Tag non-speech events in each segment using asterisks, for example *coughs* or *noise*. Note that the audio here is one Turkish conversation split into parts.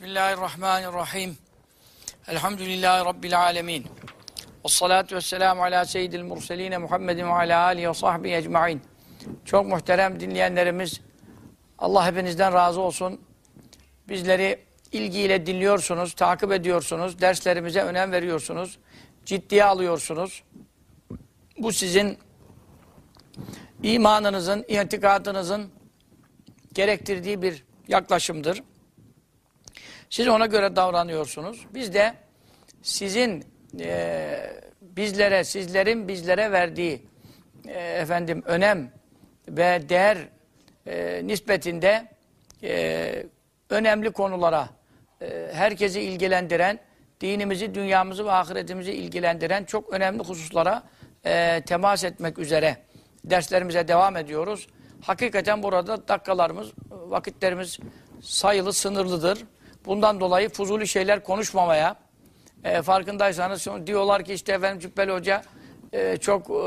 Bismillahirrahmanirrahim. Elhamdülillahi Rabbil alemin. Ve salatu ve selamu ala seyyidil murseline Muhammedin ve ala alihi ve sahbihi ecma'in. Çok muhterem dinleyenlerimiz, Allah hepinizden razı olsun. Bizleri ilgiyle dinliyorsunuz, takip ediyorsunuz, derslerimize önem veriyorsunuz, ciddiye alıyorsunuz. Bu sizin imanınızın, itikadınızın gerektirdiği bir yaklaşımdır. Siz ona göre davranıyorsunuz. Biz de sizin e, bizlere, sizlerin bizlere verdiği e, efendim önem ve değer e, nispetinde e, önemli konulara e, herkesi ilgilendiren, dinimizi, dünyamızı ve ahiretimizi ilgilendiren çok önemli hususlara e, temas etmek üzere derslerimize devam ediyoruz. Hakikaten burada dakikalarımız, vakitlerimiz sayılı, sınırlıdır. Bundan dolayı fuzuli şeyler konuşmamaya, e, farkındaysanız diyorlar ki işte efendim Cübbeli Hoca e, çok e,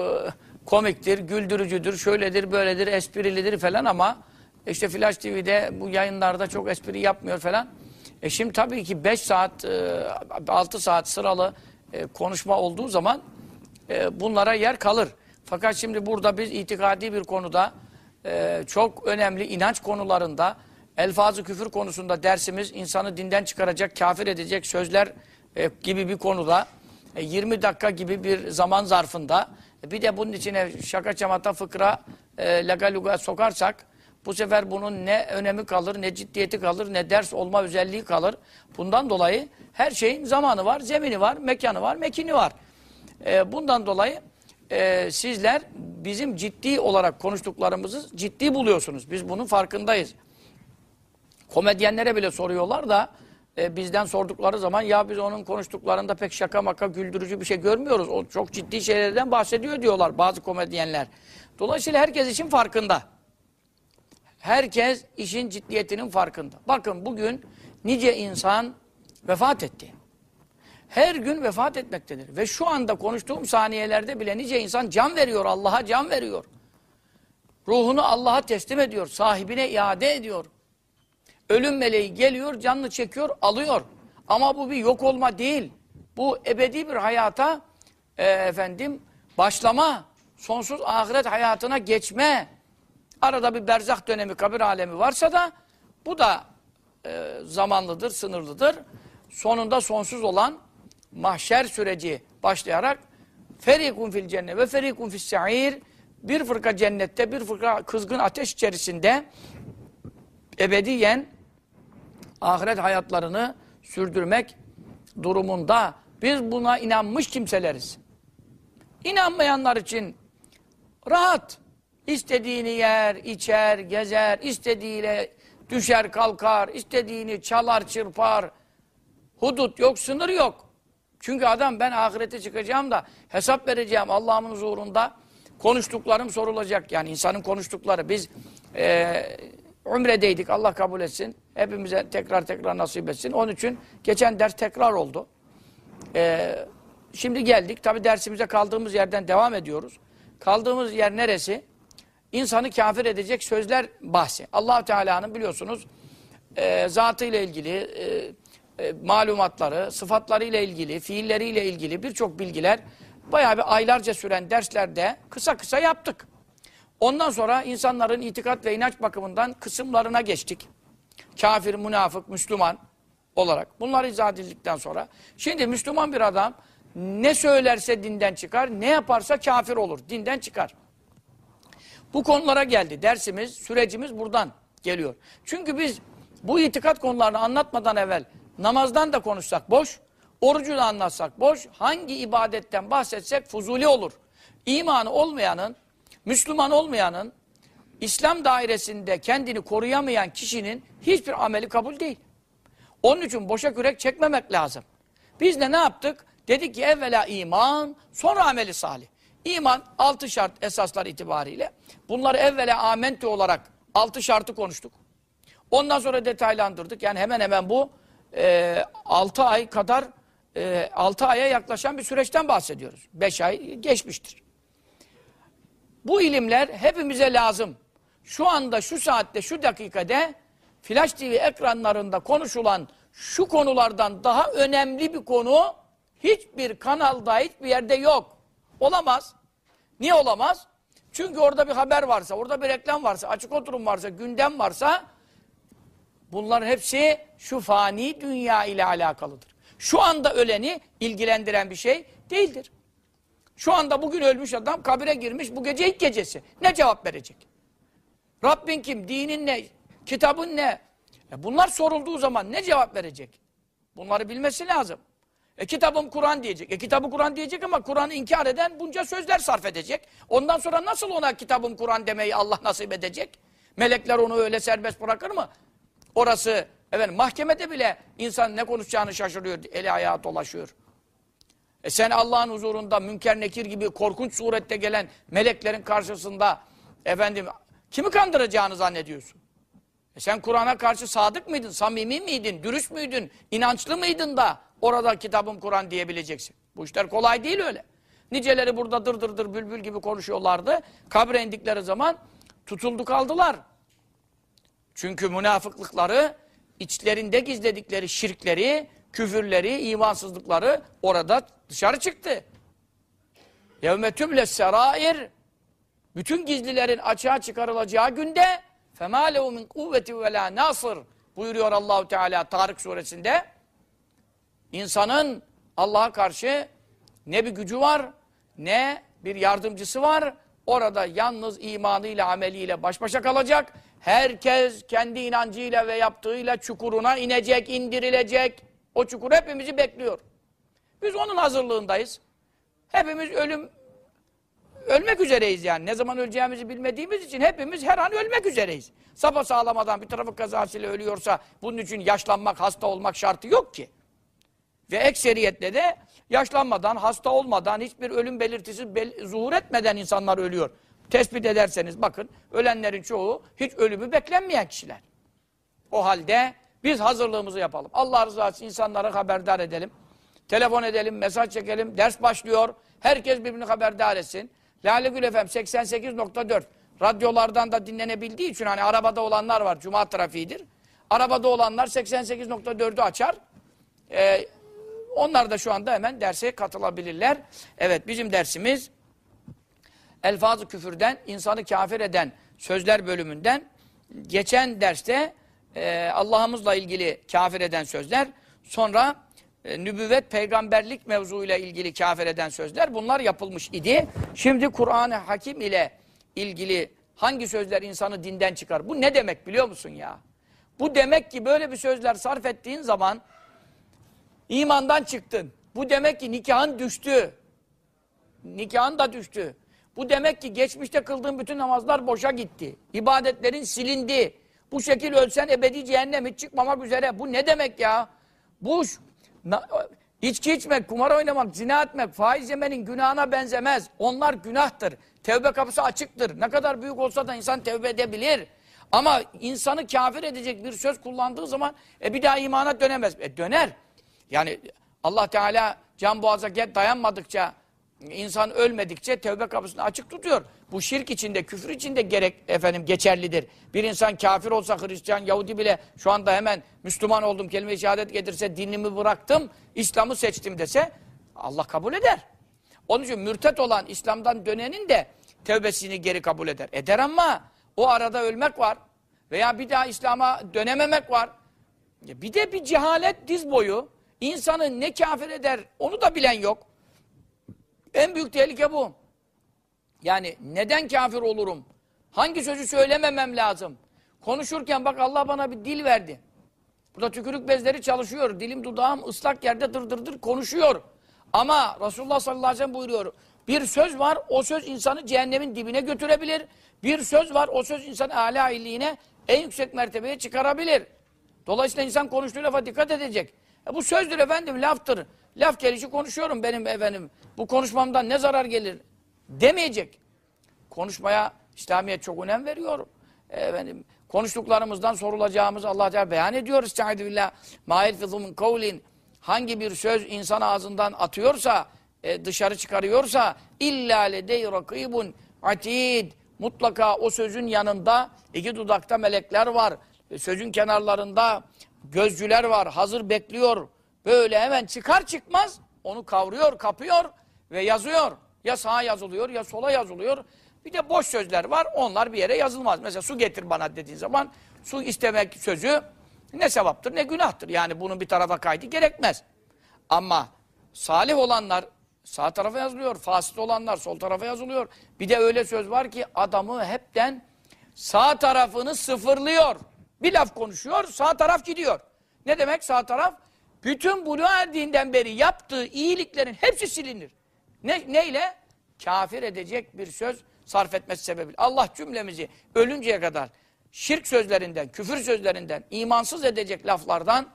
komiktir, güldürücüdür, şöyledir, böyledir, esprilidir falan ama işte Flash TV'de bu yayınlarda çok espri yapmıyor falan. E şimdi tabii ki 5 saat, e, 6 saat sıralı e, konuşma olduğu zaman e, bunlara yer kalır. Fakat şimdi burada biz itikadi bir konuda e, çok önemli inanç konularında elfazı küfür konusunda dersimiz insanı dinden çıkaracak, kafir edecek sözler e, gibi bir konuda e, 20 dakika gibi bir zaman zarfında e, bir de bunun içine şaka çamata fıkra e, lagaluga sokarsak bu sefer bunun ne önemi kalır, ne ciddiyeti kalır, ne ders olma özelliği kalır. Bundan dolayı her şeyin zamanı var, zemini var, mekanı var, mekini var. E, bundan dolayı e, sizler bizim ciddi olarak konuştuklarımızı ciddi buluyorsunuz. Biz bunun farkındayız. Komedyenlere bile soruyorlar da e, bizden sordukları zaman ya biz onun konuştuklarında pek şaka maka güldürücü bir şey görmüyoruz. O çok ciddi şeylerden bahsediyor diyorlar bazı komedyenler. Dolayısıyla herkes için farkında. Herkes işin ciddiyetinin farkında. Bakın bugün nice insan vefat etti. Her gün vefat etmektedir. Ve şu anda konuştuğum saniyelerde bile nice insan can veriyor, Allah'a can veriyor. Ruhunu Allah'a teslim ediyor, sahibine iade ediyor. Ölüm meleği geliyor, canını çekiyor, alıyor. Ama bu bir yok olma değil. Bu ebedi bir hayata e, efendim başlama, sonsuz ahiret hayatına geçme. Arada bir berzah dönemi, kabir alemi varsa da bu da e, zamanlıdır, sınırlıdır. Sonunda sonsuz olan mahşer süreci başlayarak ferikun fil cennet ve ferikun fis sa'ir bir fırka cennette, bir fırka kızgın ateş içerisinde ebediyen ahiret hayatlarını sürdürmek durumunda biz buna inanmış kimseleriz. İnanmayanlar için rahat istediğini yer, içer, gezer, istediğiyle düşer, kalkar, istediğini çalar, çırpar. Hudut yok, sınır yok. Çünkü adam ben ahirete çıkacağım da hesap vereceğim Allah'ımın huzurunda konuştuklarım sorulacak. Yani insanın konuştukları biz e, Umredeydik Allah kabul etsin. Hepimize tekrar tekrar nasip etsin. Onun için geçen ders tekrar oldu. Ee, şimdi geldik. Tabi dersimize kaldığımız yerden devam ediyoruz. Kaldığımız yer neresi? İnsanı kafir edecek sözler bahsi. allah Teala'nın biliyorsunuz e, zatıyla ilgili e, e, malumatları, sıfatlarıyla ilgili, fiilleriyle ilgili birçok bilgiler bayağı bir aylarca süren derslerde kısa kısa yaptık. Ondan sonra insanların itikat ve inanç bakımından kısımlarına geçtik. Kafir, münafık, Müslüman olarak. Bunları izah edildikten sonra. Şimdi Müslüman bir adam ne söylerse dinden çıkar, ne yaparsa kafir olur. Dinden çıkar. Bu konulara geldi. Dersimiz, sürecimiz buradan geliyor. Çünkü biz bu itikat konularını anlatmadan evvel namazdan da konuşsak boş, orucu da anlatsak boş, hangi ibadetten bahsetsek fuzuli olur. İmanı olmayanın Müslüman olmayanın İslam dairesinde kendini koruyamayan kişinin hiçbir ameli kabul değil. Onun için boşa kürek çekmemek lazım. Biz de ne yaptık? Dedik ki evvela iman, sonra ameli salih. İman altı şart esaslar itibariyle. Bunları evvela amente olarak altı şartı konuştuk. Ondan sonra detaylandırdık. Yani hemen hemen bu e, altı ay kadar e, altı aya yaklaşan bir süreçten bahsediyoruz. Beş ay geçmiştir. Bu ilimler hepimize lazım. Şu anda, şu saatte, şu dakikada Flash TV ekranlarında konuşulan şu konulardan daha önemli bir konu hiçbir kanalda, hiçbir yerde yok. Olamaz. Niye olamaz? Çünkü orada bir haber varsa, orada bir reklam varsa, açık oturum varsa, gündem varsa bunların hepsi şu fani dünya ile alakalıdır. Şu anda öleni ilgilendiren bir şey değildir. Şu anda bugün ölmüş adam kabire girmiş bu gece ilk gecesi. Ne cevap verecek? Rabbin kim? Dinin ne? Kitabın ne? E bunlar sorulduğu zaman ne cevap verecek? Bunları bilmesi lazım. E kitabım Kur'an diyecek. E kitabı Kur'an diyecek ama Kur'an'ı inkar eden bunca sözler sarf edecek. Ondan sonra nasıl ona kitabım Kur'an demeyi Allah nasip edecek? Melekler onu öyle serbest bırakır mı? Orası efendim mahkemede bile insan ne konuşacağını şaşırıyor. Eli ayağı dolaşıyor. E sen Allah'ın huzurunda münker nekir gibi korkunç surette gelen meleklerin karşısında efendim kimi kandıracağını zannediyorsun? E sen Kur'an'a karşı sadık mıydın, samimi miydin, dürüst müydün, inançlı mıydın da orada kitabım Kur'an diyebileceksin? Bu işler kolay değil öyle. Niceleri burada dır dır dır bülbül gibi konuşuyorlardı. Kabre indikleri zaman tutuldu kaldılar. Çünkü münafıklıkları, içlerinde gizledikleri şirkleri, küfürleri, imansızlıkları orada dışarı çıktı. يَوْمَ تُمْلَ serair Bütün gizlilerin açığa çıkarılacağı günde فَمَا لَهُ مِنْ قُوَّةِ وَلَا nasır buyuruyor Allahu Teala Tarık suresinde. İnsanın Allah'a karşı ne bir gücü var, ne bir yardımcısı var. Orada yalnız imanıyla, ameliyle baş başa kalacak. Herkes kendi inancıyla ve yaptığıyla çukuruna inecek, indirilecek. O çukur hepimizi bekliyor. Biz onun hazırlığındayız. Hepimiz ölüm ölmek üzereyiz yani. Ne zaman öleceğimizi bilmediğimiz için hepimiz her an ölmek üzereyiz. Sapa sağlamadan bir trafik kazasıyla ölüyorsa bunun için yaşlanmak, hasta olmak şartı yok ki. Ve ekseriyetle de yaşlanmadan, hasta olmadan, hiçbir ölüm belirtisi bel zuhur etmeden insanlar ölüyor. Tespit ederseniz bakın, ölenlerin çoğu hiç ölümü beklenmeyen kişiler. O halde biz hazırlığımızı yapalım. Allah rızası için insanları haberdar edelim. Telefon edelim, mesaj çekelim, ders başlıyor. Herkes birbirini haberdar etsin. Lale Gül FM 88.4 radyolardan da dinlenebildiği için hani arabada olanlar var, cuma trafiğidir. Arabada olanlar 88.4'ü açar. Ee, onlar da şu anda hemen derse katılabilirler. Evet bizim dersimiz Elfazı küfürden, insanı kafir eden sözler bölümünden geçen derste e, Allah'ımızla ilgili kafir eden sözler, sonra e, nübüvvet, peygamberlik mevzuyla ilgili kafir eden sözler bunlar yapılmış idi. Şimdi Kur'an-ı Hakim ile ilgili hangi sözler insanı dinden çıkar? Bu ne demek biliyor musun ya? Bu demek ki böyle bir sözler sarf ettiğin zaman imandan çıktın. Bu demek ki nikahın düştü. Nikahın da düştü. Bu demek ki geçmişte kıldığın bütün namazlar boşa gitti. İbadetlerin silindi. Bu şekil ölsen ebedi cehennem hiç çıkmamak üzere. Bu ne demek ya? Bu içki içmek, kumar oynamak, zina etmek, faiz yemenin günahına benzemez. Onlar günahtır. Tevbe kapısı açıktır. Ne kadar büyük olsa da insan tevbe edebilir. Ama insanı kafir edecek bir söz kullandığı zaman e, bir daha imana dönemez. E, döner. Yani Allah Teala can boğaza dayanmadıkça insan ölmedikçe tevbe kapısını açık tutuyor. Bu şirk içinde, küfür içinde gerek efendim geçerlidir. Bir insan kafir olsa Hristiyan, Yahudi bile şu anda hemen Müslüman oldum, kelime-i şehadet getirse, dinimi bıraktım, İslam'ı seçtim dese Allah kabul eder. Onun için mürtet olan İslam'dan dönenin de tevbesini geri kabul eder. Eder ama o arada ölmek var. Veya bir daha İslam'a dönememek var. Bir de bir cehalet diz boyu. insanı ne kafir eder onu da bilen yok. En büyük tehlike bu. Yani neden kafir olurum? Hangi sözü söylememem lazım? Konuşurken bak Allah bana bir dil verdi. Burada tükürük bezleri çalışıyor. Dilim dudağım ıslak yerde dır dır dır konuşuyor. Ama Resulullah sallallahu aleyhi ve sellem buyuruyor. Bir söz var o söz insanı cehennemin dibine götürebilir. Bir söz var o söz insanı âlâ illiğine en yüksek mertebeye çıkarabilir. Dolayısıyla insan konuştuğu lafa dikkat edecek. E bu sözdür efendim laftır. Laf gelişi konuşuyorum benim efendim. Bu konuşmamdan ne zarar gelir demeyecek. Konuşmaya İslamiyet çok önem veriyor. Efendim, konuştuklarımızdan sorulacağımız Allah Teala beyan ediyor. Estaizu billah. Ma kavlin. Hangi bir söz insan ağzından atıyorsa, e, dışarı çıkarıyorsa illa ledey rakibun atid. Mutlaka o sözün yanında iki dudakta melekler var. E, sözün kenarlarında gözcüler var, hazır bekliyor. Böyle hemen çıkar çıkmaz onu kavruyor, kapıyor ve yazıyor. Ya sağa yazılıyor ya sola yazılıyor. Bir de boş sözler var. Onlar bir yere yazılmaz. Mesela su getir bana dediğin zaman su istemek sözü ne sevaptır ne günahtır. Yani bunun bir tarafa kaydı gerekmez. Ama salih olanlar sağ tarafa yazılıyor. Fasit olanlar sol tarafa yazılıyor. Bir de öyle söz var ki adamı hepten sağ tarafını sıfırlıyor. Bir laf konuşuyor, sağ taraf gidiyor. Ne demek sağ taraf? Bütün buluğa erdiğinden beri yaptığı iyiliklerin hepsi silinir. Ne, neyle? Kafir edecek bir söz sarf etmesi sebebiyle. Allah cümlemizi ölünceye kadar şirk sözlerinden, küfür sözlerinden, imansız edecek laflardan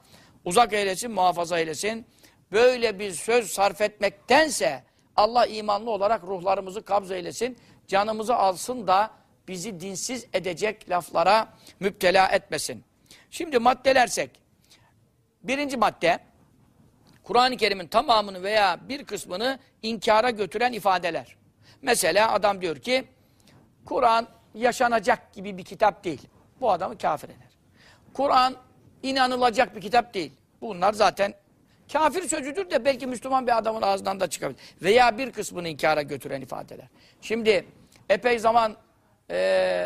uzak eylesin, muhafaza eylesin. Böyle bir söz sarf etmektense Allah imanlı olarak ruhlarımızı kabz eylesin, canımızı alsın da bizi dinsiz edecek laflara müptela etmesin. Şimdi maddelersek, birinci madde, Kur'an-ı Kerim'in tamamını veya bir kısmını inkara götüren ifadeler. Mesela adam diyor ki, Kur'an yaşanacak gibi bir kitap değil. Bu adamı kafir eder. Kur'an inanılacak bir kitap değil. Bunlar zaten kafir sözüdür de belki Müslüman bir adamın ağzından da çıkabilir. Veya bir kısmını inkara götüren ifadeler. Şimdi epey zaman e,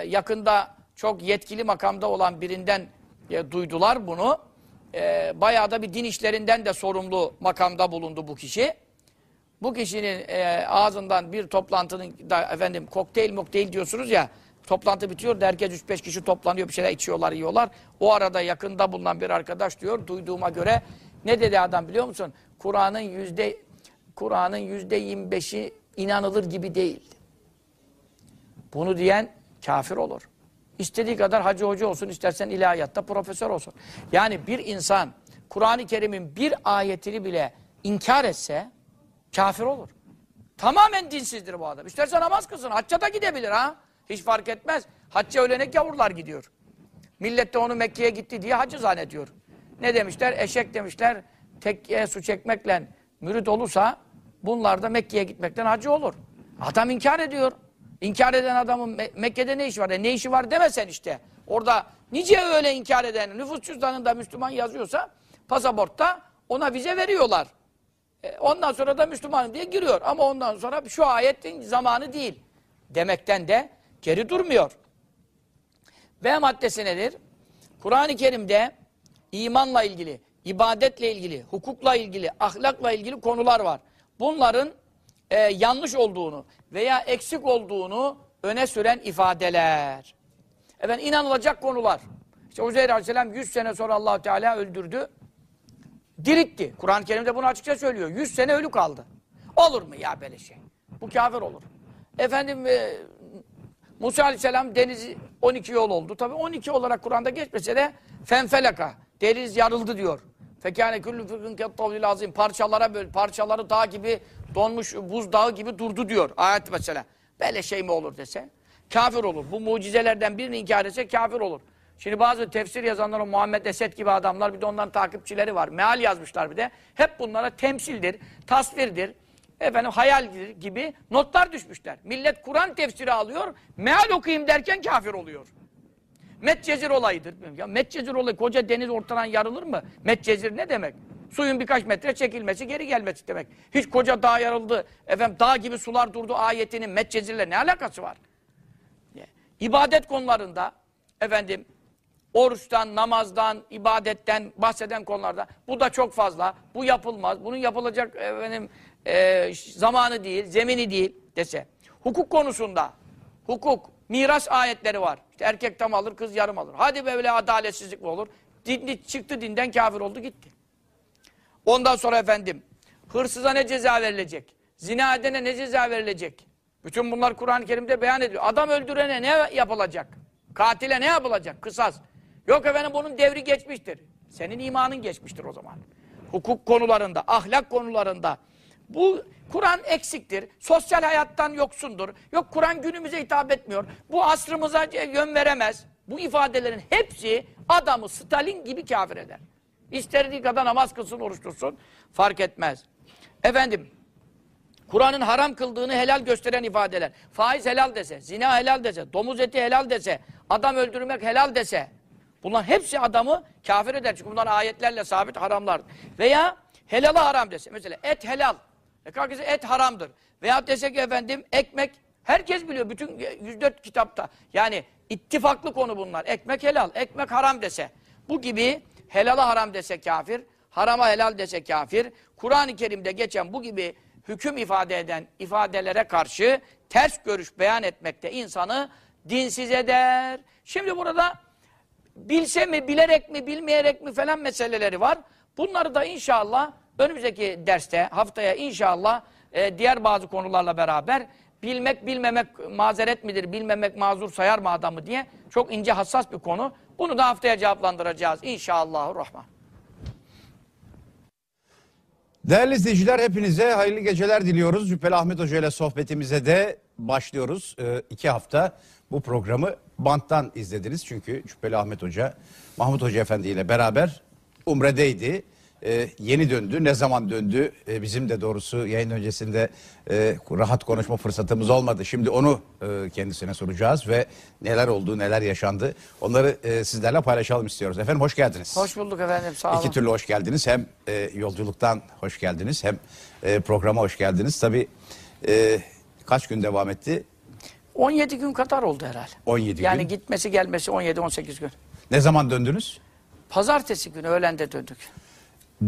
yakında çok yetkili makamda olan birinden e, duydular bunu. E, bayağı da bir din işlerinden de sorumlu makamda bulundu bu kişi. Bu kişinin e, ağzından bir toplantının da efendim kokteyl mokteyl diyorsunuz ya toplantı bitiyor da herkes 3-5 kişi toplanıyor bir şeyler içiyorlar yiyorlar. O arada yakında bulunan bir arkadaş diyor duyduğuma göre ne dedi adam biliyor musun? Kur'an'ın yüzde Kur'an'ın yüzde 25'i inanılır gibi değil. Bunu diyen kafir olur. İstediği kadar hacı hoca olsun, istersen ilahiyatta profesör olsun. Yani bir insan Kur'an-ı Kerim'in bir ayetini bile inkar etse kafir olur. Tamamen dinsizdir bu adam. İsterse namaz kılsın, hacca da gidebilir ha. Hiç fark etmez. Hacca ölene gavurlar gidiyor. Millet de onu Mekke'ye gitti diye hacı zannediyor. Ne demişler? Eşek demişler. Tekkeye su çekmekle mürit olursa bunlar da Mekke'ye gitmekten hacı olur. Adam inkar ediyor. İnkar eden adamın Me Mekke'de ne işi var? E ne işi var demesen işte. Orada nice öyle inkar eden nüfus cüzdanında Müslüman yazıyorsa pasaportta ona vize veriyorlar. E ondan sonra da Müslümanım diye giriyor. Ama ondan sonra şu ayetin zamanı değil. Demekten de geri durmuyor. B maddesi nedir? Kur'an-ı Kerim'de imanla ilgili, ibadetle ilgili, hukukla ilgili, ahlakla ilgili konular var. Bunların e, yanlış olduğunu veya eksik olduğunu öne süren ifadeler. Efendim inanılacak konular. İşte Uzeyr Aleyhisselam 100 sene sonra allah Teala öldürdü. Diritti. Kur'an-ı Kerim'de bunu açıkça söylüyor. 100 sene ölü kaldı. Olur mu ya böyle şey? Bu kafir olur. Efendim e, Musa Aleyhisselam denizi 12 yol oldu. Tabi 12 olarak Kur'an'da geçmese de fenfelaka. Deniz yarıldı diyor. Fekâne küllü fırkın kettavlil azim. Parçalara böl, parçaları dağ gibi donmuş buzdağı gibi durdu diyor. Ayet mesela. Böyle şey mi olur dese? Kafir olur. Bu mucizelerden birini inkar etse kafir olur. Şimdi bazı tefsir yazanlar o Muhammed Esed gibi adamlar bir de onların takipçileri var. Meal yazmışlar bir de. Hep bunlara temsildir, tasvirdir, efendim hayaldir gibi notlar düşmüşler. Millet Kur'an tefsiri alıyor, meal okuyayım derken kafir oluyor. Metcezir olayıdır. Ya Metcezir olayı koca deniz ortadan yarılır mı? Metcezir ne demek? Suyun birkaç metre çekilmesi, geri gelmesi demek. Hiç koca dağ yarıldı, efendim dağ gibi sular durdu ayetinin Metcezir'le ne alakası var? İbadet konularında efendim oruçtan, namazdan, ibadetten bahseden konularda bu da çok fazla. Bu yapılmaz. Bunun yapılacak efendim e, zamanı değil, zemini değil dese. Hukuk konusunda hukuk, miras ayetleri var. İşte erkek tam alır, kız yarım alır. Hadi böyle adaletsizlik mi olur? Din, çıktı dinden kafir oldu gitti. Ondan sonra efendim hırsıza ne ceza verilecek? Zina edene ne ceza verilecek? Bütün bunlar Kur'an-ı Kerim'de beyan ediyor. Adam öldürene ne yapılacak? Katile ne yapılacak? Kısas. Yok efendim bunun devri geçmiştir. Senin imanın geçmiştir o zaman. Hukuk konularında, ahlak konularında. Bu Kur'an eksiktir. Sosyal hayattan yoksundur. Yok Kur'an günümüze hitap etmiyor. Bu asrımıza yön veremez. Bu ifadelerin hepsi adamı Stalin gibi kafir eder. İstediği kadar namaz kılsın, oruç tutsun. Fark etmez. Efendim, Kur'an'ın haram kıldığını helal gösteren ifadeler. Faiz helal dese, zina helal dese, domuz eti helal dese, adam öldürmek helal dese, Bunların hepsi adamı kafir eder. Çünkü bunlar ayetlerle sabit haramlar. Veya helala haram dese. Mesela et helal. E kalkırsa et haramdır. Veya desek efendim ekmek herkes biliyor. Bütün 104 kitapta. Yani ittifaklı konu bunlar. Ekmek helal, ekmek haram dese. Bu gibi helala haram dese kafir, harama helal dese kafir. Kur'an-ı Kerim'de geçen bu gibi hüküm ifade eden ifadelere karşı ters görüş beyan etmekte insanı dinsiz eder. Şimdi burada bilse mi, bilerek mi, bilmeyerek mi falan meseleleri var. Bunları da inşallah önümüzdeki derste, haftaya inşallah e, diğer bazı konularla beraber bilmek, bilmemek mazeret midir, bilmemek mazur sayar mı adamı diye çok ince hassas bir konu. Bunu da haftaya cevaplandıracağız inşallahurrahman. Değerli izleyiciler hepinize hayırlı geceler diliyoruz. Cübbeli Ahmet Hoca ile sohbetimize de başlıyoruz. Ee, iki hafta bu programı banttan izlediniz. Çünkü Cübbeli Ahmet Hoca, Mahmut Hoca Efendi ile beraber Umre'deydi. Ee, yeni döndü. Ne zaman döndü? Ee, bizim de doğrusu yayın öncesinde e, rahat konuşma fırsatımız olmadı. Şimdi onu e, kendisine soracağız ve neler oldu, neler yaşandı onları e, sizlerle paylaşalım istiyoruz. Efendim hoş geldiniz. Hoş bulduk efendim sağ olun. İki türlü hoş geldiniz. Hem e, yolculuktan hoş geldiniz hem e, programa hoş geldiniz. Tabii e, kaç gün devam etti? 17 gün kadar oldu herhalde. 17 yani gün. gitmesi gelmesi 17-18 gün. Ne zaman döndünüz? Pazartesi günü öğlende döndük.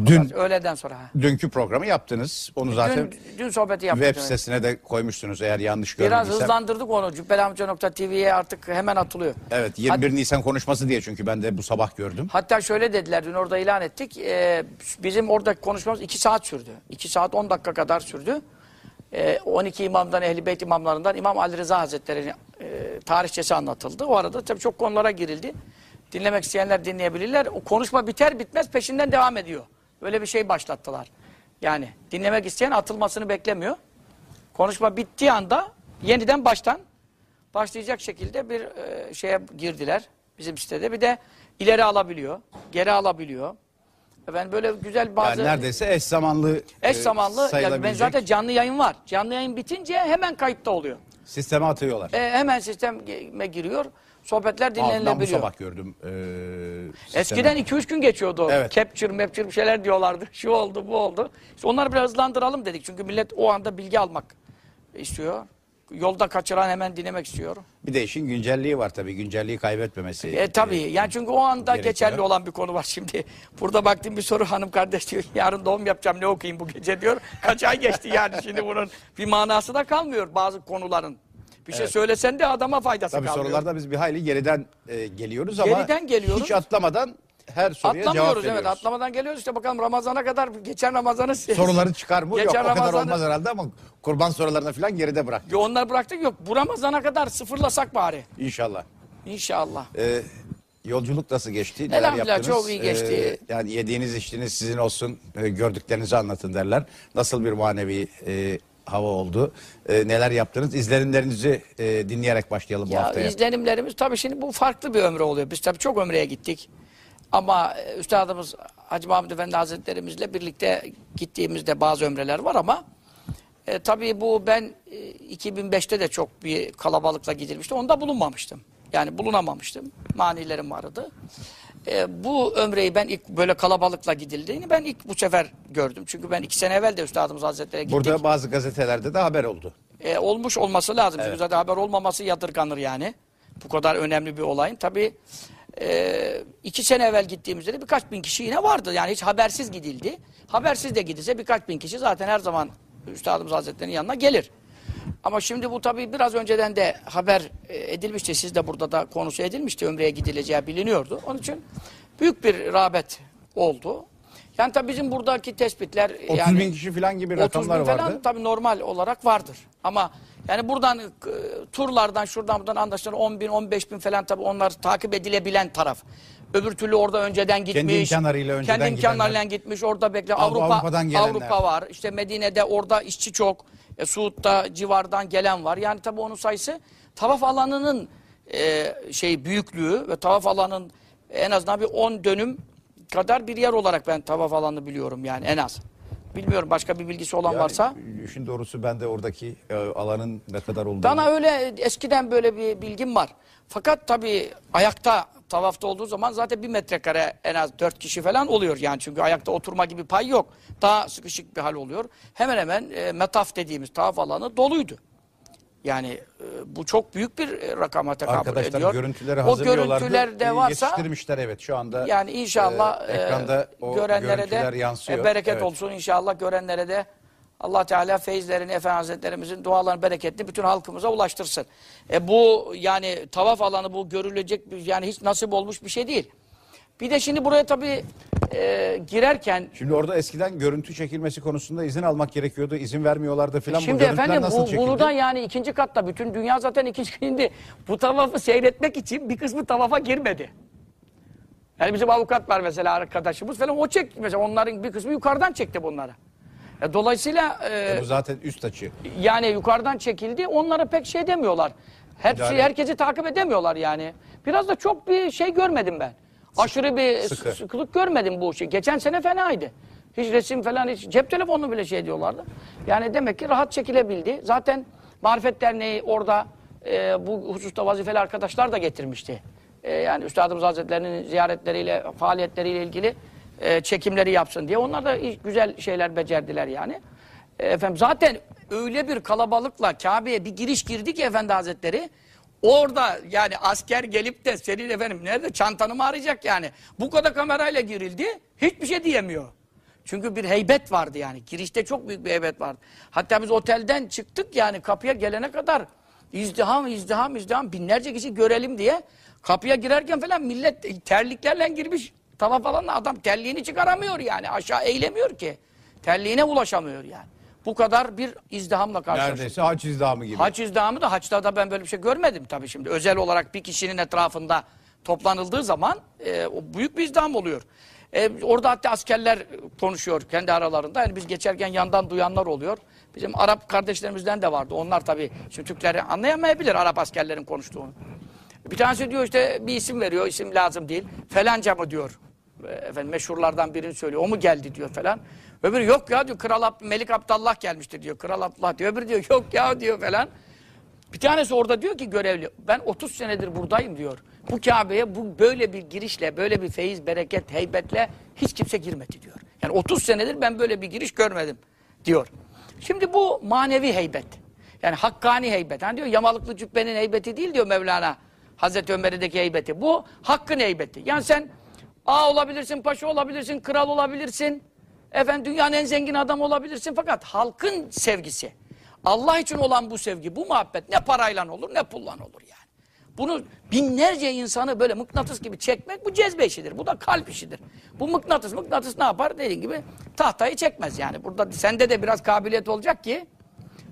Dün Öğleden sonra. ha. dünkü programı yaptınız. Onu zaten Dün, dün sohbeti yaptık. web sitesine de koymuşsunuz eğer yanlış Biraz görmediysem. hızlandırdık onu. Cübbelamca.tv'ye artık hemen atılıyor. Evet 21 Nisan konuşması diye çünkü ben de bu sabah gördüm. Hatta şöyle dediler dün orada ilan ettik. Ee, bizim orada konuşmamız 2 saat sürdü. 2 saat 10 dakika kadar sürdü. Ee, 12 imamdan, Ehl-i Beyt imamlarından İmam Ali Rıza Hazretleri'nin e, tarihçesi anlatıldı. O arada tabii çok konulara girildi. Dinlemek isteyenler dinleyebilirler. O konuşma biter bitmez peşinden devam ediyor. Böyle bir şey başlattılar. Yani dinlemek isteyen atılmasını beklemiyor. Konuşma bittiği anda yeniden baştan başlayacak şekilde bir e, şeye girdiler bizim sitede. Bir de ileri alabiliyor, geri alabiliyor. Ben böyle güzel bazı Yani neredeyse eş zamanlı eş e, zamanlı ya ben sayılabilecek zaten canlı yayın var. Canlı yayın bitince hemen kayıtta oluyor. sisteme atıyorlar. E, hemen sisteme giriyor. Sohbetler ben bu dinlenilebiliyor. sabah gördüm. e, sisteme. Eskiden 2-3 gün geçiyordu. Evet. Capture, mapture bir şeyler diyorlardı. *laughs* Şu oldu, bu oldu. İşte onları biraz hızlandıralım dedik. Çünkü millet o anda bilgi almak istiyor. Yolda kaçıran hemen dinlemek istiyor. Bir de işin güncelliği var tabii. Güncelliği kaybetmemesi. E tabii. Yani çünkü o anda gerekiyor. geçerli olan bir konu var şimdi. *laughs* Burada baktım bir soru hanım kardeş diyor. Yarın doğum yapacağım ne okuyayım bu gece diyor. Kaç ay geçti yani şimdi bunun bir manası da kalmıyor bazı konuların. Bir şey söylesen de adama faydası Tabii kalmıyor. sorularda biz bir hayli geriden e, geliyoruz ama Geriden geliyoruz. hiç atlamadan her soruya cevap Atlamıyoruz veriyoruz. evet atlamadan geliyoruz işte bakalım Ramazan'a kadar geçen Ramazan'ı *laughs* Soruları çıkar mı? Yok Geçen o kadar olmaz herhalde ama kurban sorularını falan geride bırak. Yo, onlar bıraktık yok bu Ramazan'a kadar sıfırlasak bari İnşallah. İnşallah. Ee, yolculuk nasıl geçti? Neler Elhamdülillah, yaptınız? çok iyi geçti. Ee, yani yediğiniz içtiğiniz sizin olsun. Ee, gördüklerinizi anlatın derler. Nasıl bir manevi e, hava oldu? Ee, neler yaptınız? İzlenimlerinizi e, dinleyerek başlayalım bu Ya haftaya. izlenimlerimiz tabii şimdi bu farklı bir ömre oluyor. Biz tabii çok ömreye gittik. Ama e, Üstadımız Hacı Mahmud Efendi Hazretlerimizle birlikte gittiğimizde bazı ömreler var ama e, tabii bu ben e, 2005'te de çok bir kalabalıkla gidilmişti. Onda bulunmamıştım. Yani bulunamamıştım. Manilerim vardı. E, bu ömreyi ben ilk böyle kalabalıkla gidildiğini ben ilk bu sefer gördüm. Çünkü ben iki sene evvel de Üstadımız Hazretleri'ne gittik. Burada bazı gazetelerde de haber oldu. E, olmuş olması lazım. Çünkü zaten haber olmaması yadırganır yani. Bu kadar önemli bir olayın. Tabii e, iki sene evvel gittiğimizde de birkaç bin kişi yine vardı. Yani hiç habersiz gidildi. Habersiz de gidilse birkaç bin kişi zaten her zaman Üstadımız Hazretleri'nin yanına gelir. Ama şimdi bu tabii biraz önceden de haber e, edilmişti. Siz de burada da konusu edilmişti. Ömreye gidileceği biliniyordu. Onun için büyük bir rağbet oldu. Yani tabii bizim buradaki tespitler... 30 yani, bin kişi falan gibi 30 rakamlar bin falan vardı. tabii normal olarak vardır. Ama yani buradan e, turlardan şuradan buradan anlaşılan 10 bin 15 bin falan tabii onlar takip edilebilen taraf. Öbür türlü orada önceden gitmiş. imkanlarıyla önceden Kendi imkanlarıyla gidenler. gitmiş. Orada bekle. Av- Avrupa, Avrupa'dan gelenler. Avrupa var. İşte Medine'de orada işçi çok. E, Suud'da civardan gelen var. Yani tabii onun sayısı tavaf alanının e, şey büyüklüğü ve tavaf alanının en azından bir 10 dönüm kadar bir yer olarak ben tavaf alanını biliyorum yani en az. Bilmiyorum başka bir bilgisi olan Yani varsa. işin doğrusu ben de oradaki e, alanın ne kadar olduğunu... Bana öyle eskiden böyle bir bilgim var. Fakat tabii ayakta tavafta olduğu zaman zaten bir metrekare en az dört kişi falan oluyor yani çünkü ayakta oturma gibi pay yok. Daha sıkışık bir hal oluyor. Hemen hemen e, metaf dediğimiz tavaf alanı doluydu. Yani e, bu çok büyük bir e, rakama tekabül Arkadaşlar ediyor. görüntüleri o hazırlıyorlardı. görüntüler de varsa Yetiştirmişler evet şu anda. yani inşallah e, e, ekranda o görenlere de yansıyor. e, bereket Evet. olsun inşallah görenlere de Allah Teala feyizlerini Efendi Hazretlerimizin dualarını bereketli bütün halkımıza ulaştırsın. E bu yani tavaf alanı bu görülecek bir- yani hiç nasip olmuş bir şey değil. Bir de şimdi buraya tabii e, girerken Şimdi orada eskiden görüntü çekilmesi konusunda izin almak gerekiyordu. İzin vermiyorlardı filan. bu Şimdi görüntüler efendim nasıl bu, çekildi? da yani ikinci katta bütün dünya zaten ikinci şimdi bu tavafı seyretmek için bir kısmı tavafa girmedi. Yani bizim avukat var mesela arkadaşımız falan o çekti mesela onların bir kısmı yukarıdan çekti bunları. E, dolayısıyla e, Bu zaten üst açı. yani yukarıdan çekildi onlara pek şey demiyorlar. Hepsi Müdahale. herkesi takip edemiyorlar yani. Biraz da çok bir şey görmedim ben. Aşırı bir sıkı. sıkılık görmedim bu işi. Geçen sene fenaydı. Hiç resim falan hiç cep telefonunu bile şey diyorlardı. Yani demek ki rahat çekilebildi. Zaten Marifet Derneği orada e, bu hususta vazifeli arkadaşlar da getirmişti. E, yani Üstadımız Hazretleri'nin ziyaretleriyle, faaliyetleriyle ilgili e, çekimleri yapsın diye. Onlar da güzel şeyler becerdiler yani. E, efendim zaten öyle bir kalabalıkla Kabe'ye bir giriş girdi ki Efendi Hazretleri orada yani asker gelip de senin efendim nerede çantanı mı arayacak yani bu kadar kamerayla girildi hiçbir şey diyemiyor. Çünkü bir heybet vardı yani girişte çok büyük bir heybet vardı. Hatta biz otelden çıktık yani kapıya gelene kadar izdiham izdiham izdiham binlerce kişi görelim diye kapıya girerken falan millet terliklerle girmiş tava falan adam terliğini çıkaramıyor yani aşağı eğilemiyor ki. Terliğine ulaşamıyor yani. Bu kadar bir izdihamla karşılaştık. Neredeyse hac izdihamı gibi. Hac izdihamı da haçta da ben böyle bir şey görmedim tabii şimdi. Özel olarak bir kişinin etrafında toplanıldığı zaman e, o büyük bir izdiham oluyor. E, orada hatta askerler konuşuyor kendi aralarında. Yani biz geçerken yandan duyanlar oluyor. Bizim Arap kardeşlerimizden de vardı. Onlar tabii şimdi Türkleri anlayamayabilir Arap askerlerin konuştuğunu. Bir tanesi diyor işte bir isim veriyor. isim lazım değil. Felanca mı diyor. E, Efendim meşhurlardan birini söylüyor. O mu geldi diyor falan. Öbürü yok ya diyor. Kral Ab- Melik Abdallah gelmiştir diyor. Kral Abdullah diyor. Öbürü diyor yok ya diyor falan. Bir tanesi orada diyor ki görevli ben 30 senedir buradayım diyor. Bu Kabe'ye bu böyle bir girişle, böyle bir feyiz, bereket, heybetle hiç kimse girmedi diyor. Yani 30 senedir ben böyle bir giriş görmedim diyor. Şimdi bu manevi heybet. Yani hakkani heybet. Hani diyor yamalıklı cübbenin heybeti değil diyor Mevlana. Hazreti Ömer'deki heybeti. Bu hakkın heybeti. Yani sen A olabilirsin, paşa olabilirsin, kral olabilirsin. Efendim dünyanın en zengin adamı olabilirsin fakat halkın sevgisi. Allah için olan bu sevgi, bu muhabbet ne parayla olur ne pulla olur yani. Bunu binlerce insanı böyle mıknatıs gibi çekmek bu cezbe işidir. Bu da kalp işidir. Bu mıknatıs, mıknatıs ne yapar? Dediğin gibi tahtayı çekmez yani. Burada sende de biraz kabiliyet olacak ki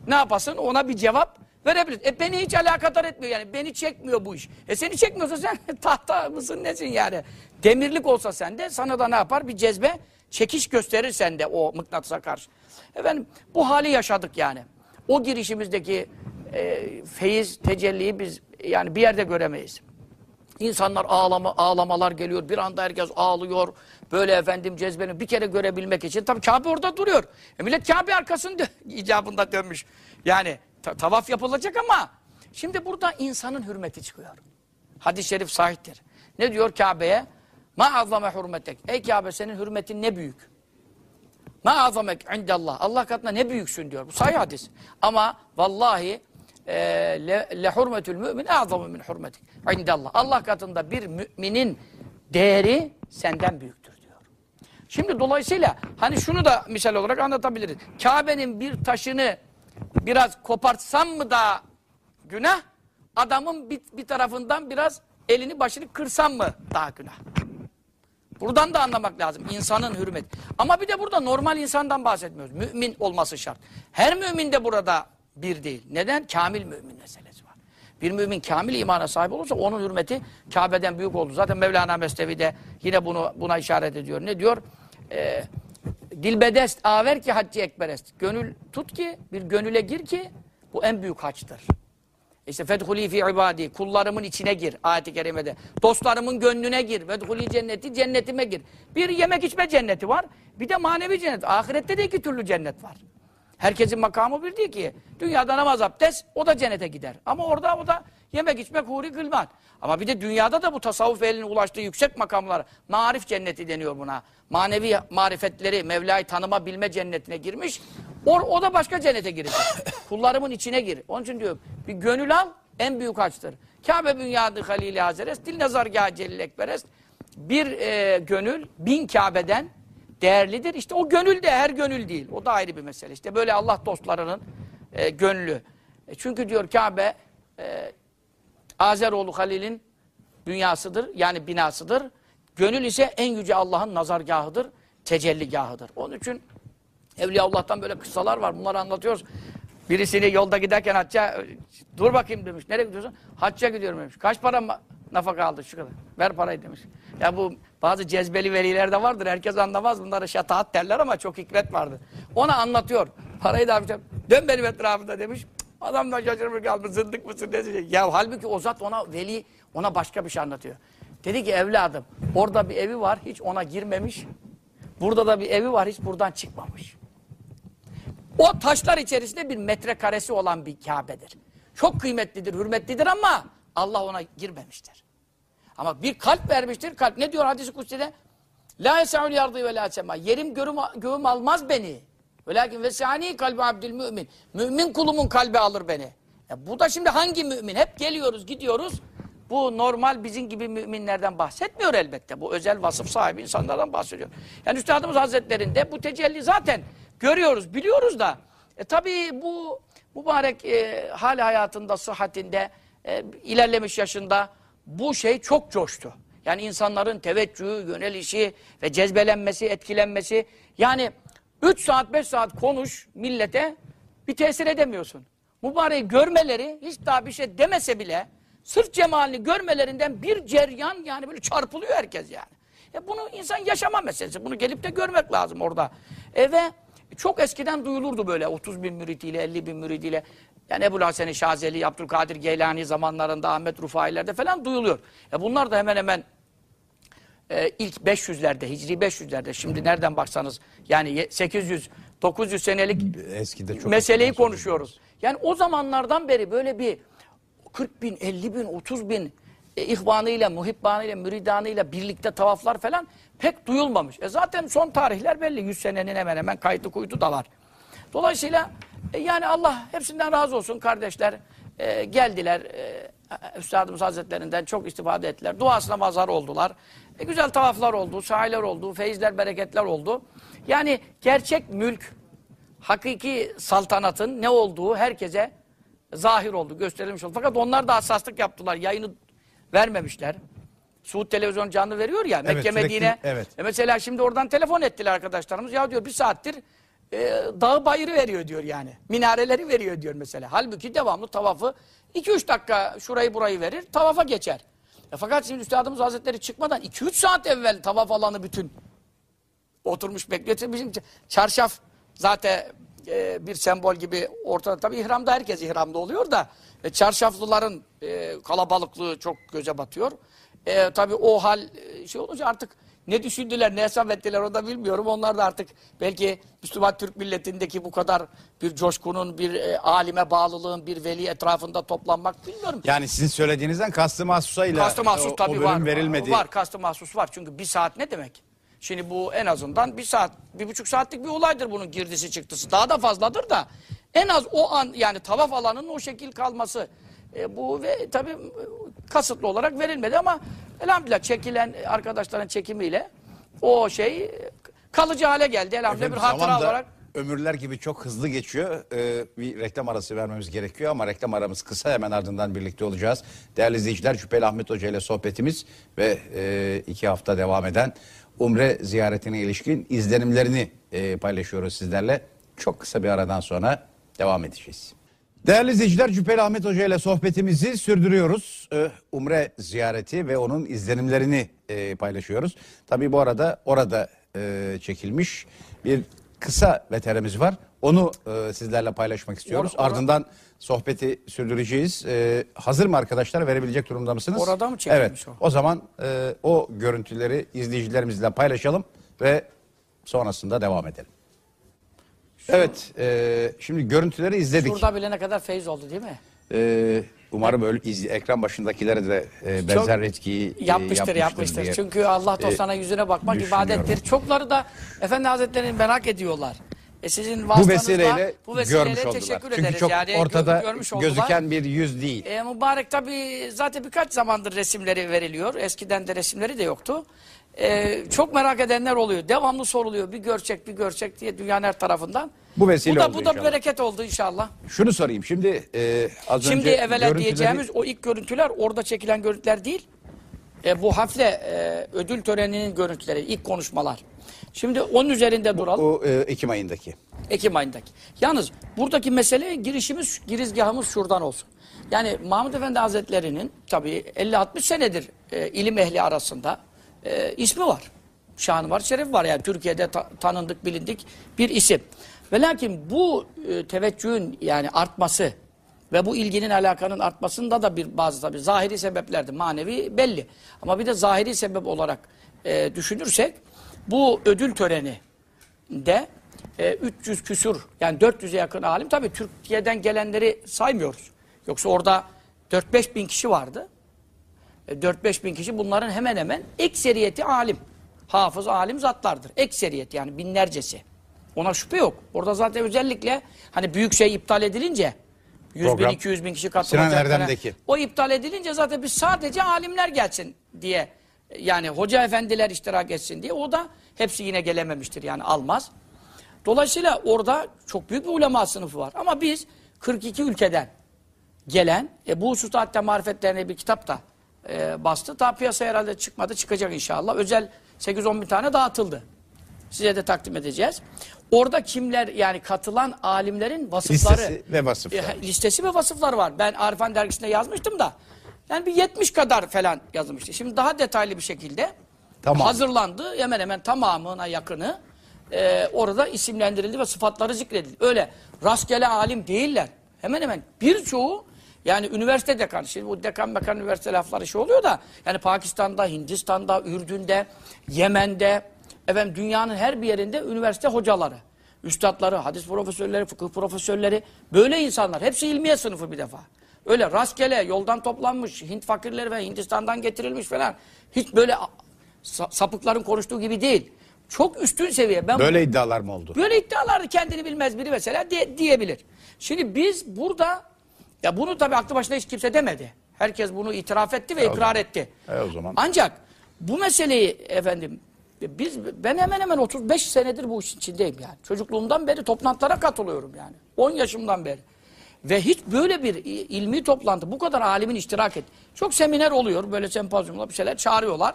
ne yapasın ona bir cevap verebilir. E beni hiç alakadar etmiyor yani. Beni çekmiyor bu iş. E seni çekmiyorsa sen *laughs* tahta mısın nesin yani? Demirlik olsa sende sana da ne yapar? Bir cezbe çekiş gösterir sende o mıknatısa karşı. Efendim bu hali yaşadık yani. O girişimizdeki e, feyiz, tecelliyi biz yani bir yerde göremeyiz. İnsanlar ağlama, ağlamalar geliyor. Bir anda herkes ağlıyor. Böyle efendim cezbeni bir kere görebilmek için. Tabii Kabe orada duruyor. E millet Kabe arkasında *laughs* icabında dönmüş. Yani ta- tavaf yapılacak ama şimdi burada insanın hürmeti çıkıyor. Hadis-i şerif sahiptir. Ne diyor Kabe'ye? Ma azame hürmetek. Ey Kabe senin hürmetin ne büyük. Ma azamek indallah. Allah katında ne büyüksün diyor. Bu sahih hadis. Ama vallahi e, le, le hurmetül mümin azamu min hurmetik indallah. Allah katında bir müminin değeri senden büyüktür diyor. Şimdi dolayısıyla hani şunu da misal olarak anlatabiliriz. Kabe'nin bir taşını biraz kopartsam mı daha günah? Adamın bir, bir tarafından biraz elini başını kırsam mı daha günah? Buradan da anlamak lazım. insanın hürmeti. Ama bir de burada normal insandan bahsetmiyoruz. Mümin olması şart. Her mümin de burada bir değil. Neden? Kamil mümin meselesi var. Bir mümin kamil imana sahip olursa onun hürmeti Kabe'den büyük oldu. Zaten Mevlana Mesnevi de yine bunu buna işaret ediyor. Ne diyor? Ee, dilbedest aver ki haccı ekberest. Gönül tut ki, bir gönüle gir ki bu en büyük haçtır. İşte fedhuli fi ibadi kullarımın içine gir ayet-i kerimede. Dostlarımın gönlüne gir. Fedhuli cenneti cennetime gir. Bir yemek içme cenneti var. Bir de manevi cennet. Ahirette de iki türlü cennet var. Herkesin makamı bir değil ki. Dünyada namaz abdest o da cennete gider. Ama orada o da Yemek içmek huri gılman. Ama bir de dünyada da bu tasavvuf eline ulaştığı yüksek makamlar, marif cenneti deniyor buna. Manevi marifetleri, Mevla'yı tanıma bilme cennetine girmiş. O, o da başka cennete girecek. *coughs* Kullarımın içine gir. Onun için diyorum bir gönül al en büyük haçtır. Kabe bünyadı halili hazerest, dil nazargâh celil ekberest. Bir e, gönül bin Kabe'den değerlidir. İşte o gönül de her gönül değil. O da ayrı bir mesele. İşte böyle Allah dostlarının e, gönlü. E, çünkü diyor Kabe e, Azeroğlu Halil'in dünyasıdır. Yani binasıdır. Gönül ise en yüce Allah'ın nazargahıdır. Tecelligahıdır. Onun için Evliyaullah'tan böyle kıssalar var. Bunları anlatıyoruz. Birisini yolda giderken hacca dur bakayım demiş. Nereye gidiyorsun? Hacca gidiyorum demiş. Kaç para nafaka aldı şu kadar? Ver parayı demiş. Ya bu bazı cezbeli veliler de vardır. Herkes anlamaz. Bunlara şataat derler ama çok hikmet vardır. Ona anlatıyor. Parayı da. Dön benim etrafımda demiş. Adam da şaşırmış kalmış. Zındık mısın ne diyecek? Ya halbuki o zat ona veli ona başka bir şey anlatıyor. Dedi ki evladım orada bir evi var hiç ona girmemiş. Burada da bir evi var hiç buradan çıkmamış. O taşlar içerisinde bir metrekaresi olan bir Kabe'dir. Çok kıymetlidir, hürmetlidir ama Allah ona girmemiştir. Ama bir kalp vermiştir. Kalp ne diyor hadis-i kutsi'de? La yese'ul yardı ve la sema. Yerim görüm, göğüm almaz beni. Velakin vesani kalbi abdül mümin. Mümin kulumun kalbi alır beni. E bu da şimdi hangi mümin? Hep geliyoruz, gidiyoruz. Bu normal bizim gibi müminlerden bahsetmiyor elbette. Bu özel vasıf sahibi insanlardan bahsediyor. Yani Üstadımız Hazretlerinde bu tecelli zaten görüyoruz, biliyoruz da. E tabii bu mübarek e, hal hayatında, sıhhatinde, e, ilerlemiş yaşında bu şey çok coştu. Yani insanların teveccühü, yönelişi ve cezbelenmesi, etkilenmesi. Yani 3 saat, 5 saat konuş millete bir tesir edemiyorsun. Mübareği görmeleri hiç daha bir şey demese bile sırf cemalini görmelerinden bir ceryan yani böyle çarpılıyor herkes yani. E bunu insan yaşama meselesi. Bunu gelip de görmek lazım orada. E ve çok eskiden duyulurdu böyle 30 bin müridiyle, 50 bin müridiyle. Yani Ebu Hasan-ı Şazeli, Abdülkadir Geylani zamanlarında, Ahmet Rufai'lerde falan duyuluyor. E bunlar da hemen hemen e, ilk 500'lerde, Hicri 500'lerde şimdi nereden baksanız yani 800 900 senelik Eskide çok meseleyi konuşuyoruz. Yani o zamanlardan beri böyle bir 40 bin, 50 bin, 30 bin e, ihvanıyla, muhibbanıyla, müridanıyla birlikte tavaflar falan pek duyulmamış. E zaten son tarihler belli. 100 senenin hemen hemen kaydı kuydu da var. Dolayısıyla e, yani Allah hepsinden razı olsun kardeşler. E, geldiler. E, Üstadımız Hazretlerinden çok istifade ettiler. Duasına mazhar oldular. E, güzel tavaflar oldu, sahiler oldu, feyizler, bereketler oldu. Yani gerçek mülk, hakiki saltanatın ne olduğu herkese zahir oldu, gösterilmiş oldu. Fakat onlar da hassaslık yaptılar. Yayını vermemişler. Suud televizyon canlı veriyor ya Mekke sürekli- Medine. evet. E mesela şimdi oradan telefon ettiler arkadaşlarımız. Ya diyor bir saattir e, dağı bayırı veriyor diyor yani. Minareleri veriyor diyor mesela. Halbuki devamlı tavafı 2-3 dakika şurayı burayı verir tavafa geçer. E fakat şimdi Üstadımız Hazretleri çıkmadan 2-3 saat evvel tavaf alanı bütün oturmuş bekliyor. Bizim çarşaf zaten e, bir sembol gibi ortada. Tabii ihramda herkes ihramda oluyor da e, çarşaflıların e, kalabalıklığı çok göze batıyor. E, tabii o hal e, şey olunca artık ne düşündüler, ne hesap ettiler o da bilmiyorum. Onlar da artık belki Müslüman Türk milletindeki bu kadar bir coşkunun, bir e, alime bağlılığın, bir veli etrafında toplanmak bilmiyorum. Yani sizin söylediğinizden kastı mahsusayla Kastı mahsus o, tabii o bölüm var. verilmedi. Var kastı mahsus var. Çünkü bir saat ne demek? Şimdi bu en azından bir saat, bir buçuk saatlik bir olaydır bunun girdisi çıktısı. Daha da fazladır da en az o an yani tavaf alanının o şekil kalması. E, bu ve tabii e, kasıtlı olarak verilmedi ama elhamdülillah çekilen arkadaşların çekimiyle o şey e, kalıcı hale geldi. Elhamdülillah Efendim, bir hatıra da olarak. ömürler gibi çok hızlı geçiyor. Ee, bir reklam arası vermemiz gerekiyor ama reklam aramız kısa. Hemen ardından birlikte olacağız. Değerli izleyiciler Şüpheli Ahmet Hoca ile sohbetimiz ve e, iki hafta devam eden Umre ziyaretine ilişkin izlenimlerini e, paylaşıyoruz sizlerle. Çok kısa bir aradan sonra devam edeceğiz. Değerli izleyiciler Cübbeli Ahmet Hoca ile sohbetimizi sürdürüyoruz. Umre ziyareti ve onun izlenimlerini e, paylaşıyoruz. Tabii bu arada orada e, çekilmiş bir kısa veterimiz var. Onu e, sizlerle paylaşmak istiyoruz. Or- or- Ardından sohbeti sürdüreceğiz. Hazır mı arkadaşlar? Verebilecek durumda mısınız? Orada mı çekilmiş evet. o? O zaman o görüntüleri izleyicilerimizle paylaşalım ve sonrasında devam edelim. Evet, e, şimdi görüntüleri izledik. Şurada bile ne kadar feyiz oldu değil mi? Ee, Umarım öyle iz- ekran başındakilere de e, benzer etkiyi e, Yapmıştır yapmıştır. diye. Çünkü Allah dostlarına yüzüne bakmak düşünüyorum. ibadettir. Çokları da Efendi Hazretleri'ni merak ediyorlar. E sizin vasıtanızla vesileyle, bu vesileyle görmüş oldular. teşekkür Çünkü ederiz. çok yani ortada görmüş oldular. gözüken bir yüz değil. E, mübarek tabi zaten birkaç zamandır resimleri veriliyor. Eskiden de resimleri de yoktu. E, çok merak edenler oluyor. Devamlı soruluyor. Bir görecek bir görecek diye dünyanın her tarafından. Bu vesile bu da, oldu Bu da inşallah. bereket oldu inşallah. Şunu sorayım şimdi e, az Şimdi önce evvela görüntüleri- diyeceğimiz o ilk görüntüler orada çekilen görüntüler değil. E, bu hafle e, ödül töreninin görüntüleri, ilk konuşmalar. Şimdi onun üzerinde duralım. o e, Ekim ayındaki. Ekim ayındaki. Yalnız buradaki mesele girişimiz, girizgahımız şuradan olsun. Yani Mahmud Efendi Hazretleri'nin tabii 50-60 senedir e, ilim ehli arasında e, ismi var. Şanı var, şerefi var. Yani Türkiye'de ta- tanındık, bilindik bir isim. Ve lakin bu e, teveccühün yani artması ve bu ilginin alakanın artmasında da bir bazı tabii zahiri sebeplerdi. Manevi belli. Ama bir de zahiri sebep olarak e, düşünürsek bu ödül töreni de e, 300 küsur yani 400'e yakın alim tabii Türkiye'den gelenleri saymıyoruz. Yoksa orada 4-5 bin kişi vardı. E, 4-5 bin kişi bunların hemen hemen ekseriyeti alim. Hafız alim zatlardır. Ekseriyet yani binlercesi. Ona şüphe yok. Orada zaten özellikle hani büyük şey iptal edilince 100 bin Program. 200 bin kişi Sinan katılacak. falan. Erdem'deki. O iptal edilince zaten biz sadece alimler gelsin diye yani hoca efendiler iştirak etsin diye o da hepsi yine gelememiştir yani almaz. Dolayısıyla orada çok büyük bir ulema sınıfı var. Ama biz 42 ülkeden gelen, e, bu hususta hatta marifetlerine bir kitap da e, bastı. Daha piyasaya herhalde çıkmadı, çıkacak inşallah. Özel 8-10 bin tane dağıtıldı. Size de takdim edeceğiz. Orada kimler yani katılan alimlerin vasıfları. Listesi ve vasıfları. E, listesi ve vasıfları var. Ben Arifan dergisinde yazmıştım da. Yani bir 70 kadar falan yazılmıştı. Şimdi daha detaylı bir şekilde Tamam. hazırlandı. Hemen hemen tamamına yakını e, orada isimlendirildi ve sıfatları zikredildi. Öyle rastgele alim değiller. Hemen hemen birçoğu yani üniversite dekanı. Şimdi bu dekan mekan üniversite lafları şey oluyor da yani Pakistan'da, Hindistan'da, Ürdün'de, Yemen'de efendim dünyanın her bir yerinde üniversite hocaları, üstadları, hadis profesörleri, fıkıh profesörleri böyle insanlar. Hepsi ilmiye sınıfı bir defa. Öyle rastgele yoldan toplanmış Hint fakirleri ve Hindistan'dan getirilmiş falan. Hiç böyle sa- sapıkların konuştuğu gibi değil. Çok üstün seviye. Ben Böyle iddialar mı oldu? Böyle iddialar kendini bilmez biri mesela de- diyebilir. Şimdi biz burada ya bunu tabii aklı başında hiç kimse demedi. Herkes bunu itiraf etti ve E ikrar etti. E o zaman. Ancak bu meseleyi efendim biz ben hemen hemen 35 senedir bu işin içindeyim yani. Çocukluğumdan beri toplantılara katılıyorum yani. 10 yaşımdan beri. Ve hiç böyle bir ilmi toplantı bu kadar alimin iştirak et. Çok seminer oluyor böyle sempozyumlar bir şeyler çağırıyorlar.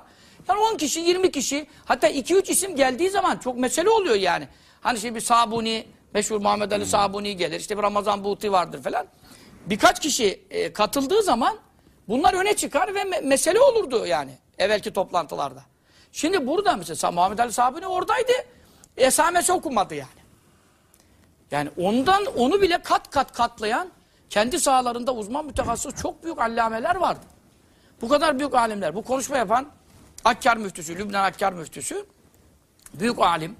Yani 10 kişi 20 kişi hatta 2-3 isim geldiği zaman çok mesele oluyor yani. Hani şimdi bir Sabuni meşhur Muhammed Ali Sabuni gelir işte bir Ramazan Buğti vardır falan. Birkaç kişi e, katıldığı zaman bunlar öne çıkar ve me- mesele olurdu yani evvelki toplantılarda. Şimdi burada mesela Muhammed Ali Sabuni oradaydı. Esamesi okunmadı yani. Yani ondan onu bile kat kat katlayan kendi sahalarında uzman mütehassıs çok büyük allameler vardı. Bu kadar büyük alimler. Bu konuşma yapan Akkar müftüsü, Lübnan Akkar müftüsü büyük alim.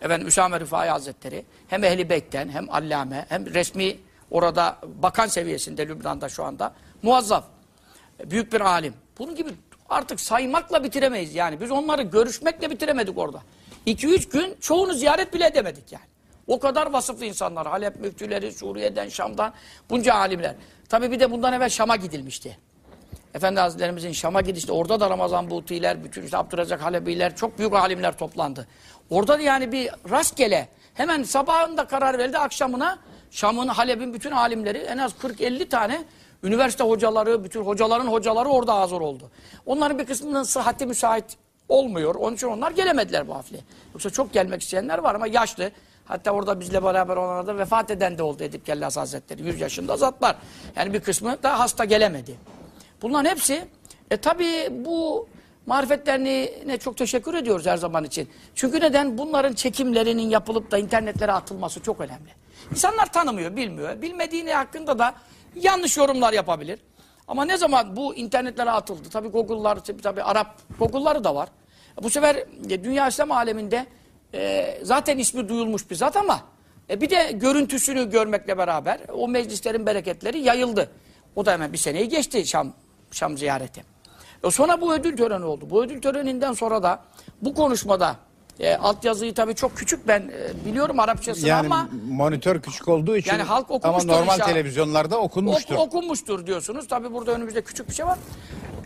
Efendim Üsame Rıfai Hazretleri hem Ehli Beyt'ten hem allame hem resmi orada bakan seviyesinde Lübnan'da şu anda muazzaf. Büyük bir alim. Bunun gibi artık saymakla bitiremeyiz yani. Biz onları görüşmekle bitiremedik orada. 2-3 gün çoğunu ziyaret bile edemedik yani. O kadar vasıflı insanlar. Halep müftüleri, Suriye'den, Şam'dan bunca alimler. Tabii bir de bundan evvel Şam'a gidilmişti. Efendi Hazretlerimizin Şam'a gidişte orada da Ramazan Buğtiler, bütün işte Abdurrazak Halebiler, çok büyük alimler toplandı. Orada da yani bir rastgele hemen sabahında karar verildi akşamına Şam'ın Halep'in bütün alimleri en az 40-50 tane üniversite hocaları, bütün hocaların hocaları orada hazır oldu. Onların bir kısmının sıhhati müsait olmuyor. Onun için onlar gelemediler bu hafle. Yoksa çok gelmek isteyenler var ama yaşlı. Hatta orada bizle beraber olanlar da vefat eden de oldu Edip Kellas Hazretleri. 100 yaşında zatlar. Yani bir kısmı da hasta gelemedi. Bunların hepsi e tabi bu marifetlerine çok teşekkür ediyoruz her zaman için. Çünkü neden? Bunların çekimlerinin yapılıp da internetlere atılması çok önemli. İnsanlar tanımıyor, bilmiyor. Bilmediğini hakkında da yanlış yorumlar yapabilir. Ama ne zaman bu internetlere atıldı? Tabi Google'lar, tabi Arap Google'ları da var. Bu sefer e, dünya İslam aleminde e, zaten ismi duyulmuş bir zat ama e, bir de görüntüsünü görmekle beraber o meclislerin bereketleri yayıldı. O da hemen bir seneyi geçti Şam, Şam ziyareti. E sonra bu ödül töreni oldu. Bu ödül töreninden sonra da bu konuşmada e, altyazıyı tabii çok küçük ben e, biliyorum Arapçasını Yani ama monitör küçük olduğu için Yani halk ama okumuştur normal inşallah. televizyonlarda okunmuştur. ok- okunmuştur diyorsunuz. Tabii burada önümüzde küçük bir şey var.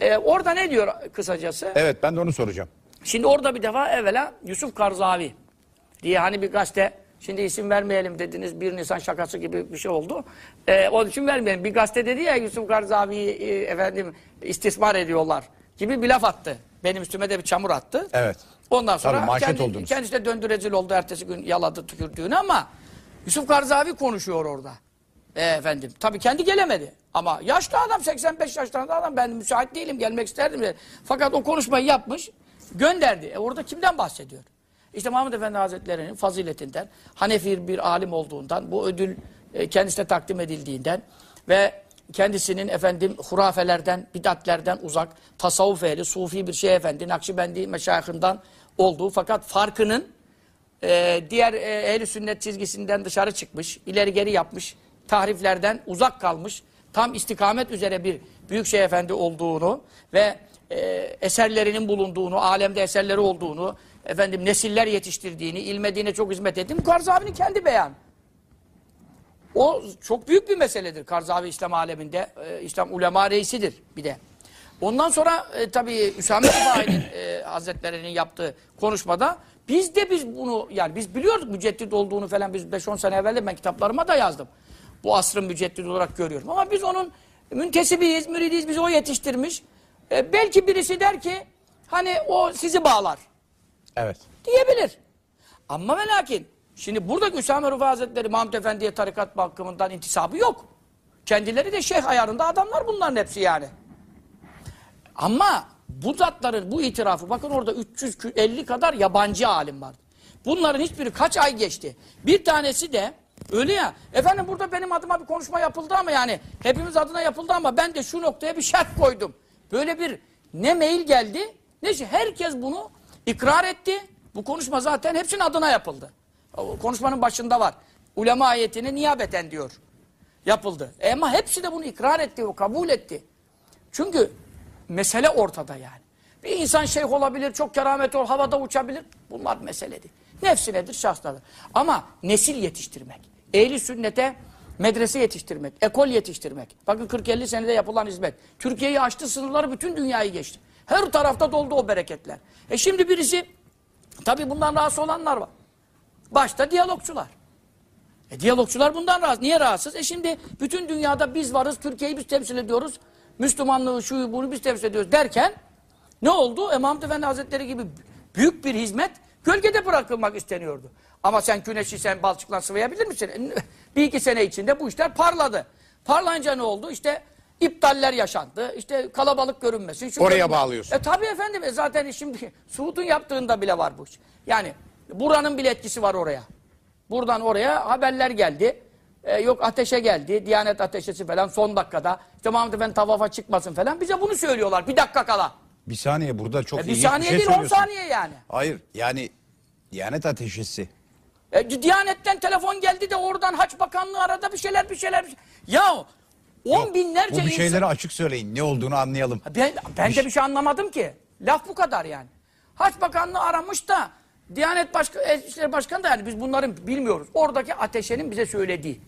E, orada ne diyor kısacası? Evet ben de onu soracağım. Şimdi orada bir defa evvela Yusuf Karzavi diye hani bir gazete şimdi isim vermeyelim dediniz bir Nisan şakası gibi bir şey oldu. Ee, onun için vermeyelim. Bir gazete dedi ya Yusuf Karzavi'yi e, efendim istismar ediyorlar gibi bir laf attı. Benim üstüme de bir çamur attı. Evet. Ondan sonra Tabii, kendi, oldunuz. kendisi de döndü rezil oldu. Ertesi gün yaladı tükürdüğünü ama Yusuf Karzavi konuşuyor orada. E, efendim tabii kendi gelemedi. Ama yaşlı adam 85 yaşlarında adam ben müsait değilim gelmek isterdim. dedi. Fakat o konuşmayı yapmış gönderdi. E, orada kimden bahsediyor? İşte Mahmud Efendi Hazretleri'nin faziletinden, Hanefi bir alim olduğundan, bu ödül e, kendisine takdim edildiğinden ve kendisinin efendim hurafelerden, bidatlerden uzak, tasavvuf ehli, sufi bir şey efendi, Nakşibendi meşayihinden olduğu fakat farkının e, diğer e, ehli sünnet çizgisinden dışarı çıkmış, ileri geri yapmış, tahriflerden uzak kalmış, tam istikamet üzere bir büyük şey efendi olduğunu ve e, eserlerinin bulunduğunu, alemde eserleri olduğunu, efendim nesiller yetiştirdiğini, ilmediğine çok hizmet ettiğini Karzavi'nin kendi beyanı. O çok büyük bir meseledir. Karzavi İslam aleminde, e, İslam ulema reisidir bir de. Ondan sonra e, tabii Üsame Rıfai'nin e, Hazretlerinin yaptığı konuşmada biz de biz bunu yani biz biliyorduk müceddit olduğunu falan biz 5-10 sene evvel de ben kitaplarıma da yazdım. Bu asrın müceddit olarak görüyorum. Ama biz onun müntesibiyiz, müridiyiz, bizi o yetiştirmiş. E, belki birisi der ki hani o sizi bağlar Evet. diyebilir. Ama ve lakin şimdi buradaki Üsame Rıfai Hazretleri Mahmut Efendi'ye tarikat bakımından intisabı yok. Kendileri de şeyh ayarında adamlar bunların hepsi yani. Ama bu zatların bu itirafı bakın orada 350 kadar yabancı alim var. Bunların hiçbiri kaç ay geçti. Bir tanesi de öyle ya efendim burada benim adıma bir konuşma yapıldı ama yani hepimiz adına yapıldı ama ben de şu noktaya bir şart koydum. Böyle bir ne mail geldi ne şey herkes bunu ikrar etti. Bu konuşma zaten hepsinin adına yapıldı. O konuşmanın başında var. Ulema ayetini niyabeten diyor. Yapıldı. E ama hepsi de bunu ikrar etti, kabul etti. Çünkü mesele ortada yani. Bir insan şeyh olabilir, çok keramet olur, havada uçabilir. Bunlar meseledir. Nefsi nedir? Şahsnadır. Ama nesil yetiştirmek, ehli sünnete medrese yetiştirmek, ekol yetiştirmek. Bakın 40-50 senede yapılan hizmet. Türkiye'yi aştı sınırları bütün dünyayı geçti. Her tarafta doldu o bereketler. E şimdi birisi, tabii bundan rahatsız olanlar var. Başta diyalogçular. E, diyalogçular bundan rahatsız. Niye rahatsız? E şimdi bütün dünyada biz varız, Türkiye'yi biz temsil ediyoruz. Müslümanlığı, şuyu bunu biz temsil ediyoruz derken ne oldu? E, Mahmud Efendi Hazretleri gibi büyük bir hizmet gölgede bırakılmak isteniyordu. Ama sen güneşi sen balçıkla sıvayabilir misin? E, Bir iki sene içinde bu işler parladı. Parlayınca ne oldu? İşte iptaller yaşandı. İşte kalabalık görünmesin. Şu Oraya görünme- bağlıyorsun. E tabii efendim. E, zaten şimdi *laughs* Suud'un yaptığında bile var bu iş. Yani buranın bile etkisi var oraya. Buradan oraya haberler geldi. Ee, yok ateşe geldi. Diyanet ateşesi falan son dakikada. İşte Mahmut Efendi tavafa çıkmasın falan. Bize bunu söylüyorlar bir dakika kala. Bir saniye burada çok E, bir ilginç saniye bir şey değil 10 söylüyorsun. saniye yani. Hayır yani Diyanet ateşesi. E, Diyanet'ten telefon geldi de oradan Haç Bakanlığı arada bir şeyler bir şeyler. Bir şey. Ya on Yok, binlerce Bu bir insan- şeyleri açık söyleyin. Ne olduğunu anlayalım. Ben, ben de bir şey anlamadım ki. Laf bu kadar yani. Haç Bakanlığı aramış da Diyanet Başkanı, İşleri Başkanı da yani biz bunların bilmiyoruz. Oradaki ateşenin bize söylediği.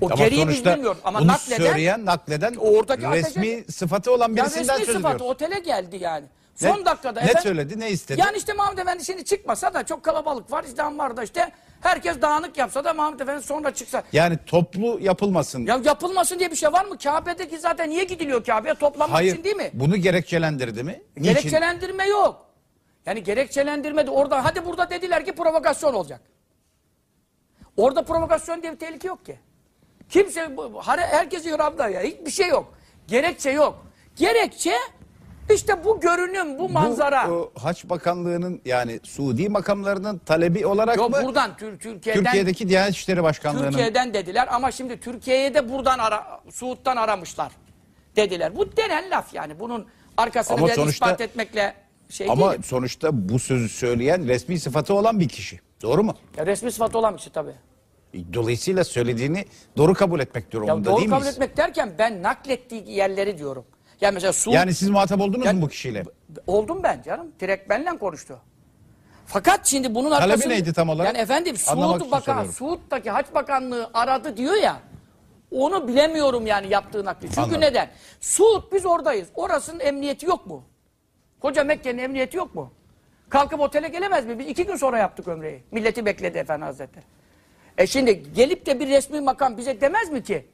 O Ama geriyi biz sonuçta bilmiyoruz. Ama bunu nakleden söyleyen, nakleden Oradaki resmi ateşe- sıfatı olan ya birisinden resmi söz sıfatı ediyoruz. otele geldi yani. Ne- Son dakikada. ne efendim- söyledi, ne istedi? Yani işte Mahmut Efendi şimdi çıkmasa da çok kalabalık var, izdiham var da işte herkes dağınık yapsa da Mahmut Efendi sonra çıksa. Yani toplu yapılmasın. Ya yapılmasın diye bir şey var mı? Kabe'deki zaten niye gidiliyor Kabe'ye? Toplanmak Hayır. için değil mi? Bunu gerekçelendirdi mi? Niçin? Gerekçelendirme yok. Yani gerekçelendirme de orada hadi burada dediler ki provokasyon olacak. Orada provokasyon diye bir tehlike yok ki. Kimse bu- herkes yorumlar ya hiçbir şey yok. Gerekçe yok. Gerekçe işte bu görünüm, bu manzara. Bu e, Haç Bakanlığı'nın yani Suudi makamlarının talebi olarak yok mı? buradan Tür- Türkiye'den Türkiye'deki Diyanet İşleri Başkanlığı'nın Türkiye'den dediler ama şimdi Türkiye'ye de buradan ara, Suud'dan aramışlar dediler. Bu denen laf yani. Bunun arkasını Ama sonuçta- ispat etmekle şey ama değilim. sonuçta bu sözü söyleyen resmi sıfatı olan bir kişi. Doğru mu? Ya resmi sıfatı olan bir şey tabii. Dolayısıyla söylediğini doğru kabul etmek Ya durumunda doğru değil kabul miyiz? etmek derken ben naklettiği yerleri diyorum. Yani mesela Suud Yani siz muhatap oldunuz Yani- mu bu kişiyle? oldum ben canım. Direkt benimle konuştu. Fakat şimdi bunun Talebi arkasında... neydi tam olarak? Yani efendim Suud Bakan. Suud'daki Haç Bakanlığı aradı diyor ya. Onu bilemiyorum yani yaptığı nakli. Çünkü Anladım. neden? Suud biz oradayız. Orasının emniyeti yok mu? Koca Mekke'nin emniyeti yok mu? Kalkıp otele gelemez mi? Biz iki gün sonra yaptık ömreyi. Milleti bekledi Efendi Hazretleri. E şimdi gelip de bir resmi makam bize demez mi ki?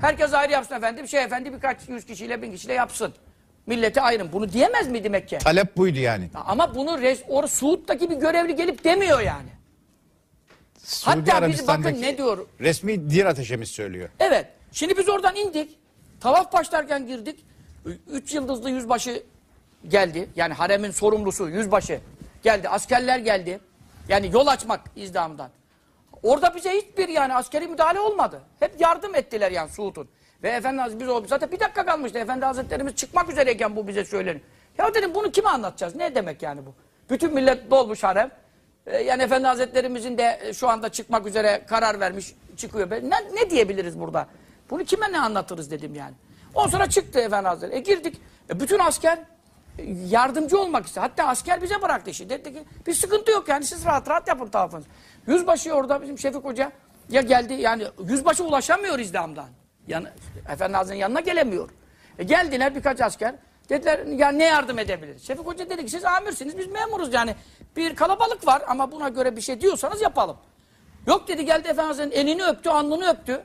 Herkes ayrı yapsın efendim. Şey efendi birkaç yüz kişiyle bin kişiyle yapsın. Milleti ayrın. Bunu diyemez miydi Mekke? Talep buydu yani. Ama bunu res, or Suud'daki bir görevli gelip demiyor yani. Suudi Hatta biz Arabistan'daki bakın ne diyor? Resmi dir ateşemiz söylüyor. Evet. Şimdi biz oradan indik. Tavaf başlarken girdik. Üç yıldızlı yüzbaşı geldi. Yani haremin sorumlusu yüzbaşı geldi. Askerler geldi. Yani yol açmak izdamdan. Orada bize hiçbir yani askeri müdahale olmadı. Hep yardım ettiler yani Suud'un. Ve Efendi Hazretleri biz o zaten bir dakika kalmıştı. Efendi Hazretlerimiz çıkmak üzereyken bu bize söyleniyor. Ya dedim bunu kime anlatacağız? Ne demek yani bu? Bütün millet dolmuş harem. Ee, yani Efendi Hazretlerimizin de e, şu anda çıkmak üzere karar vermiş çıkıyor. Ne, ne diyebiliriz burada? Bunu kime ne anlatırız dedim yani. Ondan sonra çıktı Efendi Hazretleri. E girdik. E, bütün asker e, yardımcı olmak istedi. Hatta asker bize bıraktı işi. Dedi ki bir sıkıntı yok yani siz rahat rahat yapın tavafınızı. Yüzbaşı orada bizim Şefik Hoca ya geldi yani yüzbaşı ulaşamıyor izdamdan. Yani, Efendi yanına gelemiyor. E geldiler birkaç asker. Dediler ya ne yardım edebiliriz? Şefik Hoca dedi ki siz amirsiniz biz memuruz yani. Bir kalabalık var ama buna göre bir şey diyorsanız yapalım. Yok dedi geldi Efendi Hazretleri'nin elini öptü, alnını öptü.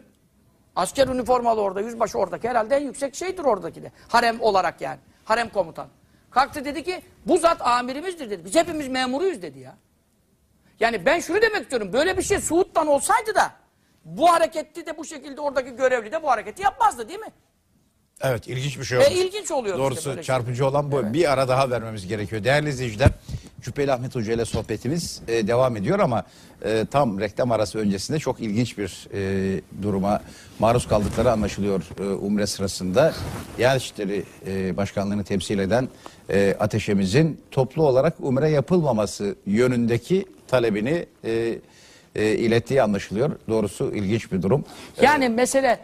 Asker üniformalı orada, yüzbaşı oradaki herhalde en yüksek şeydir oradaki de. Harem olarak yani. Harem komutan. Kalktı dedi ki bu zat amirimizdir dedi. Biz hepimiz memuruyuz dedi ya. Yani ben şunu demek istiyorum. Böyle bir şey Suud'dan olsaydı da bu hareketi de bu şekilde oradaki görevli de bu hareketi yapmazdı değil mi? Evet ilginç bir şey E, olmuş. ilginç oluyor. işte Doğrusu böyle şey. çarpıcı olan bu. Bir ara daha vermemiz gerekiyor. Değerli izleyiciler, Cübbeli Ahmet Hoca ile sohbetimiz e, devam ediyor ama e, tam reklam arası öncesinde çok ilginç bir e, duruma maruz kaldıkları anlaşılıyor e, Umre sırasında. Diyanet İşleri e, Başkanlığı'nı temsil eden e, Ateşemizin toplu olarak Umre yapılmaması yönündeki talebini e, e, ilettiği anlaşılıyor. Doğrusu ilginç bir durum. Yani mesele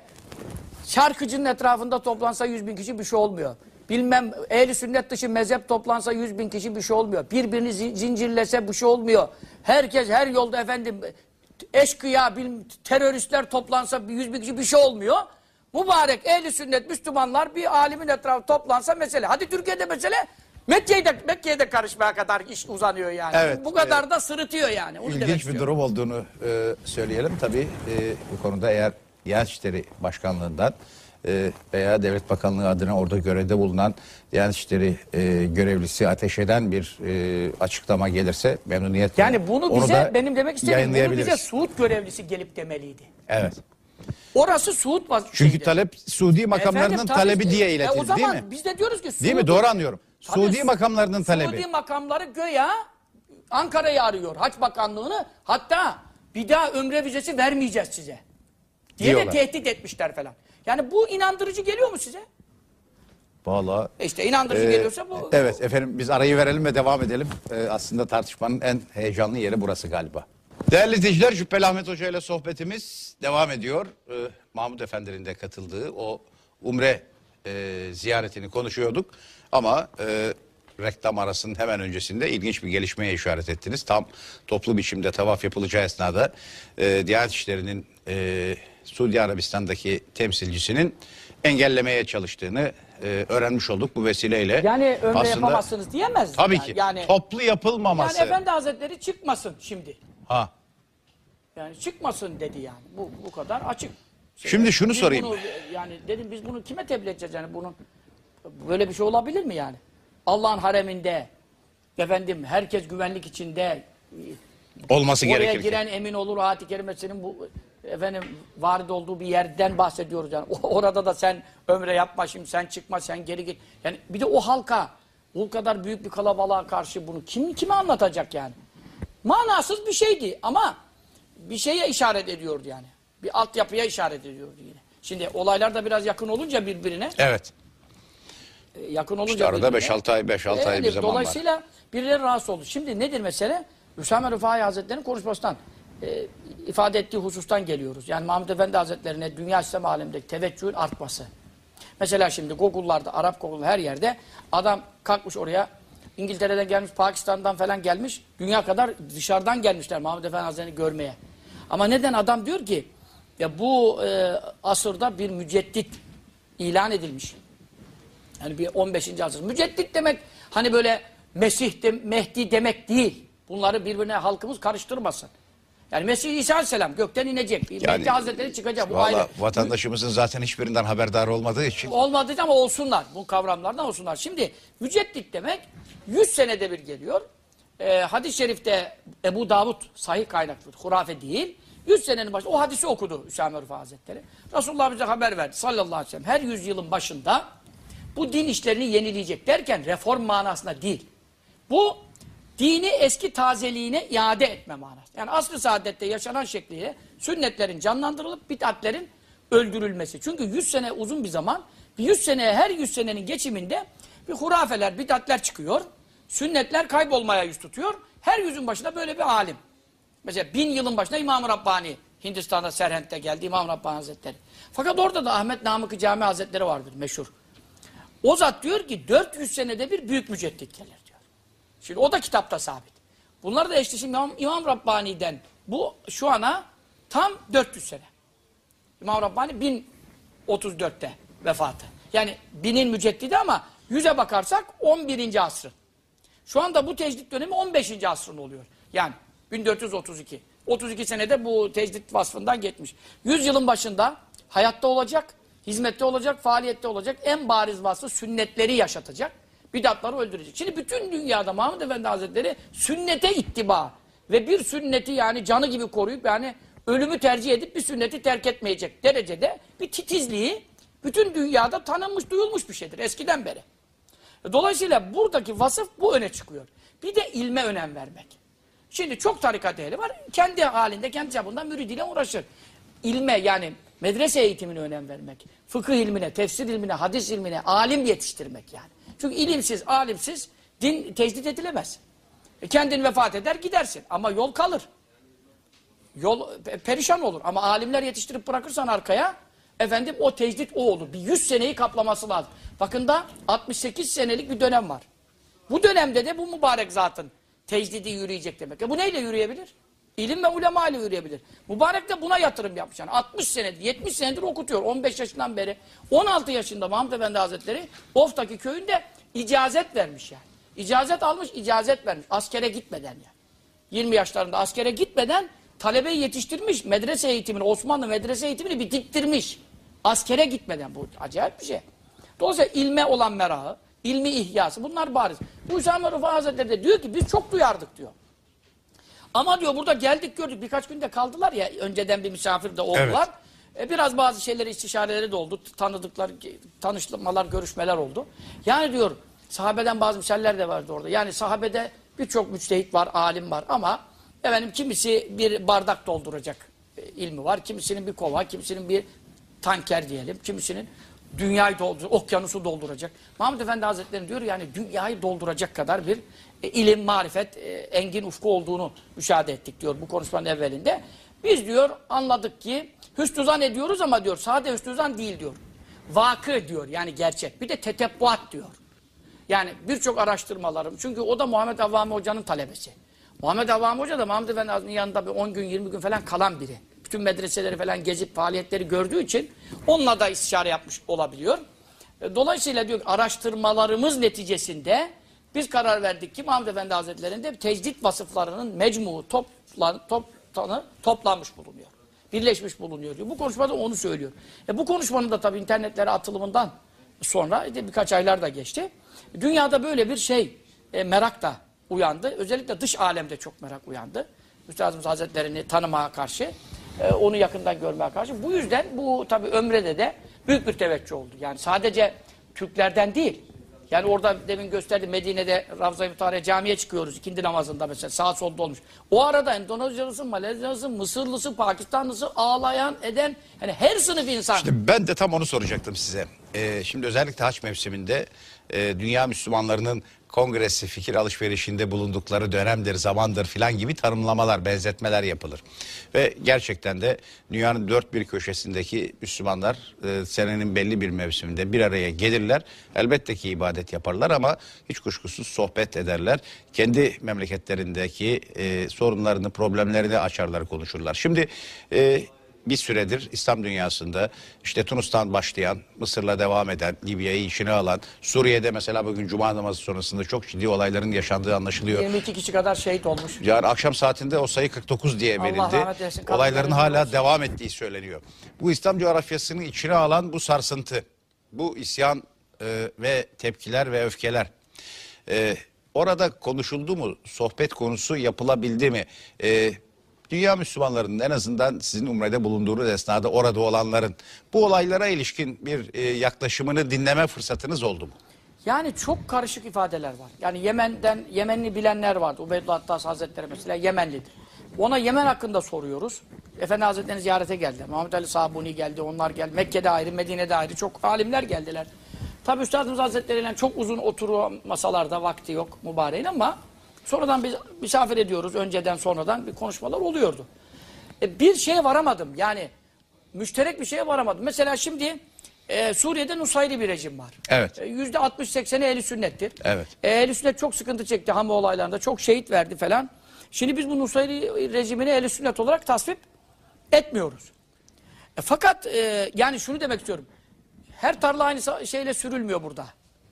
şarkıcının etrafında toplansa yüz bin kişi bir şey olmuyor. Bilmem ehli sünnet dışı mezhep toplansa yüz bin kişi bir şey olmuyor. Birbirini zi- zincirlese bir şey olmuyor. Herkes her yolda efendim eşkıya, teröristler toplansa bir yüz bin kişi bir şey olmuyor. Mübarek ehli sünnet Müslümanlar bir alimin etrafı toplansa mesele. Hadi Türkiye'de mesele Mekke'ye de, Mekke'ye de karışmaya kadar iş uzanıyor yani. Evet, Bu kadar da sırıtıyor yani. Onu demek İlginç bir istiyorum. durum olduğunu e, söyleyelim. Tabii e, bu konuda eğer Diyanet İşleri Başkanlığı'ndan e, veya Devlet Bakanlığı adına orada görevde bulunan Diyanet İşleri e, görevlisi ateş eden bir e, açıklama gelirse memnuniyetle Yani bunu onu bize da benim demek istediğim bunu yayınlayabiliriz. bize Suud görevlisi gelip demeliydi. Evet. Orası Suud vaz- Çünkü şeyidir. talep Suudi makamlarının Efendim, tabii talebi ki- diye e, iletildi o zaman değil mi? biz de diyoruz ki Değil mi? Doğru anlıyorum. Suudi Su- makamlarının talebi. Suudi makamları göya Ankara'yı arıyor. Haç Bakanlığı'nı hatta bir daha ömre vizesi vermeyeceğiz size. Diye Diyorlar. de tehdit etmişler falan. Yani bu inandırıcı geliyor mu size? Vallahi E İşte inandırıcı Ee, geliyorsa bu. Evet efendim biz arayı verelim ve devam edelim. Ee, aslında tartışmanın en heyecanlı yeri burası galiba. Değerli izleyiciler Cübbeli Ahmet Hoca ile sohbetimiz devam ediyor. Ee, Mahmut Efendi'nin de katıldığı o Umre e, ziyaretini konuşuyorduk. Ama e, reklam arasının hemen öncesinde ilginç bir gelişmeye işaret ettiniz. Tam toplu biçimde tavaf yapılacağı esnada e, Diyanet İşleri'nin e, Suudi Arabistan'daki temsilcisinin engellemeye çalıştığını e, öğrenmiş olduk bu vesileyle. Yani ömre Aslında- yapamazsınız diyemez. Tabii yani. ki. Yani, Toplu yapılmaması. yani Efendi Hazretleri çıkmasın şimdi. ha. Yani çıkmasın dedi yani. Bu bu kadar açık. Şimdi şunu Biz sorayım. bunu, yani dedim biz bunu kime tebliğ edeceğiz yani bunun böyle bir şey olabilir mi yani? Allah'ın hareminde efendim herkes güvenlik içinde Olması oraya gerekir. giren emin olur ayet-i kerimesinin bu efendim varid olduğu bir yerden bahsediyoruz yani. *laughs* Orada da sen ömre yapma şimdi sen çıkma sen geri git. Yani bir de o halka o kadar büyük bir kalabalığa karşı bunu kim kime anlatacak yani? Manasız bir şeydi ama bir şeye işaret ediyordu yani. Bir altyapıya işaret ediyordu yine. Şimdi olaylar da biraz yakın olunca birbirine, Evet. E, yakın olunca İşte arada birbirine- 5-6 ay 5-6 ay bir zaman var. Dolayısıyla birileri rahatsız oldu. Şimdi nedir mesele? Üsame Rıfai Hazretleri'nin konuşmasından. e, ifade ettiği husustan geliyoruz. Yani Mahmud Efendi Hazretlerine dünya İslam alemindeki teveccühün artması. Mesela şimdi Google'larda, Arap Google her yerde adam kalkmış oraya İngiltere'den gelmiş, Pakistan'dan falan gelmiş. Dünya kadar dışarıdan gelmişler Mahmud Efendi Hazretleri'ni görmeye. Ama neden adam diyor ki ya bu e, asırda bir müceddit ilan edilmiş. Yani bir 15. asır. Müceddit demek hani böyle Mesih, de, Mehdi demek değil. Bunları birbirine halkımız karıştırmasın. Yani Mesih İsa Aleyhisselam gökten inecek. Yani, Mehdi Hazretleri çıkacak. Bu ayrı. Vatandaşımızın zaten hiçbirinden haberdar olmadığı için Olmadı ama olsunlar. Bu kavramlardan olsunlar. Şimdi müceddit demek 100 senede bir geliyor. Ee, hadis-i şerifte Ebu Davud sahih kaynaklı, hurafe değil. 100 senenin başında o hadisi okudu Hüsame Rıfa Hazretleri. Resulullah bize haber verdi sallallahu aleyhi ve sellem. Her yüzyılın başında bu din işlerini yenileyecek derken reform manasında değil. Bu dini eski tazeliğine iade etme manası. Yani asr-ı saadette yaşanan şekliyle sünnetlerin canlandırılıp bid'atlerin öldürülmesi. Çünkü 100 sene uzun bir zaman. Bir 100 seneye her 100 senenin geçiminde bir hurafeler, bid'atler çıkıyor. Sünnetler kaybolmaya yüz tutuyor. Her yüzün başında böyle bir alim. Mesela bin yılın başında İmam-ı Rabbani Hindistan'da Serhent'te geldi İmam Rabbani Hazretleri. Fakat orada da Ahmet Namık Cami Hazretleri vardır meşhur. O zat diyor ki 400 senede bir büyük müceddit gelir diyor. Şimdi o da kitapta sabit. Bunlar da işte İmam, İmam Rabbani'den bu şu ana tam 400 sene. İmam Rabbani 1034'te vefatı. Yani binin müceddidi ama yüze bakarsak 11. asrın. Şu anda bu tecdit dönemi 15. asrın oluyor. Yani 1432. 32 senede bu tecdit vasfından geçmiş. 100 yılın başında hayatta olacak, hizmette olacak, faaliyette olacak. En bariz vasfı sünnetleri yaşatacak. Bidatları öldürecek. Şimdi bütün dünyada Mahmud Efendi Hazretleri sünnete ittiba ve bir sünneti yani canı gibi koruyup yani ölümü tercih edip bir sünneti terk etmeyecek derecede bir titizliği bütün dünyada tanınmış, duyulmuş bir şeydir eskiden beri. Dolayısıyla buradaki vasıf bu öne çıkıyor. Bir de ilme önem vermek. Şimdi çok tarikat ehli var. Kendi halinde, kendi çapında müridiyle uğraşır. İlme yani medrese eğitimine önem vermek. Fıkıh ilmine, tefsir ilmine, hadis ilmine, alim yetiştirmek yani. Çünkü ilimsiz, alimsiz din tecdit edilemez. E kendin vefat eder gidersin ama yol kalır. Yol pe- perişan olur ama alimler yetiştirip bırakırsan arkaya efendim o tecdit o olur. Bir 100 seneyi kaplaması lazım. Bakın da 68 senelik bir dönem var. Bu dönemde de bu mübarek zatın tecdidi yürüyecek demek. E bu neyle yürüyebilir? İlim ve ulema ile yürüyebilir. Mübarek de buna yatırım yapmış. Yani 60 senedir, 70 senedir okutuyor. 15 yaşından beri. 16 yaşında Mahmud Efendi Hazretleri Of'taki köyünde icazet vermiş yani. İcazet almış, icazet vermiş. Askere gitmeden yani. 20 yaşlarında askere gitmeden talebeyi yetiştirmiş. Medrese eğitimini, Osmanlı medrese eğitimini bitirttirmiş. Askere gitmeden. Bu acayip bir şey. Dolayısıyla ilme olan merakı, ilmi ihyası bunlar bariz. Bu Hüsame Rıfa Hazretleri de diyor ki biz çok duyardık diyor. Ama diyor burada geldik gördük birkaç günde kaldılar ya önceden bir misafir de oldular. E, biraz bazı şeyleri istişareleri de oldu. Tanıdıklar, tanışmalar, görüşmeler oldu. Yani diyor sahabeden bazı misaller de vardı orada. Yani sahabede birçok müçtehit var, alim var ama efendim kimisi bir bardak dolduracak e, ilmi var. Kimisinin bir kova, kimisinin bir tanker diyelim. Kimisinin dünyayı dolduracak, okyanusu dolduracak. Mahmud Efendi Hazretleri diyor yani dünyayı dolduracak kadar bir e, ilim, marifet, e, engin ufku olduğunu müşahede ettik diyor bu konuşmanın evvelinde. Biz diyor anladık ki hüsnü zan ediyoruz ama diyor sade hüsnü zan değil diyor. Vakı diyor yani gerçek. Bir de tetebbuat diyor. Yani birçok araştırmalarım. Çünkü o da Muhammed Avvami Hoca'nın talebesi. Muhammed Avvami Hoca da Muhammed Efendi Hazretleri'nin yanında bir 10 gün 20 gün falan kalan biri. Bütün medreseleri falan gezip faaliyetleri gördüğü için onunla da istişare yapmış olabiliyor. E, Dolayısıyla diyor araştırmalarımız neticesinde biz karar verdik ki Muhammed Efendi Hazretleri'nde tecdit vasıflarının mecmu toplan, toplanı, toplanmış bulunuyor. Birleşmiş bulunuyor diyor. Bu konuşmada onu söylüyor. E bu konuşmanın da tabii internetlere atılımından sonra işte birkaç aylar da geçti. Dünyada böyle bir şey e, merak da uyandı. Özellikle dış alemde çok merak uyandı. Üstadımız Hazretleri'ni tanımaya karşı, e, onu yakından görmeye karşı. Bu yüzden bu tabii ömrede de büyük bir teveccüh oldu. Yani sadece Türklerden değil. Yani orada demin gösterdi Medine'de Ravza-i Mutahhare camiye çıkıyoruz ikindi namazında mesela sağ solda olmuş. O arada Endonezyalısı, Malezyalısı, Mısırlısı, Pakistanlısı ağlayan, eden yani her sınıf insan. İşte ben de tam onu soracaktım size. Ee, şimdi özellikle haç mevsiminde e, dünya Müslümanlarının kongresi, fikir alışverişinde bulundukları dönemdir, zamandır filan gibi tanımlamalar, benzetmeler yapılır. Ve gerçekten de dünyanın dört bir köşesindeki Müslümanlar e, senenin belli bir mevsiminde bir araya gelirler. Elbette ki ibadet yaparlar ama hiç kuşkusuz sohbet ederler. Kendi memleketlerindeki e, sorunlarını, problemlerini açarlar, konuşurlar. Şimdi e, bir süredir İslam dünyasında işte Tunus'tan başlayan, Mısır'la devam eden, Libya'yı işine alan, Suriye'de mesela bugün Cuma namazı sonrasında çok ciddi olayların yaşandığı anlaşılıyor. 22 kişi kadar şehit olmuş. Yarın akşam saatinde o sayı 49 diye verildi. eylesin. Olayların hala olsun. devam ettiği söyleniyor. Bu İslam coğrafyasını içine alan bu sarsıntı, bu isyan e, ve tepkiler ve öfkeler. e, orada konuşuldu mu? Sohbet konusu yapılabildi mi? E, dünya Müslümanlarının en azından sizin umrede bulunduğunuz esnada orada olanların bu olaylara ilişkin bir e, yaklaşımını dinleme fırsatınız oldu mu? Yani çok karışık ifadeler var. Yani Yemen'den, Yemenli bilenler vardı. Ubeydullah Attas Hazretleri mesela Yemenlidir. Ona Yemen hakkında soruyoruz. Efendi Hazretleri ziyarete geldi. Muhammed Ali Sabuni geldi, onlar geldi. Mekke'de ayrı, Medine'de ayrı çok alimler geldiler. Tabi Üstadımız Hazretleri'yle çok uzun oturuyor masalarda vakti yok mübareğin ama sonradan biz misafir ediyoruz. Önceden sonradan bir konuşmalar oluyordu. E, bir şeye varamadım. Yani müşterek bir şeye varamadım. Mesela şimdi e, Suriye'de Nusayri bir rejim var. Evet. E, Yüzde 60-80'i ehli sünnettir. Evet. E, ehli sünnet çok sıkıntı çekti Hami olaylarında. Çok şehit verdi falan. Şimdi biz bu Nusayri rejimini ehli sünnet olarak tasvip etmiyoruz. E, fakat e, yani şunu demek istiyorum. Her tarla aynı şeyle sürülmüyor burada.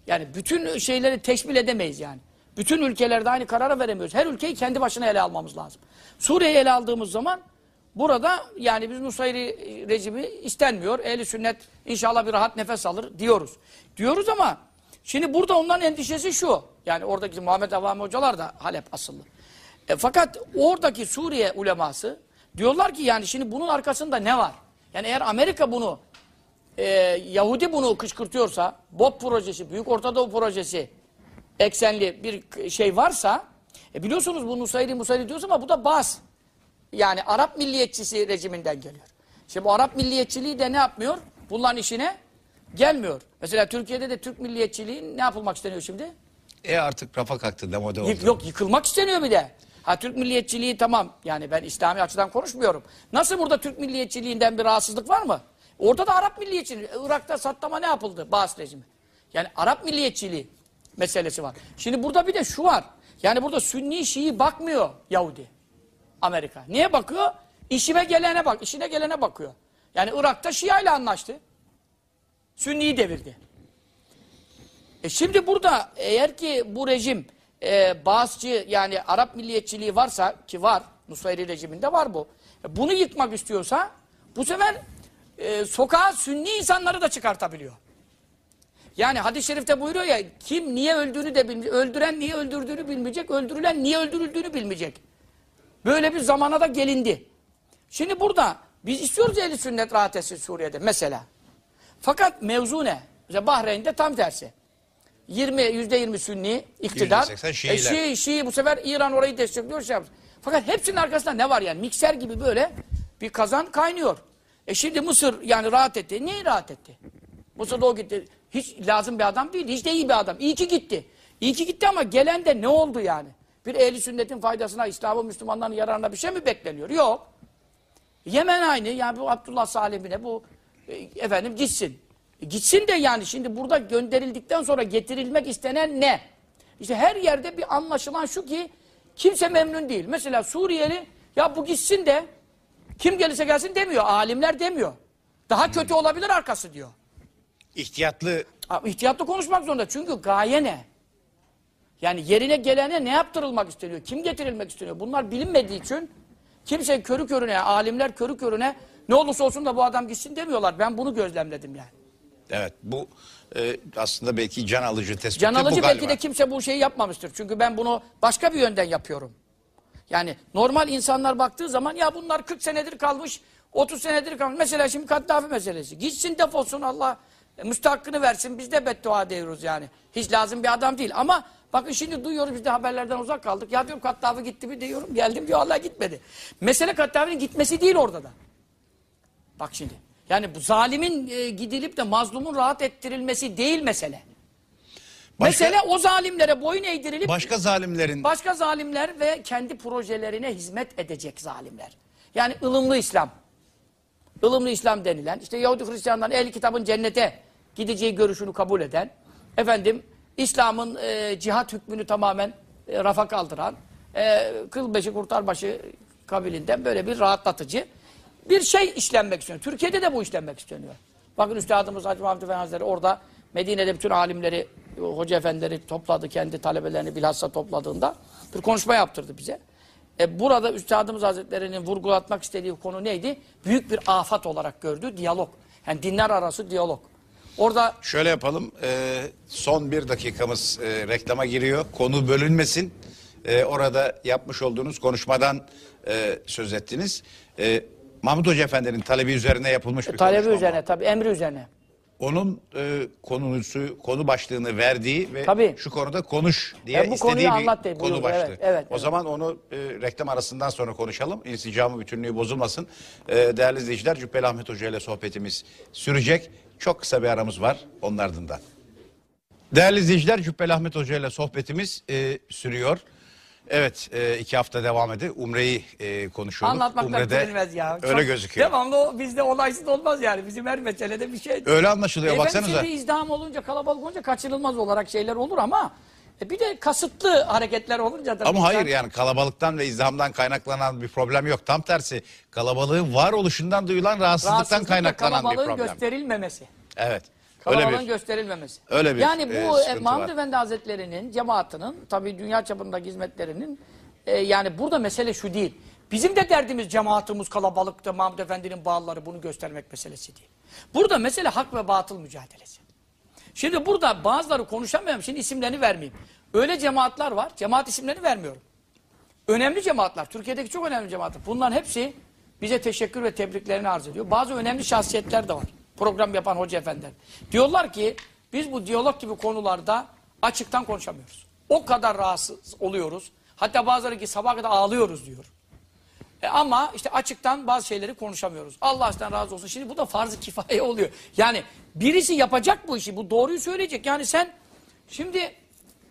Yani bütün şeyleri teşmil edemeyiz yani. Bütün ülkelerde aynı karara veremiyoruz. Her ülkeyi kendi başına ele almamız lazım. Suriye'yi ele aldığımız zaman burada yani biz Nusayri rejimi istenmiyor. Ehli sünnet inşallah bir rahat nefes alır diyoruz. Diyoruz ama şimdi burada onların endişesi şu. Yani oradaki Muhammed Avami hocalar da Halep asıllı. E, fakat oradaki Suriye uleması diyorlar ki yani şimdi bunun arkasında ne var? Yani eğer Amerika bunu e, Yahudi bunu kışkırtıyorsa, BOP projesi, Büyük Orta Doğu projesi eksenli bir şey varsa, e biliyorsunuz bu Nusayri Musayri diyoruz ama bu da Bas. Yani Arap milliyetçisi rejiminden geliyor. Şimdi bu Arap milliyetçiliği de ne yapmıyor? Bunların işine gelmiyor. Mesela Türkiye'de de Türk milliyetçiliği ne yapılmak isteniyor şimdi? E artık rafa kalktı, demode oldu. Yık- yok yıkılmak isteniyor bir de. Ha Türk milliyetçiliği tamam. Yani ben İslami açıdan konuşmuyorum. Nasıl burada Türk milliyetçiliğinden bir rahatsızlık var mı? Orada da Arap milliyetçiliği. Irak'ta Saddam'a ne yapıldı? Baas rejimi. Yani Arap milliyetçiliği meselesi var. Şimdi burada bir de şu var. Yani burada Sünni Şii bakmıyor Yahudi. Amerika. Niye bakıyor? İşime gelene bak, işine gelene bakıyor. Yani Irak'ta Şia ile anlaştı. Sünni'yi devirdi. E şimdi burada eğer ki bu rejim e, Bağızcı yani Arap milliyetçiliği varsa ki var Nusayri rejiminde var bu. E, bunu yıkmak istiyorsa bu sefer e, sokağa sünni insanları da çıkartabiliyor. Yani hadis-i şerifte buyuruyor ya kim niye öldüğünü de bilmeyecek. Öldüren niye öldürdüğünü bilmeyecek. Öldürülen niye öldürüldüğünü bilmeyecek. Böyle bir zamana da gelindi. Şimdi burada biz istiyoruz ehli sünnet rahat etsin Suriye'de mesela. Fakat mevzu ne? Mesela Bahreyn'de tam tersi. 20 yüzde 20 Sünni iktidar. %80 Şiiler. E, Şii, Şii bu sefer İran orayı destekliyor şey yapıyor. Fakat hepsinin arkasında ne var yani? Mikser gibi böyle bir kazan kaynıyor. E şimdi Mısır yani rahat etti. Niye rahat etti? Mısır'da o gitti. Hiç lazım bir adam değil. Hiç de iyi bir adam. İyi ki gitti. İyi ki gitti ama gelen de ne oldu yani? Bir ehli sünnetin faydasına, İslam'ın, Müslümanların yararına bir şey mi bekleniyor? Yok. Yemen aynı. Yani bu Abdullah Salim'ine bu e, efendim gitsin. E, gitsin de yani şimdi burada gönderildikten sonra getirilmek istenen ne? İşte her yerde bir anlaşılan şu ki kimse memnun değil. Mesela Suriyeli ya bu gitsin de kim gelirse gelsin demiyor. Alimler demiyor. Daha kötü olabilir arkası diyor. İhtiyatlı Ha, İhtiyatlı konuşmak zorunda. Çünkü gaye ne? Yani yerine gelene ne yaptırılmak isteniyor? Kim getirilmek isteniyor? Bunlar bilinmediği için kimse körü körüne, alimler körü körüne ne olursa olsun da bu adam gitsin demiyorlar. Ben bunu gözlemledim yani. Evet bu e, aslında belki can alıcı tespiti Can alıcı belki de kimse bu şeyi yapmamıştır. Çünkü ben bunu başka bir yönden yapıyorum. Yani normal insanlar baktığı zaman ya bunlar 40 senedir kalmış, 30 senedir kalmış. Mesela şimdi Kaddafi meselesi. Gitsin defolsun Allah müstahakkını versin. Biz de beddua diyoruz yani. Hiç lazım bir adam değil. Ama bakın şimdi duyuyoruz biz de haberlerden uzak kaldık. Ya diyorum Kaddafi gitti mi diyorum. Geldim diyor Allah gitmedi. Mesele Kaddafi'nin gitmesi değil orada da. Bak şimdi. Yani bu zalimin e, gidilip de mazlumun rahat ettirilmesi değil mesele. Başka- Mesele o zalimlere boyun eğdirilip Başka zalimlerin başka zalimler ve kendi projelerine hizmet edecek zalimler. Yani ılımlı İslam. ılımlı İslam denilen, işte Yahudi Hristiyanların el kitabın cennete gideceği görüşünü kabul eden, efendim İslam'ın e, cihat hükmünü tamamen e, rafa kaldıran, e, kılbeşi kurtarbaşı kabilinden böyle bir rahatlatıcı bir şey işlenmek istiyor. Türkiye'de de bu işlenmek isteniyor. Bakın Üstadımız Hacı Mahmud Efendi Hazretleri orada Medine'de bütün alimleri, hoca efendileri topladı, kendi talebelerini bilhassa topladığında bir konuşma yaptırdı bize. E, burada Üstadımız Hazretleri'nin vurgulatmak istediği konu neydi? Büyük bir afat olarak gördüğü diyalog. Yani dinler arası diyalog. Orada Şöyle yapalım. e, son bir dakikamız e, reklama giriyor. Konu bölünmesin. E, orada yapmış olduğunuz konuşmadan e, söz ettiniz. E, Mahmut Hoca Efendi'nin talebi üzerine yapılmış bir talebi konuşma. üzerine tabii emri üzerine. Onun e, konusu, konu başlığını verdiği ve Tabii. şu konuda konuş diye E, bu istediği bir anlat konu buyurdu. başlığı. Evet, evet, o evet. zaman onu e, reklam arasından sonra konuşalım. İnsicamı bütünlüğü bozulmasın. E, değerli izleyiciler Cübbeli Ahmet Hoca ile sohbetimiz sürecek. Çok kısa bir aramız var onun ardından. Değerli izleyiciler Cübbeli Ahmet Hoca ile sohbetimiz e, sürüyor. Evet e, iki hafta devam ediyor. Umre'yi e, konuşuyorduk. Anlatmaktan Umre'de bilinmez ya. Öyle Çok- gözüküyor. Devamlı bizde olaysız olmaz yani. Bizim her meselede bir şey. Öyle anlaşılıyor Efendim baksanıza. şimdi izdiham olunca kalabalık olunca kaçınılmaz olarak şeyler olur ama e, bir de kasıtlı hareketler olunca da Ama hayır yani kalabalıktan ve izdihamdan kaynaklanan bir problem yok. Tam tersi kalabalığın var oluşundan duyulan rahatsızlıktan kaynaklanan bir kalabalığın problem. gösterilmemesi. Evet. Öyle Kalabalığın bir gösterilmemesi. öyle bir, yani e, bu e, sıkıntı Mahmud. Efendi Hazretleri'nin cemaatinin tabii dünya çapındaki hizmetlerinin e, yani burada mesele şu değil. Bizim de derdimiz cemaatimiz kalabalıkta Mahmud Efendi'nin bağları bunu göstermek meselesi değil. Burada mesele hak ve batıl mücadelesi. Şimdi burada bazıları konuşamıyorum. Şimdi isimlerini vermeyeyim. Öyle cemaatler var. Cemaat isimlerini vermiyorum. Önemli cemaatler. Türkiye'deki çok önemli cemaatler. Bunların hepsi bize teşekkür ve tebriklerini arz ediyor. Bazı önemli şahsiyetler de var. Program yapan hoca efendiler. Diyorlar ki biz bu diyalog gibi konularda açıktan konuşamıyoruz. O kadar rahatsız oluyoruz. Hatta bazıları ki sabah kadar ağlıyoruz diyor. E ama işte açıktan bazı şeyleri konuşamıyoruz. Allah sizden razı olsun. Şimdi bu da farz-ı kifaye oluyor. Yani birisi yapacak bu işi. Bu doğruyu söyleyecek. Yani sen şimdi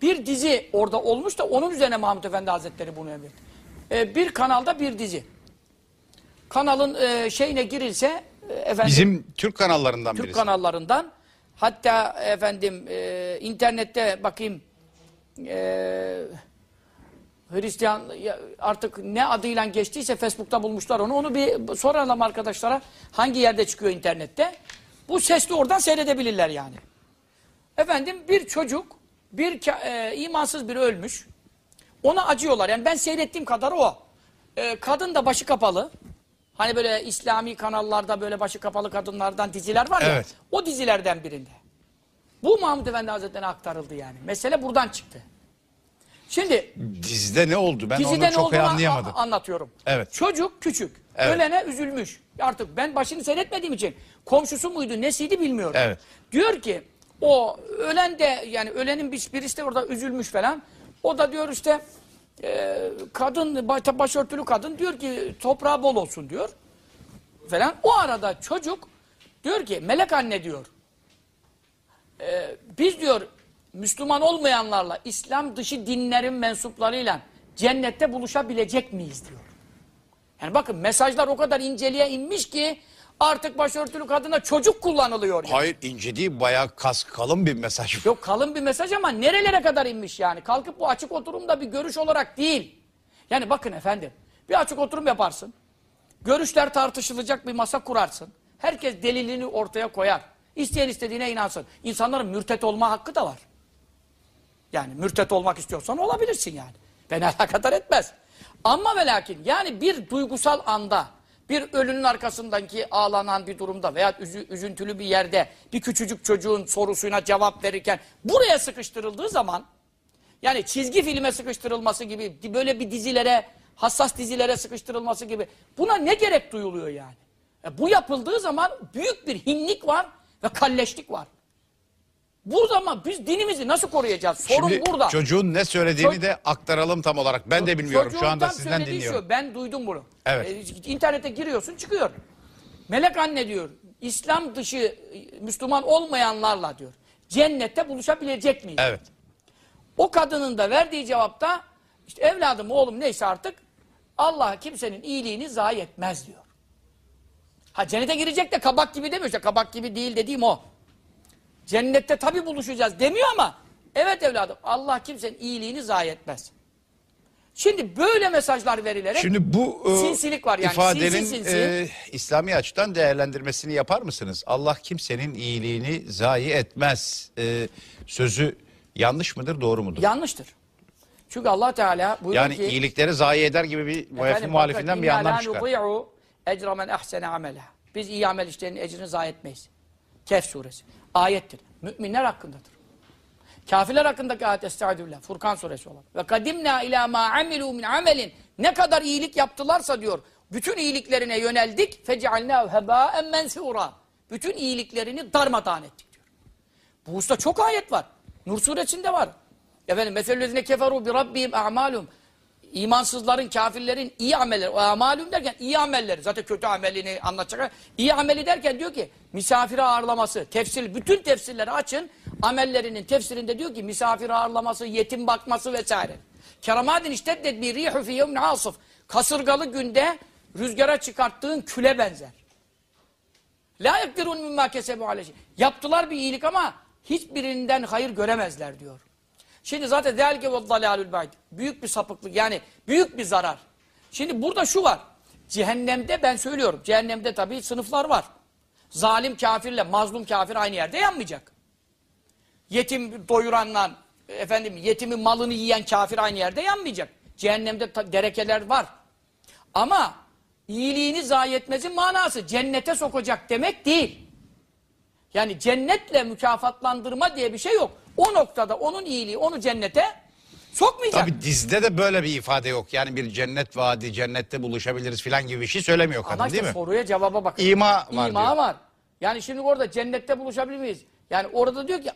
bir dizi orada olmuş da onun üzerine Mahmut Efendi Hazretleri bunu emretti. E, bir kanalda bir dizi. Kanalın e, şeyine girilse e, efendim Bizim Türk kanallarından Türk birisi. kanallarından hatta efendim e, internette bakayım e, Hristiyan ya, artık ne adıyla geçtiyse Facebook'ta bulmuşlar onu. Onu bir soralım arkadaşlara hangi yerde çıkıyor internette. Bu sesli oradan seyredebilirler yani. Efendim bir çocuk bir e, imansız biri ölmüş. Ona acıyorlar. Yani ben seyrettiğim kadar o. E, kadın da başı kapalı. Hani böyle İslami kanallarda böyle başı kapalı kadınlardan diziler var ya. Evet. O dizilerden birinde. Bu Mahmut Efendi Hazretleri'ne aktarıldı yani. Mesele buradan çıktı. Şimdi Dizide ne oldu? Ben onu çok iyi anlayamadım. anlatıyorum. Evet. Çocuk küçük. Evet. Ölene üzülmüş. Artık ben başını seyretmediğim için komşusu muydu nesiydi bilmiyorum. Evet. Diyor ki o ölen de yani ölenin bir- birisi de orada üzülmüş falan. O da diyor işte e, kadın baş- başörtülü kadın diyor ki toprağı bol olsun diyor. Falan. O arada çocuk diyor ki melek anne diyor. e, biz diyor Müslüman olmayanlarla İslam dışı dinlerin mensuplarıyla cennette buluşabilecek miyiz diyor. Yani bakın mesajlar o kadar inceliğe inmiş ki artık başörtülü kadına çocuk kullanılıyor. yani. Hayır ince değil bayağı kas kalın bir mesaj. Yok kalın bir mesaj ama nerelere kadar inmiş yani. Kalkıp bu açık oturumda bir görüş olarak değil. Yani bakın efendim bir açık oturum yaparsın. Görüşler tartışılacak bir masa kurarsın. Herkes delilini ortaya koyar. İsteyen istediğine inansın. İnsanların mürtet olma hakkı da var. Yani mürtet olmak istiyorsan olabilirsin yani. Beni *laughs* alakadar etmez. Ama ve lakin yani bir duygusal anda bir ölünün arkasındaki ağlanan bir durumda veya üzü- üzüntülü bir yerde bir küçücük çocuğun sorusuna cevap verirken buraya sıkıştırıldığı zaman yani çizgi filme sıkıştırılması gibi böyle bir dizilere hassas dizilere sıkıştırılması gibi buna ne gerek duyuluyor yani? E bu yapıldığı zaman büyük bir hinlik var ve kalleşlik var. Burada ama biz dinimizi nasıl koruyacağız? Sorun Şimdi burada. çocuğun ne söylediğini Ço- de aktaralım tam olarak. Ben de bilmiyorum Çocuğun şu anda tam sizden söylediği dinliyorum. Şu, ben duydum bunu. Evet. E, internete giriyorsun çıkıyor. Melek anne diyor. İslam dışı e, Müslüman olmayanlarla diyor. Cennette buluşabilecek miyiz? Evet. O kadının da verdiği cevapta işte evladım oğlum neyse artık Allah kimsenin iyiliğini zayi etmez diyor. Ha cennete girecek de kabak gibi demiyor. İşte kabak gibi değil dediğim o. Cennette tabi buluşacağız demiyor ama evet evladım Allah kimsenin iyiliğini zayi etmez. Şimdi böyle mesajlar verilerek Şimdi bu e, Sinsilik var yani, ifadenin sinsi sinsi. e, İslami açıdan değerlendirmesini yapar mısınız? Allah kimsenin iyiliğini zayi etmez. E, sözü yanlış mıdır, doğru mudur? yanlıştır. Çünkü Allah Teala buyuruyor yani ki iyilikleri zayi eder gibi bir Efendim, muhalifinden bir "İnna anlam la çıkar. ecra men ahsene amele. Biz iyi amel işlerinin ecrini zayi etmeyiz. Kehf suresi. Ayettir. Müminler hakkındadır. Kafirler hakkındaki ayet Estaizu billah. Furkan suresi olan. Ve kadimna ila ma amilu min amelin. Ne kadar iyilik yaptılarsa diyor. Bütün iyiliklerine yöneldik. Fecealnâhu hebâen mensûrâ. Bütün iyiliklerini darmadağın ettik diyor. Bu usta çok ayet var. Nur suresinde var. Efendim meselelezine keferu bi rabbihim a'malum. İmansızların, kafirlerin iyi amelleri, o amalum derken iyi amelleri, zaten kötü amelini anlatacak. İyi ameli derken diyor ki misafir ağırlaması, tefsir, bütün tefsirleri açın. Amellerinin tefsirinde diyor ki misafir ağırlaması, yetim bakması vesaire. Keramadin işteddet bir rihu fi yevmin asıf. Kasırgalı günde rüzgara çıkarttığın küle benzer. La yakdirun mimma kesebu aleyhi. Yaptılar bir iyilik ama hiçbirinden hayır göremezler diyor. Şimdi zaten zelke ve dalalül bayd. Büyük bir sapıklık yani büyük bir zarar. Şimdi burada şu var. Cehennemde ben söylüyorum. Cehennemde tabii sınıflar var. Zalim kafirle mazlum kafir aynı yerde yanmayacak. Yetim doyuranla efendim yetimin malını yiyen kafir aynı yerde yanmayacak. Cehennemde derekeler var. Ama iyiliğini zayi etmezin manası cennete sokacak demek değil. Yani cennetle mükafatlandırma diye bir şey yok. O noktada onun iyiliği onu cennete sokmayacak. Tabi dizde de böyle bir ifade yok. Yani bir cennet vaadi, cennette buluşabiliriz filan gibi bir şey söylemiyor kadın Ama işte değil mi? soruya cevaba bakın. İma var İma diyor. var. Yani şimdi orada cennette buluşabilir miyiz? Yani orada diyor ki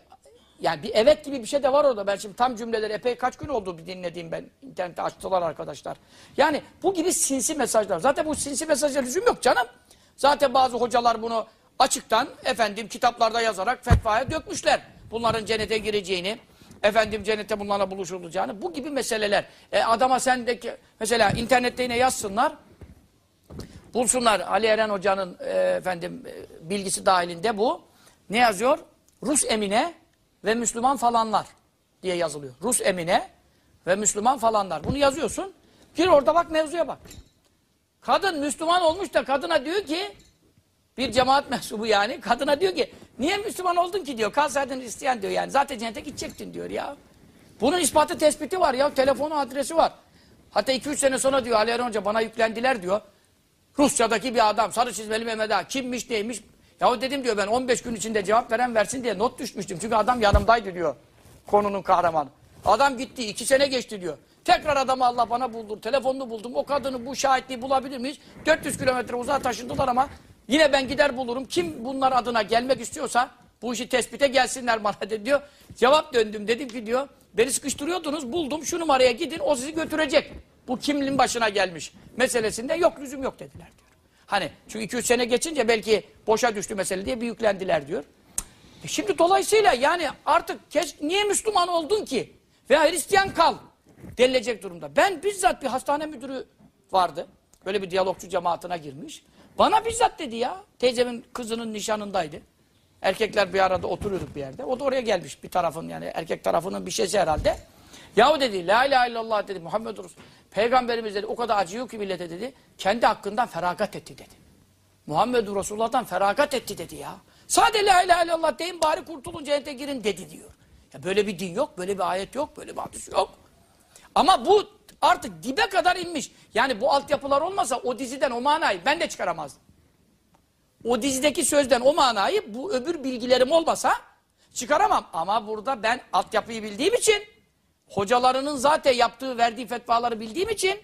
yani bir evet gibi bir şey de var orada. Ben şimdi tam cümleleri epey kaç gün oldu bir dinlediğim ben. internette açtılar arkadaşlar. Yani bu gibi sinsi mesajlar. Zaten bu sinsi mesaja lüzum yok canım. Zaten bazı hocalar bunu açıktan efendim kitaplarda yazarak fetvaya dökmüşler. Bunların cennete gireceğini, efendim cennete bunlarla buluşulacağını. Bu gibi meseleler. E, adama sendeki mesela internette yine yazsınlar. Bulsunlar Ali Eren Hoca'nın e, efendim e, bilgisi dahilinde bu. Ne yazıyor? Rus emine ve Müslüman falanlar diye yazılıyor. Rus emine ve Müslüman falanlar. Bunu yazıyorsun. Gir orada bak mevzuya bak. Kadın Müslüman olmuş da kadına diyor ki bir cemaat mensubu yani kadına diyor ki niye Müslüman oldun ki diyor. Kalsaydın isteyen diyor yani. Zaten cennete gidecektin diyor ya. Bunun ispatı tespiti var ya. Telefonu adresi var. Hatta 2-3 sene sonra diyor Ali Hoca bana yüklendiler diyor. Rusya'daki bir adam sarı çizmeli Mehmet Ağa kimmiş neymiş. Ya dedim diyor ben 15 gün içinde cevap veren versin diye not düşmüştüm. Çünkü adam yanımdaydı diyor konunun kahramanı. Adam gitti 2 sene geçti diyor. Tekrar adamı Allah bana buldur. Telefonunu buldum. O kadını bu şahitliği bulabilir miyiz? 400 kilometre uzağa taşındılar ama yine ben gider bulurum. Kim bunlar adına gelmek istiyorsa bu işi tespite gelsinler bana dedi diyor. Cevap döndüm dedim ki diyor beni sıkıştırıyordunuz buldum şu numaraya gidin o sizi götürecek. Bu kimliğin başına gelmiş meselesinde yok lüzum yok dediler diyor. Hani çünkü 2-3 sene geçince belki boşa düştü mesele diye büyüklendiler diyor. E şimdi dolayısıyla yani artık keş, niye Müslüman oldun ki? Veya Hristiyan kal denilecek durumda. Ben bizzat bir hastane müdürü vardı. Böyle bir diyalogçu cemaatine girmiş. Bana bizzat dedi ya. Teyzemin kızının nişanındaydı. Erkekler bir arada oturuyorduk bir yerde. O da oraya gelmiş bir tarafın yani erkek tarafının bir şeysi herhalde. Yahu dedi la ilahe illallah dedi Muhammed Resul. Peygamberimiz dedi o kadar acıyor ki millete dedi. Kendi hakkından feragat etti dedi. Muhammed Resulullah'tan feragat etti dedi ya. Sade la ilahe illallah deyin bari kurtulun cennete girin dedi diyor. Ya böyle bir din yok, böyle bir ayet yok, böyle bir hadis yok. Ama bu artık dibe kadar inmiş. Yani bu altyapılar olmasa o diziden o manayı ben de çıkaramazdım. O dizideki sözden o manayı bu öbür bilgilerim olmasa çıkaramam. Ama burada ben altyapıyı bildiğim için hocalarının zaten yaptığı verdiği fetvaları bildiğim için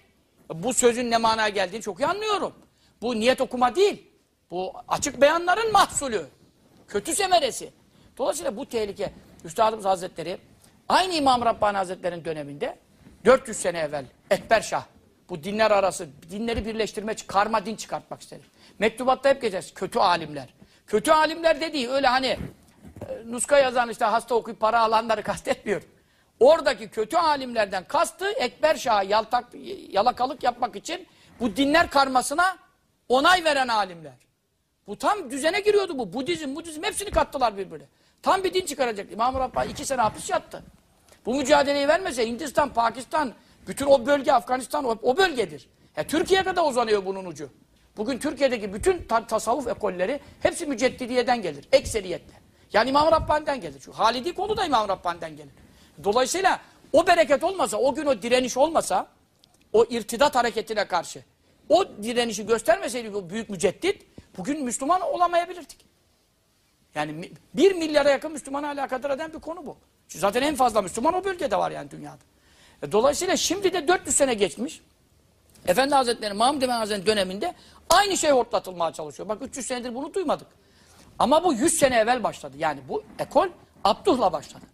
bu sözün ne manaya geldiğini çok iyi anlıyorum. Bu niyet okuma değil. Bu açık beyanların mahsulü. Kötü semeresi. Dolayısıyla bu tehlike Üstadımız Hazretleri aynı İmam Rabbani Hazretleri'nin döneminde 400 sene evvel Ekber Şah bu dinler arası dinleri birleştirme karma din çıkartmak istedi. Mektubatta hep geçeriz kötü alimler. Kötü alimler dediği öyle hani e, nuska yazan işte hasta okuyup para alanları *laughs* kastetmiyor. Oradaki kötü alimlerden kastı Ekber Şah'a yaltak, yalakalık yapmak için bu dinler karmasına onay veren alimler. Bu tam düzene giriyordu bu. Budizm, Budizm hepsini kattılar birbirine. Tam bir din çıkaracak. İmam-ı Rabbani iki sene hapis yattı. Bu mücadeleyi vermese Hindistan, Pakistan, bütün o bölge Afganistan o, o bölgedir. Ya, Türkiye'ye kadar uzanıyor bunun ucu. Bugün Türkiye'deki bütün ta- tasavvuf ekolleri hepsi müceddidiyeden gelir. Ekseriyetle. Yani İmam-ı Rabbani'den gelir. Şu Halidi konu da İmam-ı Rabbani'den gelir. Dolayısıyla o bereket olmasa, o gün o direniş olmasa, o irtidat hareketine karşı, o direnişi göstermeseydi bu büyük müceddit, bugün Müslüman olamayabilirdik. Yani bir milyara yakın Müslümana alakadar eden bir konu bu. Zaten en fazla Müslüman o bölgede var yani dünyada. E, Dolayısıyla şimdi de 400 sene geçmiş. Efendi Hazretleri, Mahmud Emin Hazretleri döneminde aynı şey hortlatılmaya çalışıyor. Bak 300 senedir bunu duymadık. Ama bu 100 sene evvel başladı. Yani bu ekol Abduh'la başladı.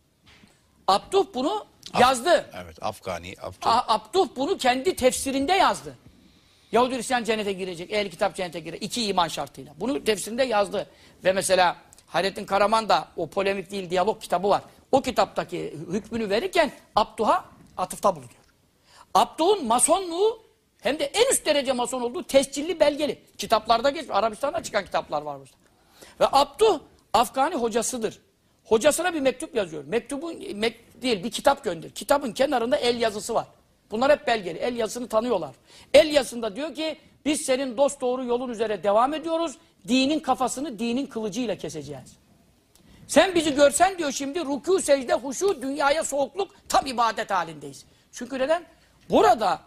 Abduh bunu yazdı. Evet Afgani, Abdül. A- Abduh bunu kendi tefsirinde yazdı. Yahudi Hristiyan cennete girecek, ehl kitap cennete girecek. iki iman şartıyla. Bunu tefsirinde yazdı. Ve mesela Hayrettin Karaman da o polemik değil diyalog kitabı var. O kitaptaki hükmünü verirken Abduh'a atıfta bulunuyor. Abduh'un masonluğu hem de en üst derece mason olduğu tescilli belgeli. Kitaplarda geç, Arabistan'da çıkan kitaplar var burada. Ve Abduh Afgani hocasıdır. Hocasına bir mektup yazıyor. Mektubun mek, değil bir kitap gönder. Kitabın kenarında el yazısı var. Bunlar hep belgeli. El yazısını tanıyorlar. El yazısında diyor ki biz senin dost doğru yolun üzere devam ediyoruz. Dinin kafasını dinin kılıcıyla keseceğiz. Sen bizi görsen diyor şimdi rükû, secde, huşu, dünyaya soğukluk tam ibadet halindeyiz. Çünkü neden? Burada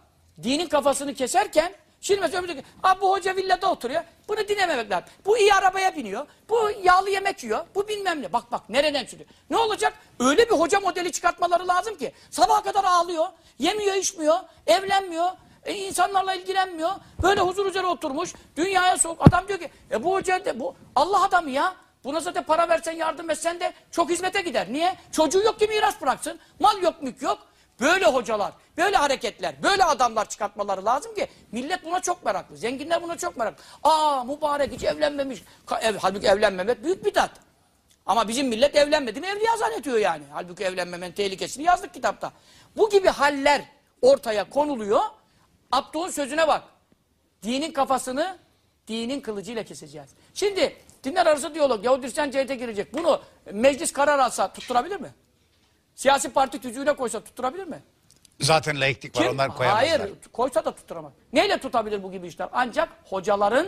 dinin kafasını keserken şimdi mesela "Abi bu hoca villada oturuyor. Bunu dinlememek lazım. Bu iyi arabaya biniyor. Bu yağlı yemek yiyor. Bu bilmem ne. Bak bak nereden çıkıyor. Ne olacak? Öyle bir hoca modeli çıkartmaları lazım ki sabaha kadar ağlıyor. Yemiyor, içmiyor, evlenmiyor. E, insanlarla ilgilenmiyor. Böyle huzur üzere oturmuş. Dünyaya soğuk. Adam diyor ki e bu hoca de, bu Allah adamı ya. Buna zaten para versen yardım etsen de çok hizmete gider. Niye? Çocuğu yok ki miras bıraksın. Mal yok mülk yok. Böyle hocalar, böyle hareketler, böyle adamlar çıkartmaları lazım ki millet buna çok meraklı. Zenginler buna çok meraklı. Aa mübarek hiç evlenmemiş. Ev, halbuki evlenmemek büyük bir tat. Ama bizim millet evlenmedi mi evliya zannediyor yani. Halbuki evlenmemenin tehlikesini yazdık kitapta. Bu gibi haller ortaya konuluyor. Abduh'un sözüne bak. Dinin kafasını dinin kılıcıyla keseceğiz. Şimdi dinler arası diyalog. Yahudi Hristiyan cennete girecek. Bunu meclis karar alsa tutturabilir mi? Siyasi parti tüzüğüne koysa tutturabilir mi? Zaten laiklik var Kim? onlar koyamazlar. Hayır. Koysa da tutturamaz. Neyle tutabilir bu gibi işler? Ancak hocaların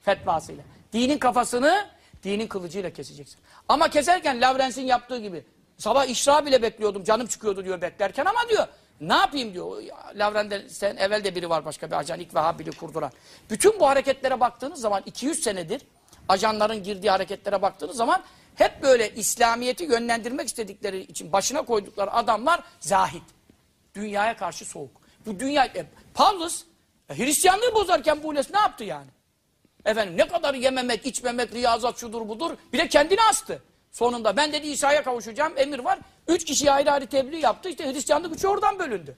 fetvasıyla. Dinin kafasını dinin kılıcıyla keseceksin. Ama keserken Lavrens'in yaptığı gibi sabah işra bile bekliyordum canım çıkıyordu diyor beklerken ama diyor ne yapayım diyor. Lavren'de sen evvel de biri var başka bir ajan ilk Vehhabili kurduran. Bütün bu hareketlere baktığınız zaman 200 senedir ajanların girdiği hareketlere baktığınız zaman hep böyle İslamiyet'i yönlendirmek istedikleri için başına koydukları adamlar zahit. Dünyaya karşı soğuk. Bu dünya... E, Pavlus e, Hristiyanlığı bozarken Bules ne yaptı yani? Efendim ne kadar yememek, içmemek, riyazat şudur budur. Bir de kendini astı. Sonunda ben dedi İsa'ya kavuşacağım emir var. Üç kişi ayrı ayrı tebliğ yaptı. İşte Hristiyanlık üçü oradan bölündü.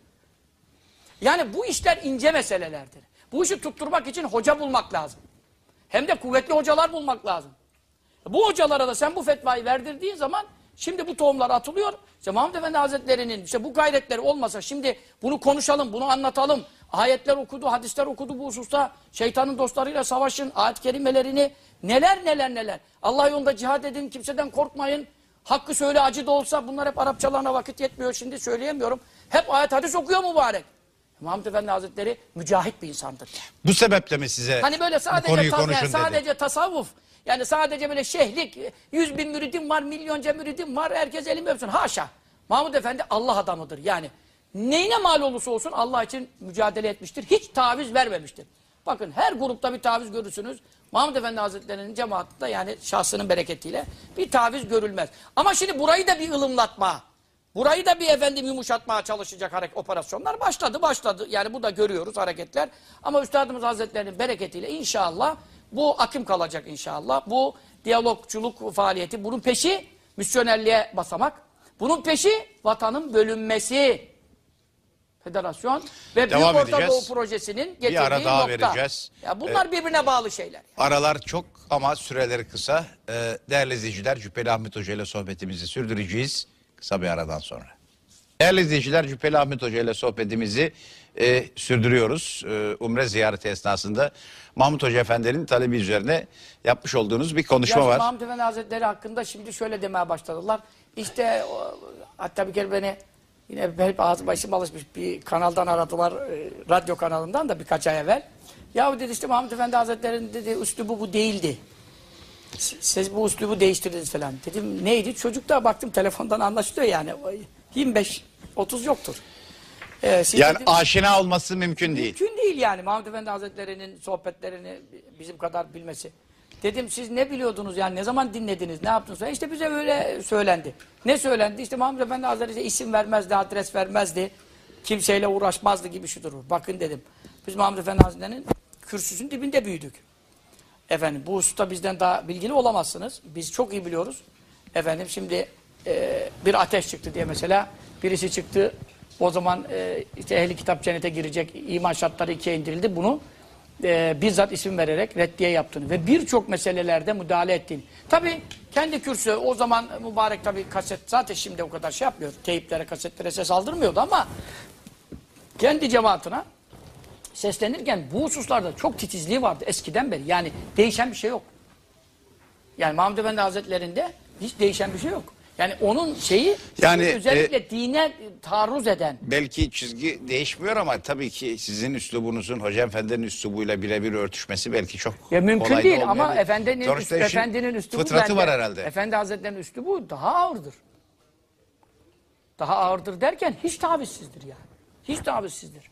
Yani bu işler ince meselelerdir. Bu işi tutturmak için hoca bulmak lazım. Hem de kuvvetli hocalar bulmak lazım. Bu hocalara da sen bu fetvayı verdirdiğin zaman şimdi bu tohumlar atılıyor. İşte Mahmud Efendi Hazretleri'nin işte bu gayretleri olmasa şimdi bunu konuşalım, bunu anlatalım. Ayetler okudu, hadisler okudu bu hususta. Şeytanın dostlarıyla savaşın, ayet kelimelerini neler neler neler. Allah yolunda cihad edin, kimseden korkmayın. Hakkı söyle acı da olsa bunlar hep Arapçalarına vakit yetmiyor şimdi söyleyemiyorum. Hep ayet hadis okuyor mübarek. Mahmud Efendi Hazretleri mücahit bir insandır. Bu sebeple mi size Hani böyle sadece konuyu ta- yani konuşun dedi? sadece tasavvuf yani sadece böyle şehlik yüz bin müridim var milyonca müridim var herkes elimi öpsün haşa. Mahmud Efendi Allah adamıdır yani neyine mal olursa olsun Allah için mücadele etmiştir hiç taviz vermemiştir. Bakın her grupta bir taviz görürsünüz. Mahmud Efendi Hazretleri'nin cemaatinde yani şahsının bereketiyle bir taviz görülmez. Ama şimdi burayı da bir ılımlatma, burayı da bir efendim yumuşatmaya çalışacak hareket operasyonlar başladı başladı. Yani bu da görüyoruz hareketler. Ama Üstadımız Hazretleri'nin bereketiyle inşallah bu akım kalacak inşallah. Bu diyalogçuluk faaliyeti bunun peşi misyonerliğe basamak. Bunun peşi vatanın bölünmesi. Federasyon ve Devam Büyük Orta. Doğu Projesinin getirdiği ara daha nokta. vereceğiz. Ya bunlar birbirine bağlı şeyler. Aralar çok ama süreleri kısa. Ee, değerli izleyiciler Cübbeli Ahmet Hoca ile sohbetimizi sürdüreceğiz. Kısa bir aradan sonra. Değerli izleyiciler Cübbeli Ahmet Hoca ile sohbetimizi e, sürdürüyoruz. E, Umre ziyareti esnasında Mahmut Hoca Efendi'nin talebi üzerine yapmış olduğunuz bir konuşma Ya var. Mahmut Efendi Hazretleri hakkında şimdi şöyle demeye başladılar. İşte o, hatta bir kere beni yine hep ağzı başım alışmış bir kanaldan aradılar. e, radyo kanalından da birkaç ay evvel. Ya dedi işte Mahmut Efendi Hazretleri'nin dedi üslubu bu değildi. Siz bu üslubu değiştirdiniz falan. Dedim neydi? Çocuk da baktım telefondan anlaşılıyor yani. O 25 30 yoktur. Ee, siz Yani dedim- aşina olması mümkün değil. Mümkün değil yani Mahmut Efendi Hazretleri'nin sohbetlerini bizim kadar bilmesi. Dedim siz ne biliyordunuz yani ne zaman dinlediniz ne yaptınız falan. İşte bize böyle söylendi. Ne söylendi? İşte Mahmut Efendi Hazretleri isim vermezdi, adres vermezdi. Kimseyle uğraşmazdı gibi şudur. Bakın dedim. Biz Mahmut Efendi Hazretleri'nin kürsüsünün dibinde büyüdük. Efendim bu hususta bizden daha bilgili olamazsınız. Biz çok iyi biliyoruz. Efendim şimdi e, bir ateş çıktı diye mesela birisi çıktı. O zaman e, işte ehli kitap cennete girecek iman şartları ikiye indirildi. Bunu e, bizzat isim vererek reddiye yaptığını ve birçok meselelerde müdahale ettiğini. Tabi kendi kürsü o zaman mübarek tabi kaset zaten şimdi o kadar şey yapmıyor. Teyiplere kasetlere ses aldırmıyordu ama kendi cemaatine seslenirken bu hususlarda çok titizliği vardı eskiden beri. Yani değişen bir şey yok. Yani Mahmud Efendi Hazretleri'nde hiç değişen bir şey yok. Yani onun şeyi Yani, özellikle dine taarruz eden Belki çizgi değişmiyor ama tabii ki sizin üslubunuzun Hoca Efendi'nin üslubuyla birebir örtüşmesi belki çok ya mümkün kolay değil ama efendinin Sonuçta efendinin üslubu fıtratı bence- var herhalde. Efendi Hazretleri'nin üslubu daha ağırdır. Daha ağırdır derken hiç tavizsizdir yani. Hiç tavizsizdir.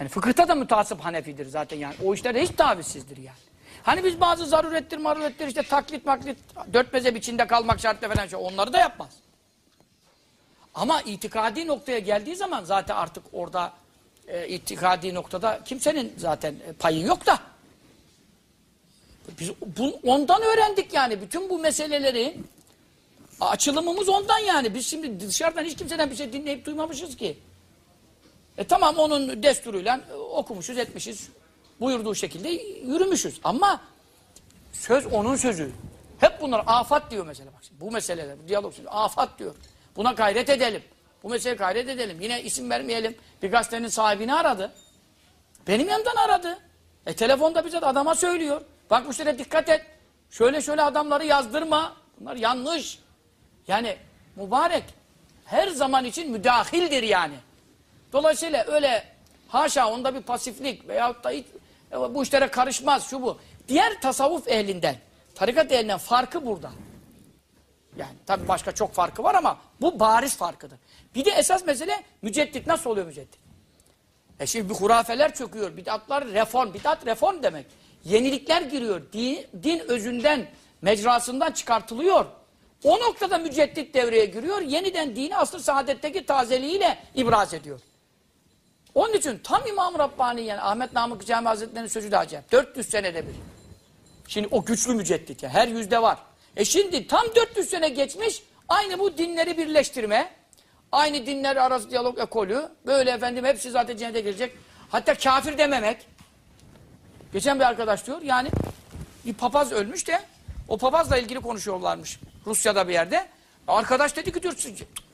Yani fıkıhta da mütasip Hanefidir zaten yani. O işlerde hiç tavizsizdir yani. Hani biz bazı zarurettir marurettir işte taklit maklit dört mezhep içinde kalmak şartla falan şey onları da yapmaz. Ama itikadi noktaya geldiği zaman zaten artık orada e, itikadi noktada kimsenin zaten e, payı yok da. Biz bu, ondan öğrendik yani bütün bu meseleleri açılımımız ondan yani. Biz şimdi dışarıdan hiç kimseden bir şey dinleyip duymamışız ki. E tamam onun desturuyla e, okumuşuz etmişiz. Buyurduğu şekilde yürümüşüz. Ama söz onun sözü. Hep bunlar afat diyor mesela. Bak şimdi bu meseleler, bu diyalog şimdi afat diyor. Buna gayret edelim. Bu meseleye gayret edelim. Yine isim vermeyelim. Bir gazetenin sahibini aradı. Benim yanımdan aradı. E telefonda bize adama söylüyor. Bak müşteriye dikkat et. Şöyle şöyle adamları yazdırma. Bunlar yanlış. Yani mübarek her zaman için müdahildir yani. Dolayısıyla öyle haşa onda bir pasiflik veyahut da hiç, e, bu işlere karışmaz şu bu. Diğer tasavvuf ehlinden, tarikat ehlinden farkı burada. Yani tabii başka çok farkı var ama bu bariz farkıdır. Bir de esas mesele müceddit nasıl oluyor müceddit? E şimdi bir hurafeler çöküyor. Bidatlar reform. Bidat reform demek. Yenilikler giriyor. Din, din özünden, mecrasından çıkartılıyor. O noktada müceddit devreye giriyor. Yeniden dini asr saadetteki tazeliğiyle ibraz ediyor. Onun için tam İmam Rabbani yani Ahmet Namık Cami Hazretleri'nin sözü de acayip. 400 senede bir. Şimdi o güçlü müceddit ya. Her yüzde var. E şimdi tam 400 sene geçmiş. Aynı bu dinleri birleştirme. Aynı dinler arası diyalog ekolü. Böyle efendim hepsi zaten cennete girecek. Hatta kafir dememek. Geçen bir arkadaş diyor yani bir papaz ölmüş de o papazla ilgili konuşuyorlarmış. Rusya'da bir yerde. Arkadaş dedi ki diyor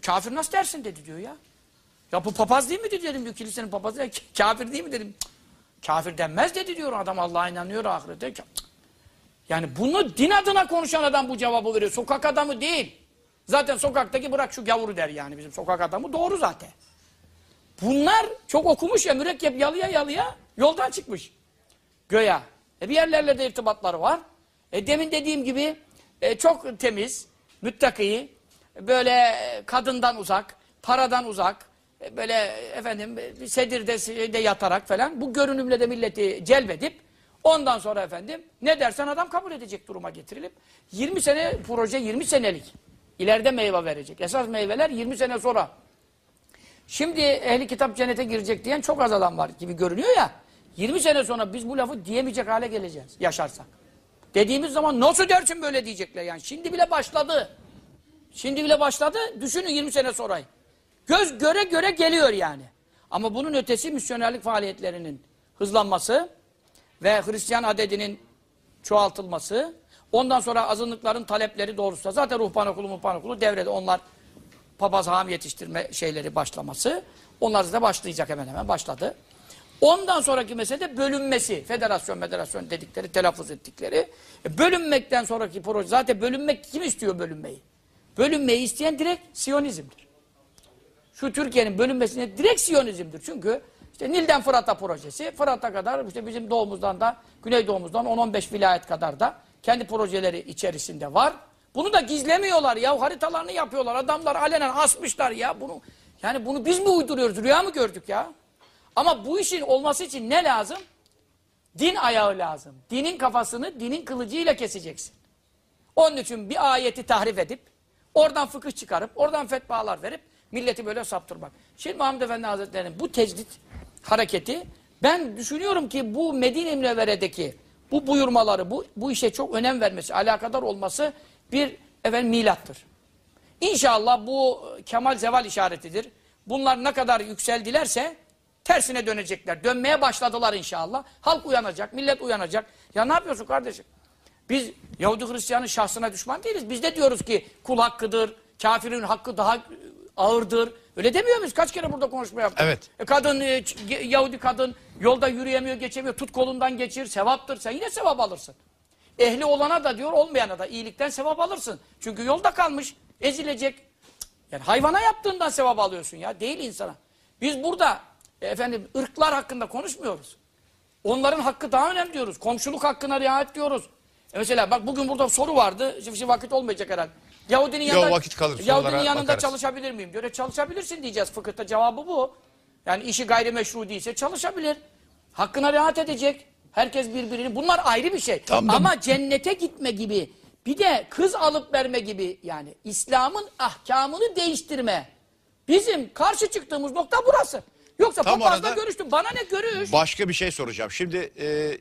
kafir nasıl dersin dedi diyor ya. Ya bu papaz değil mi dedi dedim diyor kilisenin papazı. Ya, kafir değil mi dedim. Kafir denmez dedi diyor adam Allah'a inanıyor ahirete. Yani bunu din adına konuşan adam bu cevabı veriyor. Sokak adamı değil. Zaten sokaktaki bırak şu gavuru der yani bizim sokak adamı doğru zaten. Bunlar çok okumuş ya mürekkep yalıya yalıya yoldan çıkmış. Göya. E bir yerlerle de irtibatları var. E demin dediğim gibi e, çok temiz, müttaki, böyle e, kadından uzak, paradan uzak, böyle efendim sedirde şeyde yatarak falan bu görünümle de milleti celbedip ondan sonra efendim ne dersen adam kabul edecek duruma getirilip 20 sene proje 20 senelik. İleride meyve verecek. Esas meyveler 20 sene sonra. Şimdi ehli kitap cennete girecek diyen çok az adam var gibi görünüyor ya. 20 sene sonra biz bu lafı diyemeyecek hale geleceğiz yaşarsak. Dediğimiz zaman nasıl dersin böyle diyecekler yani. Şimdi bile başladı. Şimdi bile başladı. Düşünün 20 sene sonra. Göz göre göre geliyor yani. Ama bunun ötesi misyonerlik faaliyetlerinin hızlanması ve Hristiyan adedinin çoğaltılması. Ondan sonra azınlıkların talepleri doğrultusunda zaten ruhban okulu, muhban okulu devrede onlar papaz ham yetiştirme şeyleri başlaması. Onlar da başlayacak hemen hemen başladı. Ondan sonraki mesele de bölünmesi. Federasyon, federasyon dedikleri, telaffuz ettikleri. E, bölünmekten sonraki proje. Zaten bölünmek kim istiyor bölünmeyi? Bölünmeyi isteyen direkt Siyonizmdir. Şu Türkiye'nin bölünmesine direkt Siyonizmdir. Çünkü işte Nil'den Fırat'a projesi, Fırat'a kadar işte bizim doğumuzdan da, güneydoğumuzdan 10-15 vilayet kadar da kendi projeleri içerisinde var. Bunu da gizlemiyorlar ya. Haritalarını yapıyorlar. Adamlar alenen asmışlar ya. Bunu yani bunu biz mi uyduruyoruz? Rüya mı gördük ya? Ama bu işin olması için ne lazım? Din ayağı lazım. Dinin kafasını dinin kılıcıyla keseceksin. Onun için bir ayeti tahrif edip, oradan fıkıh çıkarıp, oradan fetvalar verip, milleti böyle saptırmak. Şimdi Muhammed Efendi Hazretleri'nin bu tecdit hareketi, ben düşünüyorum ki bu Medine-i Münevvere'deki bu buyurmaları, bu, bu işe çok önem vermesi, alakadar olması bir efendim, milattır. İnşallah bu kemal zeval işaretidir. Bunlar ne kadar yükseldilerse tersine dönecekler. Dönmeye başladılar inşallah. Halk uyanacak, millet uyanacak. Ya ne yapıyorsun kardeşim? Biz Yahudi Hristiyanın şahsına düşman değiliz. Biz de diyoruz ki kul hakkıdır, kafirin hakkı daha ağırdır. Öyle demiyor muyuz? Kaç kere burada konuşma yaptık? Evet. E kadın, e, Yahudi kadın yolda yürüyemiyor, geçemiyor. Tut kolundan geçir, sevaptır. Sen yine sevap alırsın. Ehli olana da diyor, olmayana da iyilikten sevap alırsın. Çünkü yolda kalmış, ezilecek. Yani hayvana yaptığından sevap alıyorsun ya, değil insana. Biz burada e, efendim ırklar hakkında konuşmuyoruz. Onların hakkı daha önemli diyoruz. Komşuluk hakkına riayet diyoruz. E mesela bak bugün burada soru vardı. Şimdi, şimdi vakit olmayacak herhalde. Yahudinin yanında, vakit kalır, Yahudinin yanında bakarız. çalışabilir miyim? Diyor. E, çalışabilirsin diyeceğiz. Fıkıhta cevabı bu. Yani işi gayrimeşru değilse çalışabilir. Hakkına riayet edecek. Herkes birbirini. Bunlar ayrı bir şey. Tam da- Ama cennete gitme gibi bir de kız alıp verme gibi yani İslam'ın ahkamını değiştirme. Bizim karşı çıktığımız nokta burası. Yoksa Tam papazla görüştüm. Bana ne görüş? Başka bir şey soracağım. Şimdi e,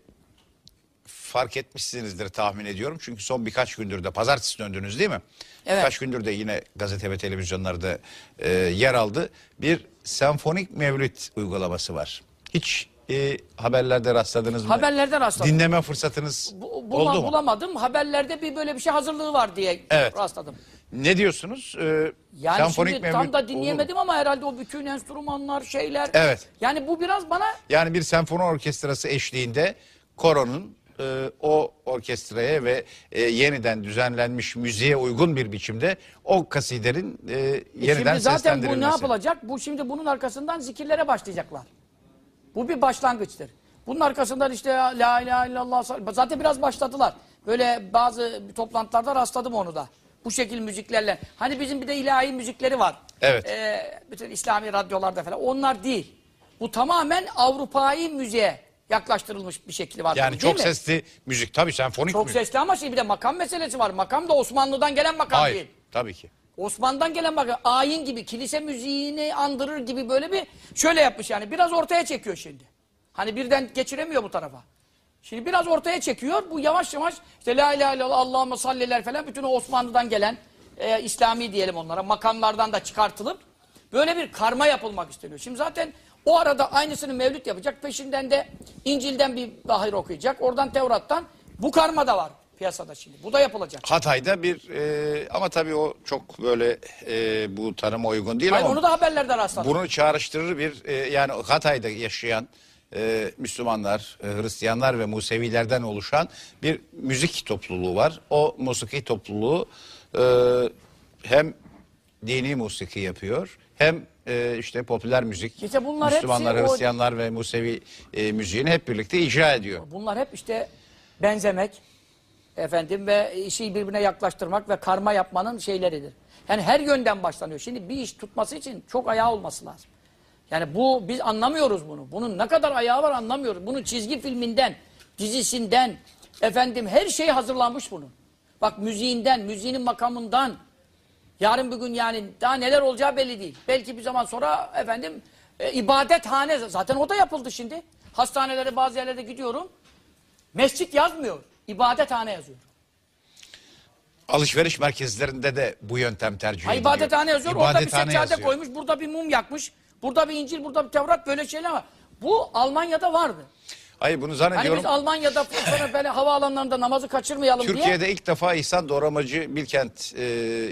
fark etmişsinizdir tahmin ediyorum. Çünkü son birkaç gündür de pazartesi döndünüz değil mi? Evet. Birkaç gündür de yine gazete ve televizyonlarda e, yer aldı. Bir senfonik mevlüt uygulaması var. Hiç e, haberlerde rastladınız mı? Haberlerde rastladım. Dinleme fırsatınız Bu, oldu bula- mu? Bulamadım. Haberlerde bir böyle bir şey hazırlığı var diye Evet. rastladım. Ne diyorsunuz? E, Yani senfonik şimdi tam da olur dinleyemedim ama herhalde o bütün enstrümanlar, şeyler. Evet. Yani bu biraz bana Yani bir senfoni orkestrası eşliğinde koronun e, o orkestraya ve e, yeniden düzenlenmiş müziğe uygun bir biçimde o kasiderin e, yeniden şimdi zaten bu seslendirilmesi. ne yapılacak? Bu şimdi bunun arkasından zikirlere başlayacaklar. Bu bir başlangıçtır. Bunun arkasından işte la ilahe illallah zaten biraz başladılar. Böyle bazı toplantılarda rastladım onu da. Bu şekil müziklerle. Hani bizim bir de ilahi müzikleri var. Evet. Ee, bütün İslami radyolarda falan. Onlar değil. Bu tamamen Avrupa'yı müziğe yaklaştırılmış bir şekli var. Yani çok mi? sesli müzik tabii senfonik Çok müzik. sesli ama şimdi bir de makam meselesi var. Makam da Osmanlı'dan gelen makam Hayır değil. tabii ki. Osman'dan gelen bak ayin gibi kilise müziğini andırır gibi böyle bir şöyle yapmış yani biraz ortaya çekiyor şimdi. Hani birden geçiremiyor bu tarafa. Şimdi biraz ortaya çekiyor. Bu yavaş yavaş işte la ilahe illallah Allahümme salliler falan bütün o Osmanlı'dan gelen e, İslami diyelim onlara makamlardan da çıkartılıp böyle bir karma yapılmak isteniyor. Şimdi zaten o arada aynısını Mevlüt yapacak. Peşinden de İncil'den bir bahir okuyacak. Oradan Tevrat'tan bu karma da var piyasada şimdi. Bu da yapılacak. Hatay'da bir e, ama tabii o çok böyle e, bu tanıma uygun değil Hayır, ama onu da haberlerde rastladım. bunu çağrıştırır bir e, yani Hatay'da yaşayan e, Müslümanlar, e, Hristiyanlar ve Musevilerden oluşan bir müzik topluluğu var. O musiki topluluğu e, hem dini musiki yapıyor hem e, işte popüler müzik İşte bunlar Müslümanlar, hepsi o- Hristiyanlar ve Musevi e, müziğini hep birlikte icra ediyor. Bunlar hep işte benzemek efendim ve işi birbirine yaklaştırmak ve karma yapmanın şeyleridir. Yani her yönden başlanıyor. Şimdi bir iş tutması için çok ayağı olması lazım. Yani bu biz anlamıyoruz bunu. Bunun ne kadar ayağı var anlamıyoruz. Bunun çizgi filminden, dizisinden efendim her şey hazırlanmış bunun. Bak müziğinden, müziğinin makamından yarın bir gün yani daha neler olacağı belli değil. Belki bir zaman sonra efendim e, ibadethane zaten o da yapıldı şimdi. Hastanelere bazı yerlerde gidiyorum. Mescit yazmıyor. ibadethane yazıyor. Alışveriş merkezlerinde de bu yöntem tercih Ha, ediliyor. ibadethane yazıyor. orada bir İbadethane seccade yazıyor. koymuş. Burada bir mum yakmış. Burada bir İncil, burada bir Tevrat böyle şeyler var. Bu Almanya'da vardı. Hayır bunu Hani zannediyorum. biz Almanya'da sonra böyle havaalanlarında namazı kaçırmayalım diye. Türkiye'de ilk defa İhsan Doğramacı Bilkent e,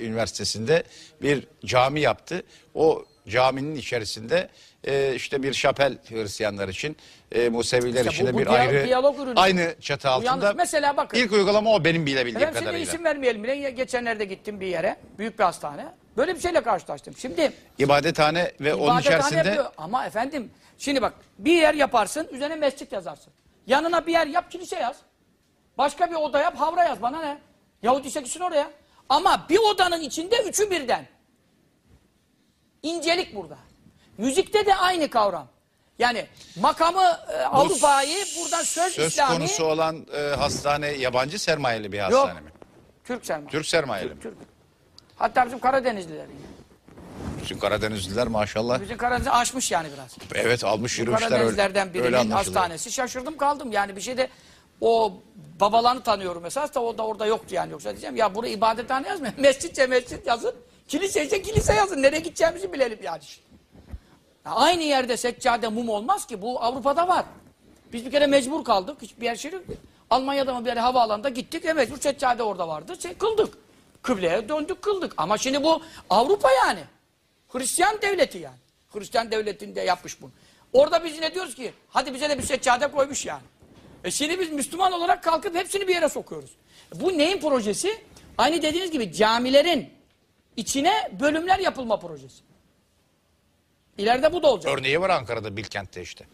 Üniversitesi'nde bir cami yaptı. O caminin içerisinde e, işte bir şapel Hristiyanlar için, e, Museviler İşte için bu- de bu bir diyalog- ayrı diyalog ürünü. aynı çatı altında. yalnız mesela bakın. İlk uygulama o benim bilebildiğim Efendim şimdi kadarıyla. isim vermeyelim bile. Geçenlerde gittim bir yere. Büyük bir hastane. Böyle bir şeyle karşılaştım. Şimdi İbadethane ve onun ibadethane içerisinde yapıyor. Ama efendim şimdi bak bir yer yaparsın üzerine mescit yazarsın. Yanına bir yer yap kilise yaz. Başka bir oda yap havra yaz bana ne? Yahudi çekilsin oraya. Ama bir odanın içinde üçü birden. İncelik burada. Müzikte de aynı kavram. Yani makamı e, Avrupa'yı buradan söz, söz İslami. konusu olan e, hastane yabancı sermayeli bir Yok. hastane mi? Türk sermaye. Türk sermayeli mi? Türk. Hatta bizim Karadenizliler. Bütün Karadenizliler maşallah. Bizim Karadeniz aşmış yani biraz. Evet almış yürümüşler öyle, Karadenizlerden birinin öyle hastanesi. Şaşırdım kaldım yani bir şey de o babalarını tanıyorum esas da o da orada yoktu yani. Yoksa diyeceğim ya buraya ibadethane yazmayın. *laughs* Mescitçe mescit yazın. Kilise ise kilise yazın. Nereye gideceğimizi bilelim yani. Aynı yerde seccade mum olmaz ki. Bu Avrupa'da var. Biz bir kere mecbur kaldık. Hiçbir yer şey yok. Almanya'da mı bir yere havaalanında gittik. E mecbur seccade orada vardı. Şey, kıldık. Kıbleye döndük kıldık. Ama şimdi bu Avrupa yani. Hristiyan devleti yani. Hristiyan devletinde yapmış bunu. Orada biz yine diyoruz ki hadi bize de bir seccade koymuş yani. E şimdi biz Müslüman olarak kalkıp hepsini bir yere sokuyoruz. Bu neyin projesi? Aynı dediğiniz gibi camilerin içine bölümler yapılma projesi. İleride bu da olacak. Örneği var Ankara'da Bilkent'te işte.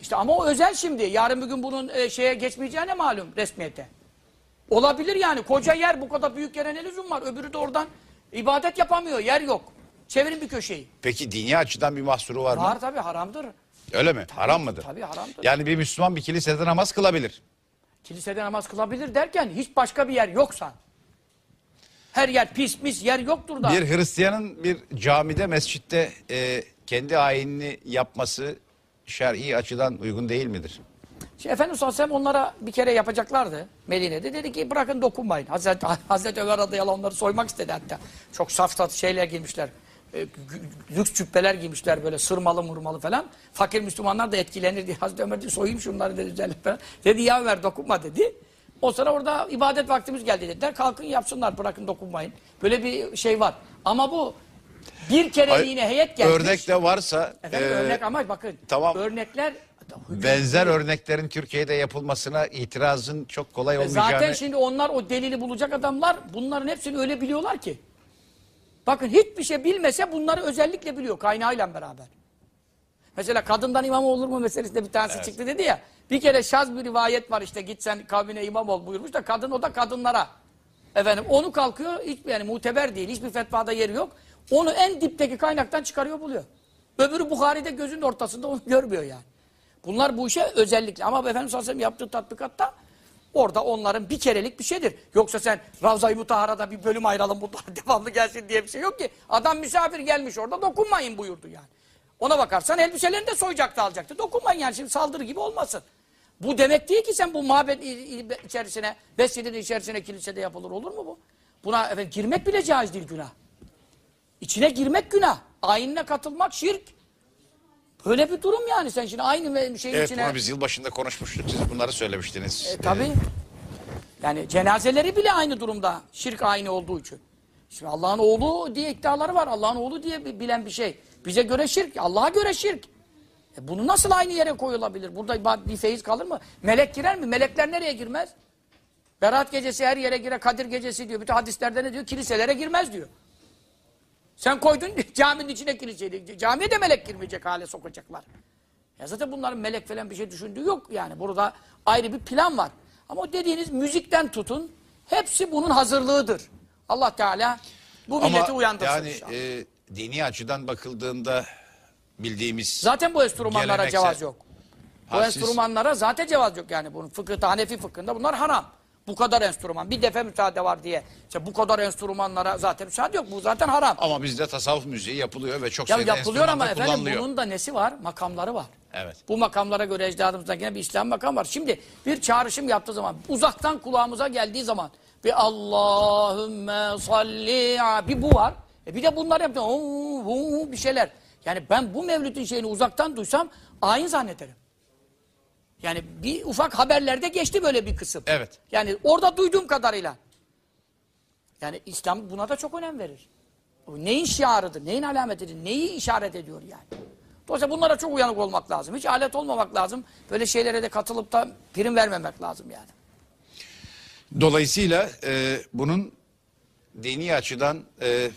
İşte ama o özel şimdi. Yarın bir gün bunun e, şeye geçmeyeceğine malum resmiyete. Olabilir yani. Koca yer bu kadar büyük yere ne lüzum var? Öbürü de oradan ibadet yapamıyor. Yer yok. Çevirin bir köşeyi. Peki dini açıdan bir mahsuru var mı? Var tabii haramdır. Öyle mi? Haram mıdır? tabii haramdır. Yani bir Müslüman bir kilisede namaz kılabilir. Kilisede namaz kılabilir derken hiç başka bir yer yoksa. Her yer pis mis yer yoktur da. Bir Hristiyanın bir camide, mescitte e, kendi ayinini yapması şer'i açıdan uygun değil midir? Şimdi Efendimiz sallallahu onlara bir kere yapacaklardı Medine'de. Dedi ki bırakın dokunmayın. Hazreti, *laughs* Hazreti Ömer radıyallahu onları soymak istedi hatta. Çok saf saf şeyler giymişler. E, lüks cübbeler giymişler böyle sırmalı murmalı falan. Fakir Müslümanlar da etkilenir diye. Hazreti Ömer dedi soyayım şunları dedi üzerine falan. Dedi ya Ömer dokunma dedi. O sıra orada ibadet vaktimiz geldi dediler. Kalkın yapsınlar bırakın dokunmayın. Böyle bir şey var. Ama bu bir kereliğine heyet gelmiş. Örnek de varsa Efendim e, örnek ama bakın. tamam. Örnekler benzer örneklerin Türkiye'de yapılmasına itirazın çok kolay E olmayacağını... Zaten şimdi onlar o delili bulacak adamlar bunların hepsini öyle biliyorlar ki. Bakın hiçbir şey bilmese bunları özellikle biliyor kaynağıyla beraber. Mesela kadından imam olur mu meselesinde bir tanesi çıktı dedi ya. Bir kere şaz bir rivayet var işte git sen kavmine imam ol buyurmuş da kadın o da kadınlara. Efendim onu kalkıyor hiç yani muteber değil hiçbir fetvada yeri yok. Onu en dipteki kaynaktan çıkarıyor buluyor. Öbürü Bukhari'de gözünün ortasında onu görmüyor yani. Bunlar bu işe özellikle ama Efendimiz sallallahu aleyhi ve sellem yaptığı tatbikatta orada onların bir kerelik bir şeydir. Yoksa sen Ravza-i Mutahara'da bir bölüm ayıralım bunlar *laughs* devamlı gelsin diye bir şey yok ki. Adam misafir gelmiş orada dokunmayın buyurdu yani. Ona bakarsan elbiselerini de soyacaktı alacaktı. Dokunmayın yani şimdi saldırı gibi olmasın. Bu demek değil ki sen bu mabet içerisine, mescidin içerisine kilisede yapılır olur mu bu? Buna efendim, girmek bile caiz değil günah. İçine girmek günah. Ayinine katılmak şirk. Böyle bir durum yani sen şimdi aynı şeyin Evet içine... bunu biz yılbaşında konuşmuştuk. Siz bunları söylemiştiniz. E, tabii. Yani cenazeleri bile aynı durumda. Şirk aynı olduğu için. Şimdi Allah'ın oğlu diye iddiaları var. Allah'ın oğlu diye bi- bilen bir şey. Bize göre şirk. Allah'a göre şirk. E bunu nasıl aynı yere koyulabilir? Burada bir feyiz kalır mı? Melek girer mi? Melekler nereye girmez? Berat gecesi her yere girer. Kadir gecesi diyor. Bütün hadislerde ne diyor? Kiliselere girmez diyor. Sen koydun *laughs* caminin içine kiliseyi. Camiye de melek girmeyecek hale sokacaklar. Ya zaten bunların melek falan bir şey düşündüğü yok yani. Burada ayrı bir plan var. Ama o dediğiniz müzikten tutun. Hepsi bunun hazırlığıdır. Allah Teala bu milleti uyandırsın yani inşallah. e, dini açıdan bakıldığında bildiğimiz Zaten bu enstrümanlara geleneksel- cevaz yok. Bu Ha, siz- enstrümanlara zaten cevaz yok yani. Bunun fıkıhta, Hanefi fıkhında bunlar haram. Bu kadar enstrüman. Bir defa müsaade var diye. İşte bu kadar enstrümanlara zaten müsaade yok. Bu zaten haram. ama bizde tasavvuf müziği yapılıyor ve çok Ya sayıda yapılıyor ama efendim bunun da nesi var? Makamları var. Evet. Bu makamlara göre ecdadımızdan yine bir İslam makam var. Şimdi bir çağrışım yaptığı zaman, uzaktan kulağımıza geldiği zaman bir Allahümme salli bir bu var. E bir de bunlar yaptı. Bir şeyler. Yani ben bu mevlütün şeyini uzaktan duysam ayin zannederim. Yani bir ufak haberlerde geçti böyle bir kısım. Evet. Yani orada duyduğum kadarıyla. Yani İslam buna da çok önem verir. O neyin şiarıdır, neyin alametidir, neyi işaret ediyor yani. Dolayısıyla bunlara çok uyanık olmak lazım. Hiç alet olmamak lazım. Böyle şeylere de katılıp da prim vermemek lazım yani. Dolayısıyla e, bunun dini açıdan e,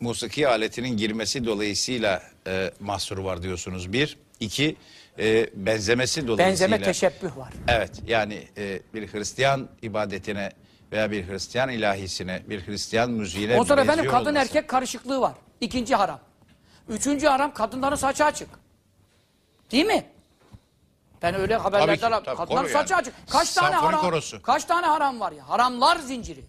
musiki aletinin girmesi dolayısıyla e, mahsuru var diyorsunuz. Bir. iki e, benzemesi dolayısıyla. Benzeme teşebbüh var. Evet yani e, bir Hristiyan ibadetine veya bir Hristiyan ilahisine, bir Hristiyan müziğine Ondan sonra efendim kadın olması. erkek karışıklığı var. İkinci haram. Üçüncü haram kadınların saçı açık. Değil mi? Ben öyle haberlerden tabii, kadınların saçı yani. açık. Kaç tane Senfoni haram? korosu. Kaç tane haram var ya? Haramlar zinciri.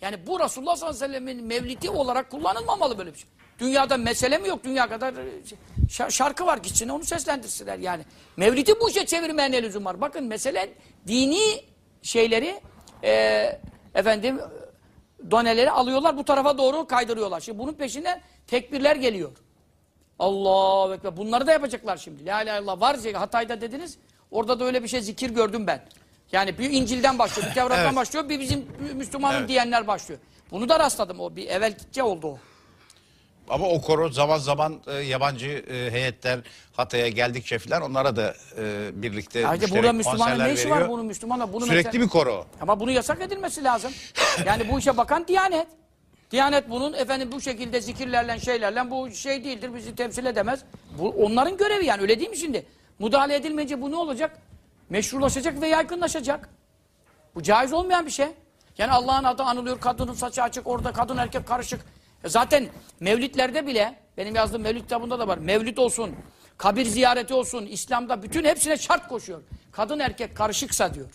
Yani bu Resulullah sallallahu aleyhi ve sellemin mevlidi olarak kullanılmamalı böyle bir şey. Dünyada mesele mi yok? Dünya kadar e, şa- şarkı var gitsin onu seslendirsinler yani. Mevlidi bu işe çevirmeye ne lüzum var? Bakın mesele dini şeyleri e, efendim doneleri alıyorlar bu tarafa doğru kaydırıyorlar. Şimdi bunun peşinden tekbirler geliyor. Allahu Ekber. Bunları da yapacaklar şimdi. La ilahe illallah var. ya, Hatay'da dediniz. Orada da öyle bir şey zikir gördüm ben. Yani bir İncil'den başlıyor, bir Tevrat'tan Evet. başlıyor, bir bizim Müslümanım Evet. diyenler başlıyor. Bunu da rastladım o. Bir evvelce oldu o. Ama o koro zaman zaman e, yabancı e, heyetler Hatay'a geldikçe falan onlara da e, birlikte Ayrıca burada Müslümanın ne işi var bunun Müslümanla? Bunu Sürekli mesela- bir koro. Ama bunu yasak edilmesi lazım. Yani bu işe bakan Diyanet. Diyanet bunun efendim bu şekilde zikirlerle şeylerle bu şey değildir bizi temsil edemez. Bu onların görevi yani öyle değil mi şimdi? Müdahale edilmeyince bu ne olacak? Meşrulaşacak ve yaygınlaşacak. Bu caiz olmayan bir şey. Yani Allah'ın adı anılıyor, kadının saçı açık, orada kadın erkek karışık. E zaten mevlitlerde bile, benim yazdığım mevlid kitabında da var. Mevlid olsun, kabir ziyareti olsun, İslam'da bütün hepsine şart koşuyor. Kadın erkek karışıksa diyor.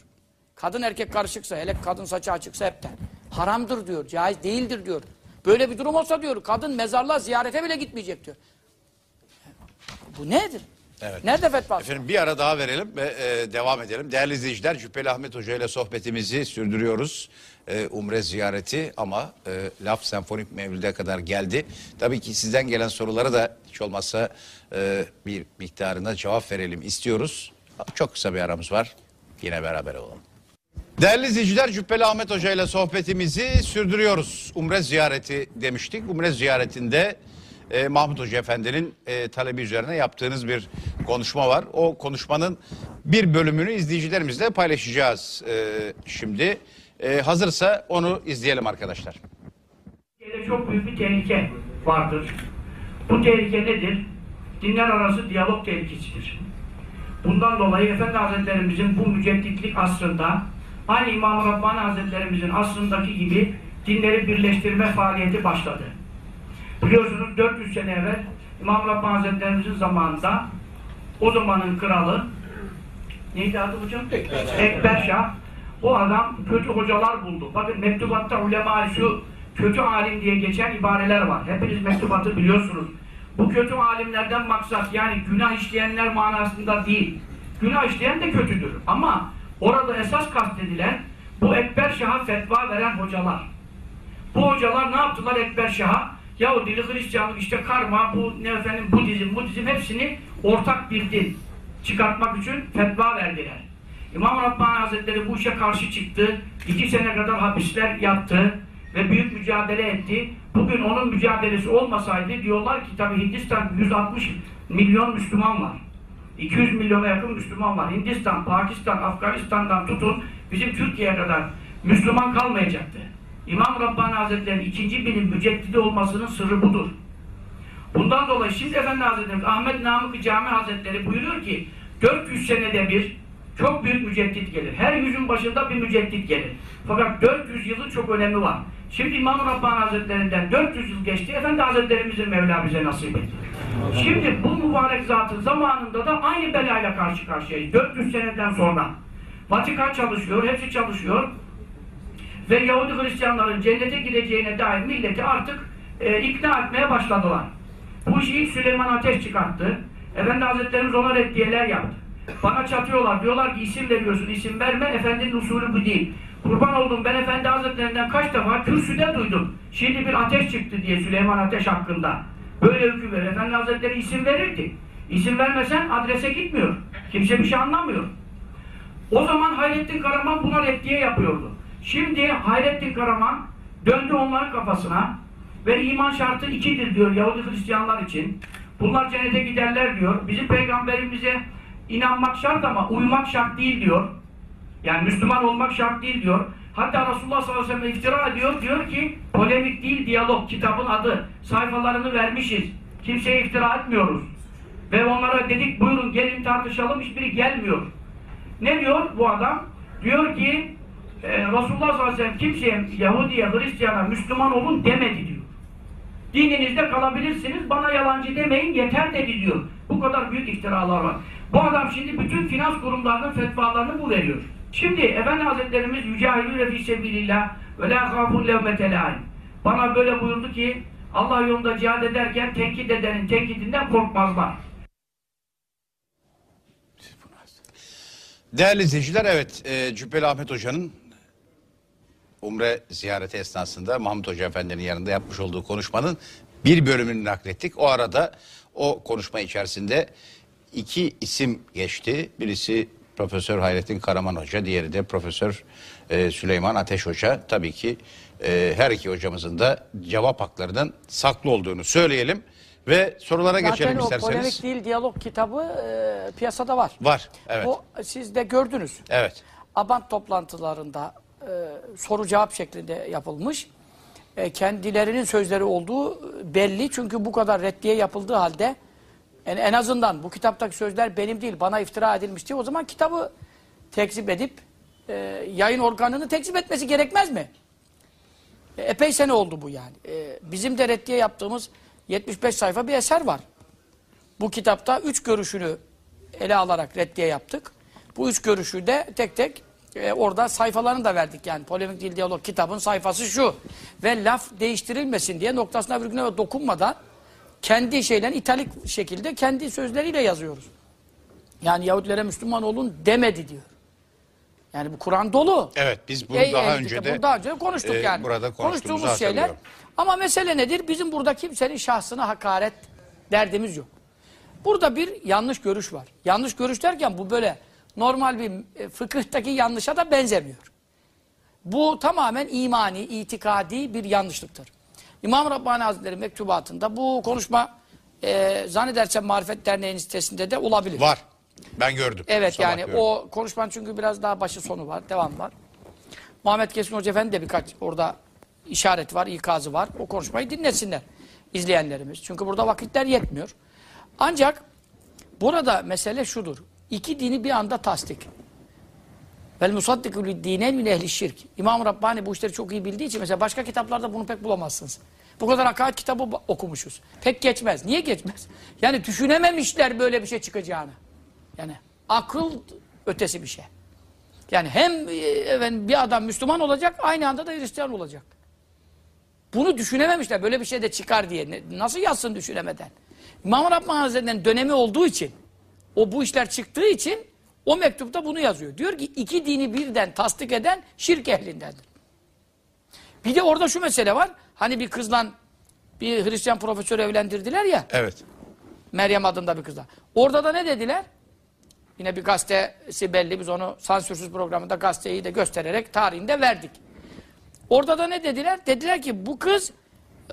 Kadın erkek karışıksa, hele kadın saçı açıksa hepten. Haramdır diyor, caiz değildir diyor. Böyle bir durum olsa diyor, kadın mezarlığa ziyarete bile gitmeyecek diyor. Bu nedir? Evet. Nerede fetva? Efendim bir ara daha verelim ve e, devam edelim. Değerli izleyiciler Cübbeli Ahmet Hoca ile sohbetimizi sürdürüyoruz. E, umre ziyareti ama e, laf senfonik mevlide kadar geldi. Tabii ki sizden gelen sorulara da hiç olmazsa e, bir miktarına cevap verelim istiyoruz. Çok kısa bir aramız var. Yine beraber olalım. Değerli izleyiciler Cübbeli Ahmet Hoca ile sohbetimizi sürdürüyoruz. Umre ziyareti demiştik. Umre ziyaretinde e, Mahmut Hoca Efendi'nin e, talebi üzerine yaptığınız bir konuşma var. O konuşmanın bir bölümünü izleyicilerimizle paylaşacağız e, şimdi. E, hazırsa onu izleyelim arkadaşlar. Çok büyük bir tehlike vardır. Bu tehlike nedir? Dinler arası diyalog tehlikesidir. Bundan dolayı Efendi Hazretlerimizin bu mücedditlik asrında aynı İmam-ı Rabbani Hazretlerimizin asrındaki gibi dinleri birleştirme faaliyeti başladı. Biliyorsunuz 400 sene evvel İmam Rabbani Hazretlerimizin zamanında o zamanın kralı neydi adı hocam? Ekber Şah. O adam kötü hocalar buldu. Bakın mektubatta ulema şu kötü alim diye geçen ibareler var. Hepiniz mektubatı biliyorsunuz. Bu kötü alimlerden maksat yani günah işleyenler manasında değil. Günah işleyen de kötüdür. Ama orada esas kastedilen bu Ekber Şah'a fetva veren hocalar. Bu hocalar ne yaptılar Ekber Şah'a? Yahudili, Hristiyanlık, işte karma, bu ne efendim Budizm, Budizm hepsini ortak bir din çıkartmak için fetva verdiler. İmam Rabbani Hazretleri bu işe karşı çıktı. İki sene kadar hapisler yattı ve büyük mücadele etti. Bugün onun mücadelesi olmasaydı diyorlar ki tabi Hindistan 160 milyon Müslüman var. 200 milyona yakın Müslüman var. Hindistan, Pakistan, Afganistan'dan tutun bizim Türkiye'ye kadar Müslüman kalmayacaktı. İmam Rabbani Hazretleri'nin ikinci bilim müceddidi olmasının sırrı budur. Bundan dolayı şimdi Efendi Hazretlerimiz Ahmet Namık Cami Hazretleri buyuruyor ki 400 senede bir çok büyük müceddit gelir. Her yüzün başında bir müceddit gelir. Fakat 400 yılın çok önemi var. Şimdi İmam Rabbani Hazretlerinden 400 yıl geçti. Efendi Hazretlerimizin Mevla bize nasip etti. Şimdi bu mübarek zatın zamanında da aynı belayla karşı karşıyayız. 400 seneden sonra. Vatikan çalışıyor, hepsi çalışıyor. Ve Yahudi Hristiyanların cennete gideceğine dair milleti artık e, ikna etmeye başladılar. Bu işi ilk Süleyman Ateş çıkarttı. Efendi Hazretlerimiz ona reddiyeler yaptı. Bana çatıyorlar. Diyorlar ki isim veriyorsun. isim verme. Efendinin usulü bu değil. Kurban oldum ben Efendi Hazretlerinden kaç defa kürsüde duydum. Şimdi bir ateş çıktı diye Süleyman Ateş hakkında. Böyle hüküm verir. Efendi Hazretleri isim verirdi. İsim vermesen adrese gitmiyor. Kimse bir şey anlamıyor. O zaman Hayrettin Karaman buna reddiye yapıyordu. Şimdi Hayrettin Karaman döndü onların kafasına ve iman şartı ikidir diyor Yahudi Hristiyanlar için. Bunlar cennete giderler diyor. Bizim peygamberimize inanmak şart ama uymak şart değil diyor. Yani Müslüman olmak şart değil diyor. Hatta Resulullah sallallahu aleyhi ve sellem iftira ediyor. Diyor ki polemik değil diyalog kitabın adı. Sayfalarını vermişiz. Kimseye iftira etmiyoruz. Ve onlara dedik buyurun gelin tartışalım hiçbiri gelmiyor. Ne diyor bu adam? Diyor ki e, Resulullah sallallahu aleyhi ve sellem kimseye Yahudiye, Hristiyana, Müslüman olun demedi diyor. Dininizde kalabilirsiniz, bana yalancı demeyin yeter dedi diyor. Bu kadar büyük iftiralar var. Bu adam şimdi bütün finans kurumlarının fetvalarını bu veriyor. Şimdi Efendi Hazretlerimiz Yücahidüle fî sebilillah ve lâ khâfûn levmete lâin. Bana böyle buyurdu ki Allah yolunda cihad ederken tenkit edenin tenkidinden korkmazlar. Değerli izleyiciler evet e, Cübbeli Ahmet Hoca'nın Umre ziyareti esnasında Mahmut Hoca Efendi'nin yanında yapmış olduğu konuşmanın bir bölümünü naklettik. O arada o konuşma içerisinde iki isim geçti. Birisi Profesör Hayrettin Karaman Hoca, diğeri de Profesör e, Süleyman Ateş Hoca. Tabii ki e, her iki hocamızın da cevap haklarının saklı olduğunu söyleyelim ve sorulara geçelim Zaten o isterseniz. polemik değil diyalog kitabı e, piyasada var. Var, evet. O siz de gördünüz. Evet. Abant toplantılarında e, soru cevap şeklinde yapılmış. E, kendilerinin sözleri olduğu belli. Çünkü bu kadar reddiye yapıldığı halde en, en azından bu kitaptaki sözler benim değil bana iftira edilmiş diye o zaman kitabı tekzip edip e, yayın organını tekzip etmesi gerekmez mi? E, epey sene oldu bu yani. E, bizim de reddiye yaptığımız 75 sayfa bir eser var. Bu kitapta üç görüşünü ele alarak reddiye yaptık. Bu üç görüşü de tek tek e, orada sayfalarını da verdik yani. Polemik Dil Diyalog kitabın sayfası şu. Ve laf değiştirilmesin diye noktasına virgülüne ve dokunmadan kendi şeylerini italik şekilde kendi sözleriyle yazıyoruz. Yani Yahudilere Müslüman olun demedi diyor. Yani bu Kur'an dolu. Evet biz bunu Ey- daha önce de bunu daha önce de konuştuk e, yani. burada Konuştuğumuz şeyler. Ama mesele nedir? Bizim burada kimsenin şahsına hakaret derdimiz yok. Burada bir yanlış görüş var. Yanlış görüş derken bu böyle normal bir e, fıkıhtaki yanlışa da benzemiyor. Bu tamamen imani, itikadi bir yanlışlıktır. İmam Rabbani Hazretleri mektubatında bu konuşma e, zannedersem Marifet Derneği'nin sitesinde de olabilir. Var. Ben gördüm. Evet Sabah yani gördüm. o konuşmanın çünkü biraz daha başı sonu var, devam var. Muhammed Kesin Hoca Efendi de birkaç orada işaret var, ikazı var. O konuşmayı dinlesinler izleyenlerimiz. Çünkü burada vakitler yetmiyor. Ancak burada mesele şudur. İki dini bir anda tasdik. Vel musaddiku dinen min ehli şirk. İmam Rabbani bu işleri çok iyi bildiği için mesela başka kitaplarda bunu pek bulamazsınız. Bu kadar akaid kitabı okumuşuz. Pek geçmez. Niye geçmez? Yani düşünememişler böyle bir şey çıkacağını. Yani akıl ötesi bir şey. Yani hem e, efendim, bir adam Müslüman olacak aynı anda da Hristiyan olacak. Bunu düşünememişler. Böyle bir şey de çıkar diye. Nasıl yazsın düşünemeden? İmam Rabbani dönemi olduğu için o bu işler çıktığı için o mektupta bunu yazıyor. Diyor ki iki dini birden tasdik eden şirk ehlindendir. Bir de orada şu mesele var. Hani bir kızla bir Hristiyan profesör evlendirdiler ya. Evet. Meryem adında bir kızla. Orada da ne dediler? Yine bir gazetesi belli. Biz onu sansürsüz programında gazeteyi de göstererek tarihinde verdik. Orada da ne dediler? Dediler ki bu kız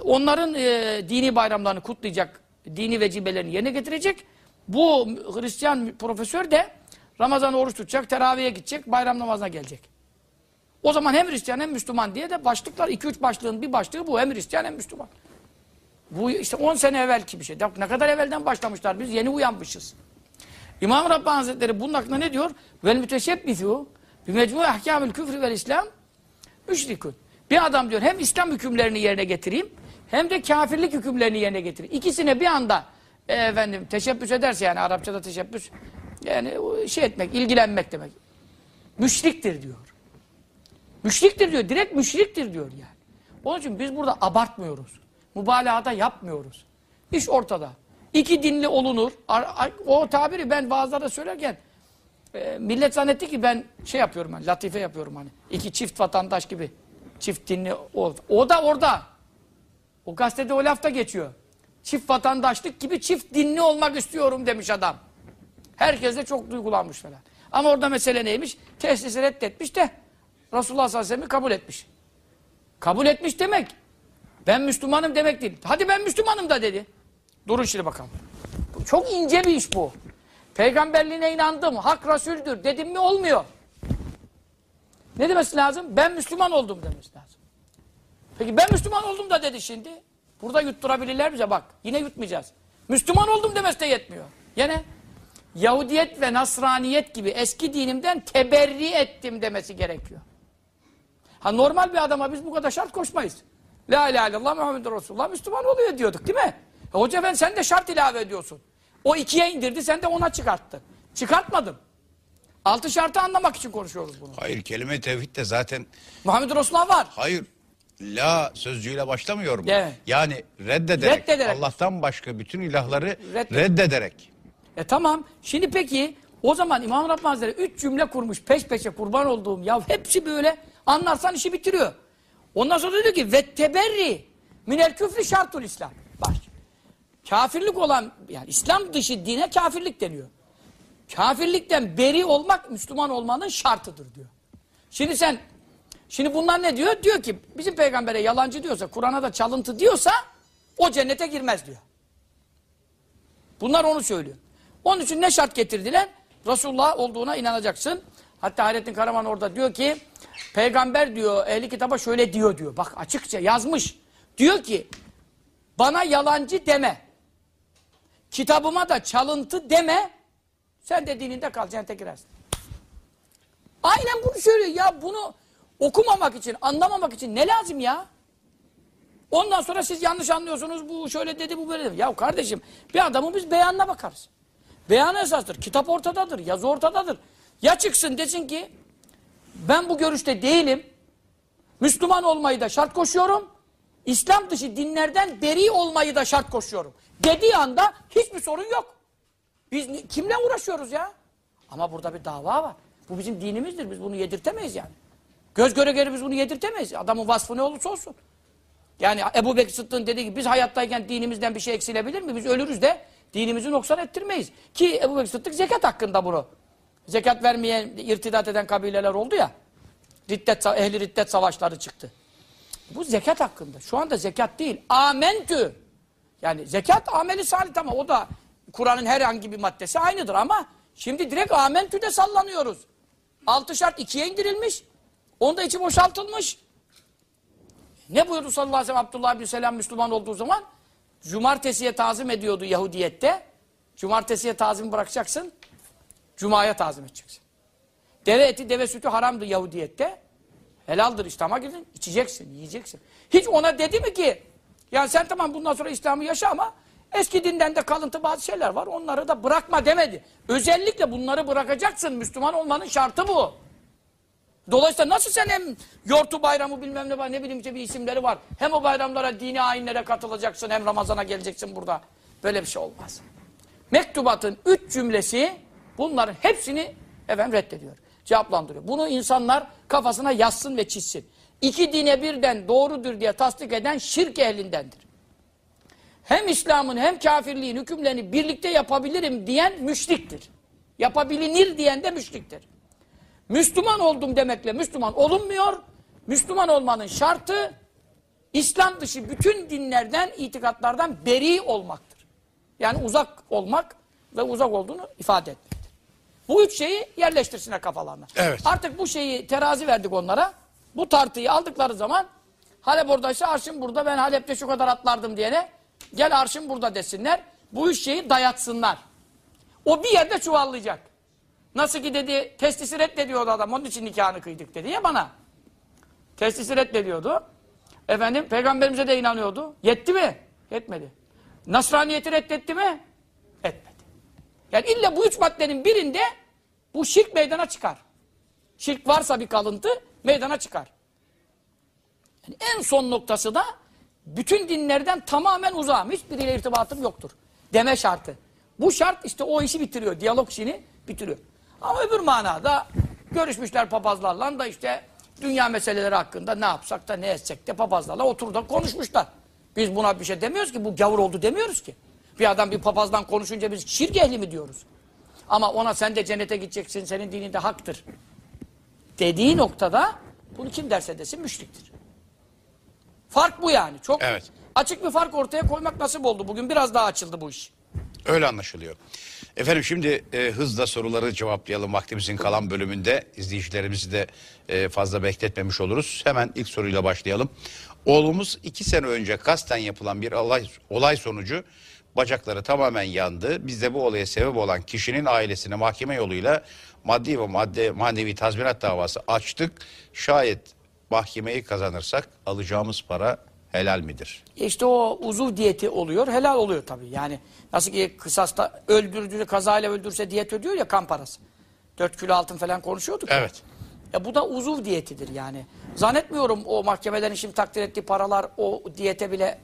onların e, dini bayramlarını kutlayacak, dini vecibelerini yerine getirecek. Bu Hristiyan profesör de Ramazan oruç tutacak, teraviye gidecek, bayram namazına gelecek. O zaman hem Hristiyan hem Müslüman diye de başlıklar, 2-3 başlığın bir başlığı bu. Hem Hristiyan hem Müslüman. Bu işte 10 sene evvelki bir şey. Ne kadar evvelden başlamışlar biz yeni uyanmışız. İmam Rabbani Hazretleri bunun hakkında ne diyor? Vel müteşebbithu bi mecmu ahkamül küfrü vel İslam müşrikun. Bir adam diyor hem İslam hükümlerini yerine getireyim hem de kafirlik hükümlerini yerine getireyim. İkisine bir anda e, efendim teşebbüs ederse yani Arapçada teşebbüs yani şey etmek, ilgilenmek demek. Müşriktir diyor. Müşriktir diyor. Direkt müşriktir diyor yani. Onun için biz burada abartmıyoruz. Mübalağada yapmıyoruz. İş ortada. İki dinli olunur. O tabiri ben vaazlarda söylerken e, millet zannetti ki ben şey yapıyorum hani latife yapıyorum hani. İki çift vatandaş gibi. Çift dinli o, o da orada. O gazetede o lafta geçiyor. çift vatandaşlık gibi çift dinli olmak istiyorum demiş adam. Herkes de çok duygulanmış falan. Ama orada mesele neymiş? Teslisi reddetmiş de Resulullah sallallahu aleyhi ve sellem'i kabul etmiş. Kabul etmiş demek. Ben Müslümanım demek değil. Hadi ben Müslümanım da dedi. Durun şimdi bakalım. Bu çok ince bir iş bu. Peygamberliğine inandım. Hak Resul'dür dedim mi olmuyor. Ne demesi lazım? Ben Müslüman oldum demesi lazım. Peki ben Müslüman oldum da dedi şimdi. Burada yutturabilirler bize bak. Yine yutmayacağız. Müslüman oldum demesi de yetmiyor. Yine Yahudiyet ve Nasraniyet gibi eski dinimden teberri ettim demesi gerekiyor. Ha normal bir adama biz bu kadar şart koşmayız. La ilahe illallah Muhammedur Resulullah Müslüman oluyor diyorduk değil mi? E hoca ben sen de şart ilave ediyorsun. O ikiye indirdi sen de ona çıkarttın. Çıkartmadım. Altı şartı anlamak için konuşuyoruz bunu. Hayır kelime tevhid de zaten Muhammed Resulullah var. hayır la sözcüğüyle başlamıyor mu? Evet. Yani reddederek, Reddederek. Allah'tan başka bütün ilahları Reddet- reddederek. E tamam. Şimdi peki o zaman İmam Rabbani Hazretleri üç cümle kurmuş peş peşe kurban olduğum. Ya hepsi böyle anlarsan işi bitiriyor. Ondan sonra diyor ki ve teberri minel küfrü şartul İslam. Bak. Kafirlik olan yani İslam dışı dine kafirlik deniyor. Kafirlikten beri olmak Müslüman olmanın şartıdır diyor. Şimdi sen şimdi bunlar ne diyor? Diyor ki bizim peygambere yalancı diyorsa, Kur'an'a da çalıntı diyorsa o cennete girmez diyor. Bunlar onu söylüyor. Onun için ne şart getirdiler? Resulullah olduğuna inanacaksın. Hatta Hayrettin Karaman orada diyor ki peygamber diyor ehli kitaba şöyle diyor diyor. Bak açıkça yazmış. Diyor ki bana yalancı deme. Kitabıma da çalıntı deme. Sen de dininde kal cennete girersin. Aynen bunu söylüyor. Ya bunu okumamak için, anlamamak için ne lazım ya? Ondan sonra siz yanlış anlıyorsunuz. Bu şöyle dedi, bu böyle dedi. Ya kardeşim bir adamın biz beyanına bakarız. Beyanı esastır. Kitap ortadadır. Yazı ortadadır. Ya çıksın desin ki ben bu görüşte değilim. Müslüman olmayı da şart koşuyorum. İslam dışı dinlerden beri olmayı da şart koşuyorum. Dediği anda hiçbir sorun yok. Biz kimle uğraşıyoruz ya? Ama burada bir dava var. Bu bizim dinimizdir. Biz bunu yedirtemeyiz yani. Göz göre göre biz bunu yedirtemeyiz. Adamın vasfı ne olursa olsun. Yani Ebu Bekir Sıddık'ın dediği gibi biz hayattayken dinimizden bir şey eksilebilir mi? Biz ölürüz de dinimizi noksan ettirmeyiz. Ki Ebu Bekir Sıddık zekat hakkında bunu. Zekat vermeyen, irtidat eden kabileler oldu ya. Riddet, ehli riddet savaşları çıktı. Bu zekat hakkında. Şu anda zekat değil. Amentü. Yani zekat ameli salih ama o da Kur'an'ın herhangi bir maddesi aynıdır ama şimdi direkt amentüde sallanıyoruz. Altı şart ikiye indirilmiş. Onda içi boşaltılmış. Ne buyurdu sallallahu aleyhi ve sellem Abdullah bin Selam Müslüman olduğu zaman? Cumartesiye tazim ediyordu Yahudiyette. Cumartesiye tazim bırakacaksın. Cuma'ya tazim edeceksin. Deve eti, deve sütü haramdı Yahudiyette. Helaldir İslam'a girdin. içeceksin, yiyeceksin. Hiç ona dedi mi ki yani sen tamam bundan sonra İslam'ı yaşa ama eski dinden de kalıntı bazı şeyler var. Onları da bırakma demedi. Özellikle bunları bırakacaksın. Müslüman olmanın şartı bu. Dolayısıyla nasıl sen hem yortu bayramı bilmem ne var ne bileyim işte bir isimleri var. Hem o bayramlara dini ayinlere katılacaksın hem Ramazan'a geleceksin burada. Böyle bir şey olmaz. Mektubatın üç cümlesi bunların hepsini efendim reddediyor. Cevaplandırıyor. Bunu insanlar kafasına yazsın ve çizsin. İki dine birden doğrudur diye tasdik eden şirk ehlindendir. Hem İslam'ın hem kafirliğin hükümlerini birlikte yapabilirim diyen müşriktir. Yapabilinir diyen de müşriktir. Müslüman oldum demekle Müslüman olunmuyor. Müslüman olmanın şartı İslam dışı bütün dinlerden, itikatlardan beri olmaktır. Yani uzak olmak ve uzak olduğunu ifade etmektir. Bu üç şeyi yerleştirsinler kafalarına. Evet. Artık bu şeyi terazi verdik onlara. Bu tartıyı aldıkları zaman Halep oradaysa arşın burada ben Halep'te şu kadar atlardım diyene gel arşın burada desinler. Bu üç şeyi dayatsınlar. O bir yerde çuvallayacak. Nasıl ki dedi testisi reddediyordu adam onun için nikahını kıydık dedi ya bana. Testisi reddediyordu. Efendim peygamberimize de inanıyordu. Yetti mi? Yetmedi. Nasraniyeti reddetti mi? Yani illa bu üç maddenin birinde bu şirk meydana çıkar. Şirk varsa bir kalıntı meydana çıkar. Yani en son noktası da bütün dinlerden tamamen uzağım. Hiçbiriyle irtibatım yoktur. Deme şartı. Bu şart işte o işi bitiriyor. Diyalog işini bitiriyor. Ama öbür manada görüşmüşler papazlarla da işte dünya meseleleri hakkında ne yapsak da ne etsek de papazlarla oturup da konuşmuşlar. Biz buna bir şey demiyoruz ki bu gavur oldu demiyoruz ki. Bir adam bir papazdan konuşunca biz şirk ehli mi diyoruz? Ama ona sen de cennete gideceksin senin dininde haktır. Dediği noktada bunu kim derse desin müşriktir. Fark bu yani. Çok Evet. açık bir fark ortaya koymak nasip oldu. Bugün biraz daha açıldı bu iş. Öyle anlaşılıyor. Efendim şimdi e, hızla soruları cevaplayalım vaktimizin kalan bölümünde. izleyicilerimizi de e, fazla bekletmemiş oluruz. Hemen ilk soruyla başlayalım. Oğlumuz iki sene önce kasten yapılan bir olay, olay sonucu bacakları tamamen yandı. Biz de bu olaya sebep olan kişinin ailesine mahkeme yoluyla maddi ve madde, manevi tazminat davası açtık. Şayet mahkemeyi kazanırsak alacağımız para helal midir? İşte o uzuv diyeti oluyor. Helal oluyor tabii. Yani nasıl ki kısasta öldürdüğünü kazayla öldürse diyet ödüyor ya kan parası. 4 kilo altın falan konuşuyorduk. ya. Evet. E bu da uzuv diyetidir yani. Zannetmiyorum o mahkemelerin şimdi takdir ettiği paralar o diyete bile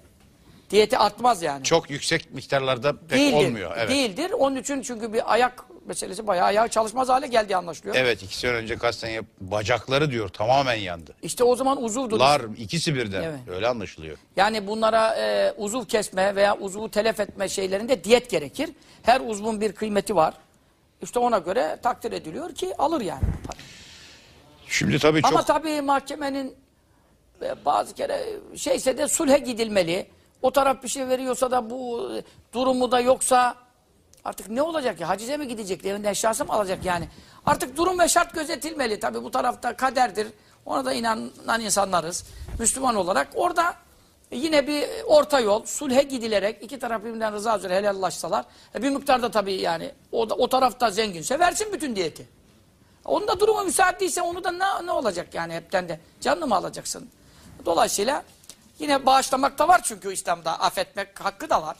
diyeti artmaz yani. Çok yüksek miktarlarda pek Değildir. olmuyor. Evet. Değildir. Onun için çünkü bir ayak meselesi bayağı ayağı çalışmaz hale geldiği anlaşılıyor. Evet iki sene önce kasten bacakları diyor tamamen yandı. İşte o zaman uzuvdur. Lar ikisi birden Evet. öyle anlaşılıyor. Yani bunlara e, uzuv kesme veya uzuvu telef etme şeylerinde diyet gerekir. Her uzvun bir kıymeti var. İşte ona göre takdir ediliyor ki alır yani. Şimdi tabii Ama çok tabii mahkemenin e, bazı kere şeyse de sulhe gidilmeli. O taraf bir şey veriyorsa da bu e, durumu da yoksa artık ne olacak ya? Hacize mi gidecek? Evinden eşyası mı alacak yani? Artık durum ve şart gözetilmeli. Tabii bu tarafta kaderdir. Ona da inanan insanlarız. Müslüman olarak. Orada yine bir orta yol, sulhe gidilerek iki taraf birbirinden rıza üzere helallaşsalar. E bir miktarda tabii yani o, da, o tarafta zenginse versin bütün diyeti. Onun da durumu müsait değilse onu da ne, ne olacak yani hepten de canını mı alacaksın? Dolayısıyla yine bağışlamak da var çünkü İslam'da affetmek hakkı da var.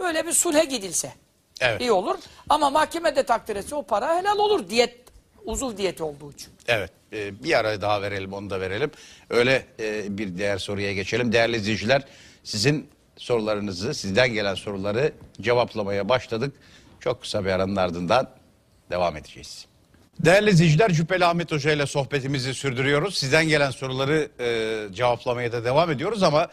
Böyle bir sulhe gidilse Evet. iyi olur. Ama mahkemede takdir etse o para helal olur diyet, uzuv diyeti olduğu için. evet e, bir ara daha verelim onu da verelim. Öyle e, bir diğer soruya geçelim. Değerli izleyiciler sizin sorularınızı sizden gelen soruları cevaplamaya başladık. Çok kısa bir aranın ardından devam edeceğiz. Değerli izleyiciler Cübbeli Ahmet Hoca ile sohbetimizi sürdürüyoruz. Sizden gelen soruları e, cevaplamaya da devam ediyoruz ama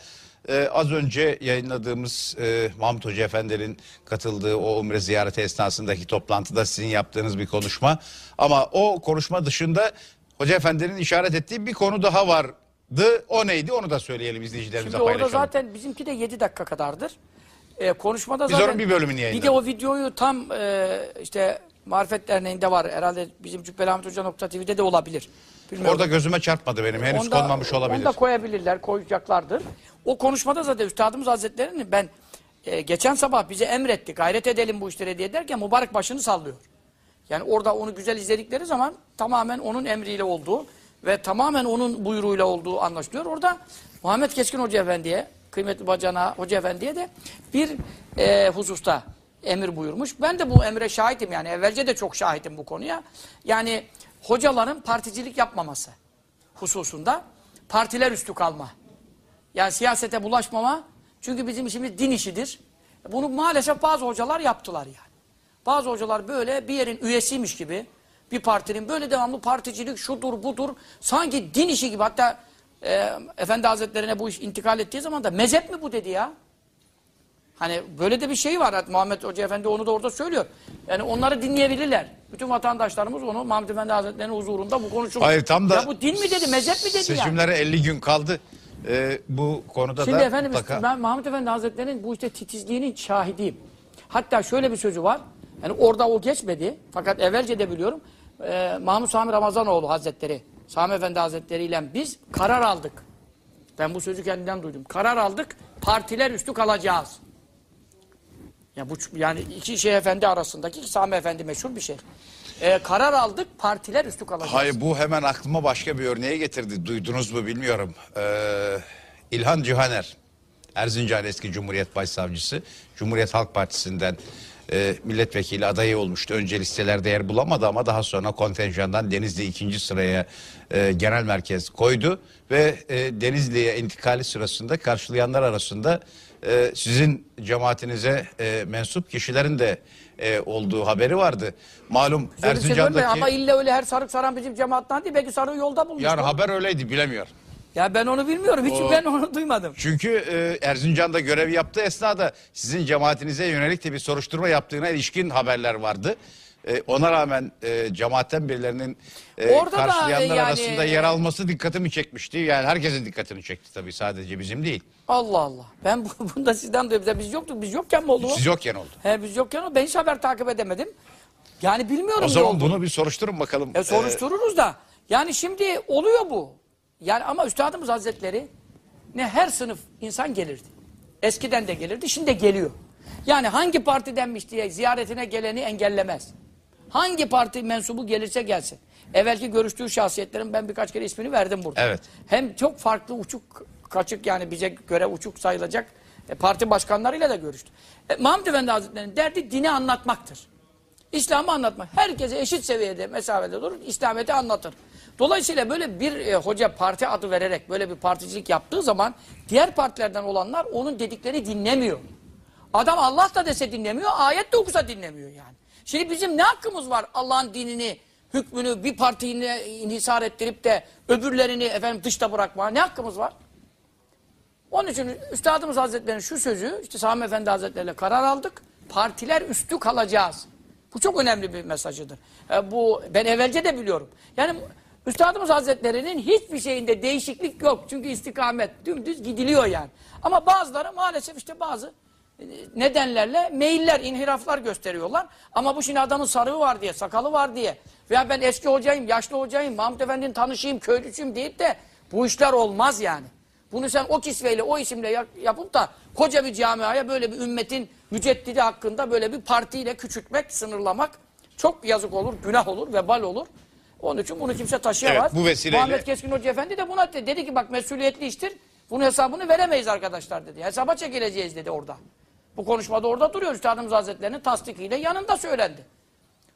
e, az önce yayınladığımız e, Mahmut Hoca Efendi'nin katıldığı o umre ziyareti esnasındaki toplantıda sizin yaptığınız bir konuşma. Ama o konuşma dışında Hoca Efendi'nin işaret ettiği bir konu daha vardı. O neydi onu da söyleyelim izleyicilerimize Şimdi orada paylaşalım. zaten bizimki de 7 dakika kadardır. Ee, konuşmada Biz zaten... onun bir bölümünü Bir yayınladık. de o videoyu tam e, işte Marifet Derneği'nde var. Herhalde bizim Cübbeli Ahmet Hoca nokta TV'de de olabilir. Bilmiyorum. Orada gözüme çarpmadı benim henüz Onda- konmamış olabilir. Onu da koyabilirler, koyacaklardır. O konuşmada zaten Üstadımız Hazretleri'nin ben e, geçen sabah bize emretti, gayret edelim bu işlere diye derken mübarek başını sallıyor. Yani orada onu güzel izledikleri zaman tamamen onun emriyle olduğu ve tamamen onun buyruğuyla olduğu anlaşılıyor. Orada Muhammed Keskin Hoca Efendi'ye, kıymetli bacana Hoca Efendi'ye de bir e, hususta emir buyurmuş. Ben de bu emre şahitim yani evvelce de çok şahitim bu konuya. Yani hocaların particilik yapmaması hususunda partiler üstü kalma. Yani siyasete bulaşmama. Çünkü bizim işimiz din işidir. Bunu maalesef bazı hocalar yaptılar yani. Bazı hocalar böyle bir yerin üyesiymiş gibi bir partinin böyle devamlı particilik şudur budur sanki din işi gibi hatta e, Efendi Hazretlerine bu iş intikal ettiği zaman da mezhep mi bu dedi ya. Hani böyle de bir şey var. Hatta Muhammed Hoca Efendi onu da orada söylüyor. Yani onları dinleyebilirler. Bütün vatandaşlarımız onu Muhammed Efendi Hazretleri'nin huzurunda bu konuşulur. Hayır tam da Ya bu din mi dedi, mezhep mi dedi yani? Seçimlere 50 gün kaldı. Ee, bu konuda Şimdi da Efendimiz mutlaka... ben Mahmut Efendi Hazretleri'nin bu işte titizliğinin şahidiyim. Hatta şöyle bir sözü var. Yani orada o geçmedi. Fakat evvelce de biliyorum. Ee, Mahmut Sami Ramazanoğlu Hazretleri, Sami Efendi Hazretleri ile biz karar aldık. Ben bu sözü kendinden duydum. Karar aldık. Partiler üstü kalacağız. Ya bu yani iki şey efendi arasındaki Sami Efendi meşhur bir şey. Ee, karar aldık. Partiler üstü kalacağız. Hayır bu hemen aklıma başka bir örneğe getirdi. Duydunuz mu bilmiyorum. Ee, İlhan Cihaner, Erzincan eski Cumhuriyet Başsavcısı, Cumhuriyet Halk Partisi'nden e, milletvekili adayı olmuştu. Önce listelerde yer bulamadı ama daha sonra kontenjandan Denizli ikinci sıraya e, genel merkez koydu. Ve e, Denizli'ye intikali sırasında karşılayanlar arasında e, sizin cemaatinize e, mensup kişilerin de e, olduğu haberi vardı. Malum şey Erzincan'daki... ama illa öyle her sarık saran bizim cemaattan değil. Belki sarığı yolda bulmuştur. Yani haber öyleydi bilemiyorum. Ya ben onu bilmiyorum. Hiç O- ben onu *laughs* duymadım. Çünkü e, Erzincan'da görev yaptığı esnada sizin cemaatinize yönelik de bir soruşturma yaptığına ilişkin haberler vardı. E, ona rağmen e, cemaatten birilerinin e, Orada da, karşılayanlar e, yani- arasında yer alması dikkatimi çekmişti. Yani herkesin dikkatini çekti tabii sadece bizim değil. Allah Allah. Ben bu, *laughs* bunu da sizden duyuyorum. Biz yoktuk. Biz yokken mi oldu bu? Siz yokken oldu. He, biz yokken oldu. Ben hiç haber takip edemedim. Yani bilmiyorum O ne zaman oldu. bunu bir soruşturun bakalım. E, soruştururuz da. Yani şimdi oluyor bu. Yani ama Üstadımız Hazretleri ne her sınıf insan gelirdi. Eskiden de gelirdi, şimdi de geliyor. Yani hangi partidenmiş diye ziyaretine geleni engellemez. Hangi parti mensubu gelirse gelsin. Evvelki görüştüğü şahsiyetlerin ben birkaç kere ismini verdim burada. Evet. Hem çok farklı uçuk kaçık yani bize göre uçuk sayılacak e, parti başkanlarıyla da görüştü. E, Mahmud Efendi Hazretleri'nin derdi dini anlatmaktır. İslam'ı anlatmak. Herkese eşit seviyede, mesafede durur, İslamiyet'i anlatır. Dolayısıyla böyle bir e, hoca parti adı vererek böyle bir particilik yaptığı zaman diğer partilerden olanlar onun dedikleri dinlemiyor. Adam Allah da dese dinlemiyor, ayet de okusa dinlemiyor yani. Şimdi bizim ne hakkımız var Allah'ın dinini, hükmünü bir partiyi inhisar ettirip de öbürlerini efendim dışta bırakmaya ne hakkımız var? Onun için Üstadımız Hazretleri'nin şu sözü, işte Sami Efendi Hazretleri'yle karar aldık. Partiler üstü kalacağız. Bu çok önemli bir mesajıdır. E, bu ben evvelce de biliyorum. Yani Üstadımız Hazretleri'nin hiçbir şeyinde değişiklik yok. Çünkü istikamet dümdüz gidiliyor yani. Ama bazıları maalesef işte bazı nedenlerle meyiller, inhiraflar gösteriyorlar. Ama bu şimdi adamın sarığı var diye, sakalı var diye veya ben eski hocayım, yaşlı hocayım, Mahmut Efendi'nin tanışayım, köylüsüyüm deyip de bu işler olmaz yani. Bunu sen o kisveyle, o isimle yap- yapıp da koca bir camiaya böyle bir ümmetin müceddidi hakkında böyle bir partiyle küçültmek, sınırlamak çok yazık olur, günah olur, vebal olur. Onun için bunu kimse taşıyamaz. Evet, bu vesileyle- Muhammed Keskin Hoca Efendi de buna de- dedi ki bak mesuliyetli iştir. Bunun hesabını veremeyiz arkadaşlar dedi. Hesaba çekileceğiz dedi orada. Bu konuşmada orada duruyor. Üstadımız Hazretleri'nin tasdikiyle yanında söylendi.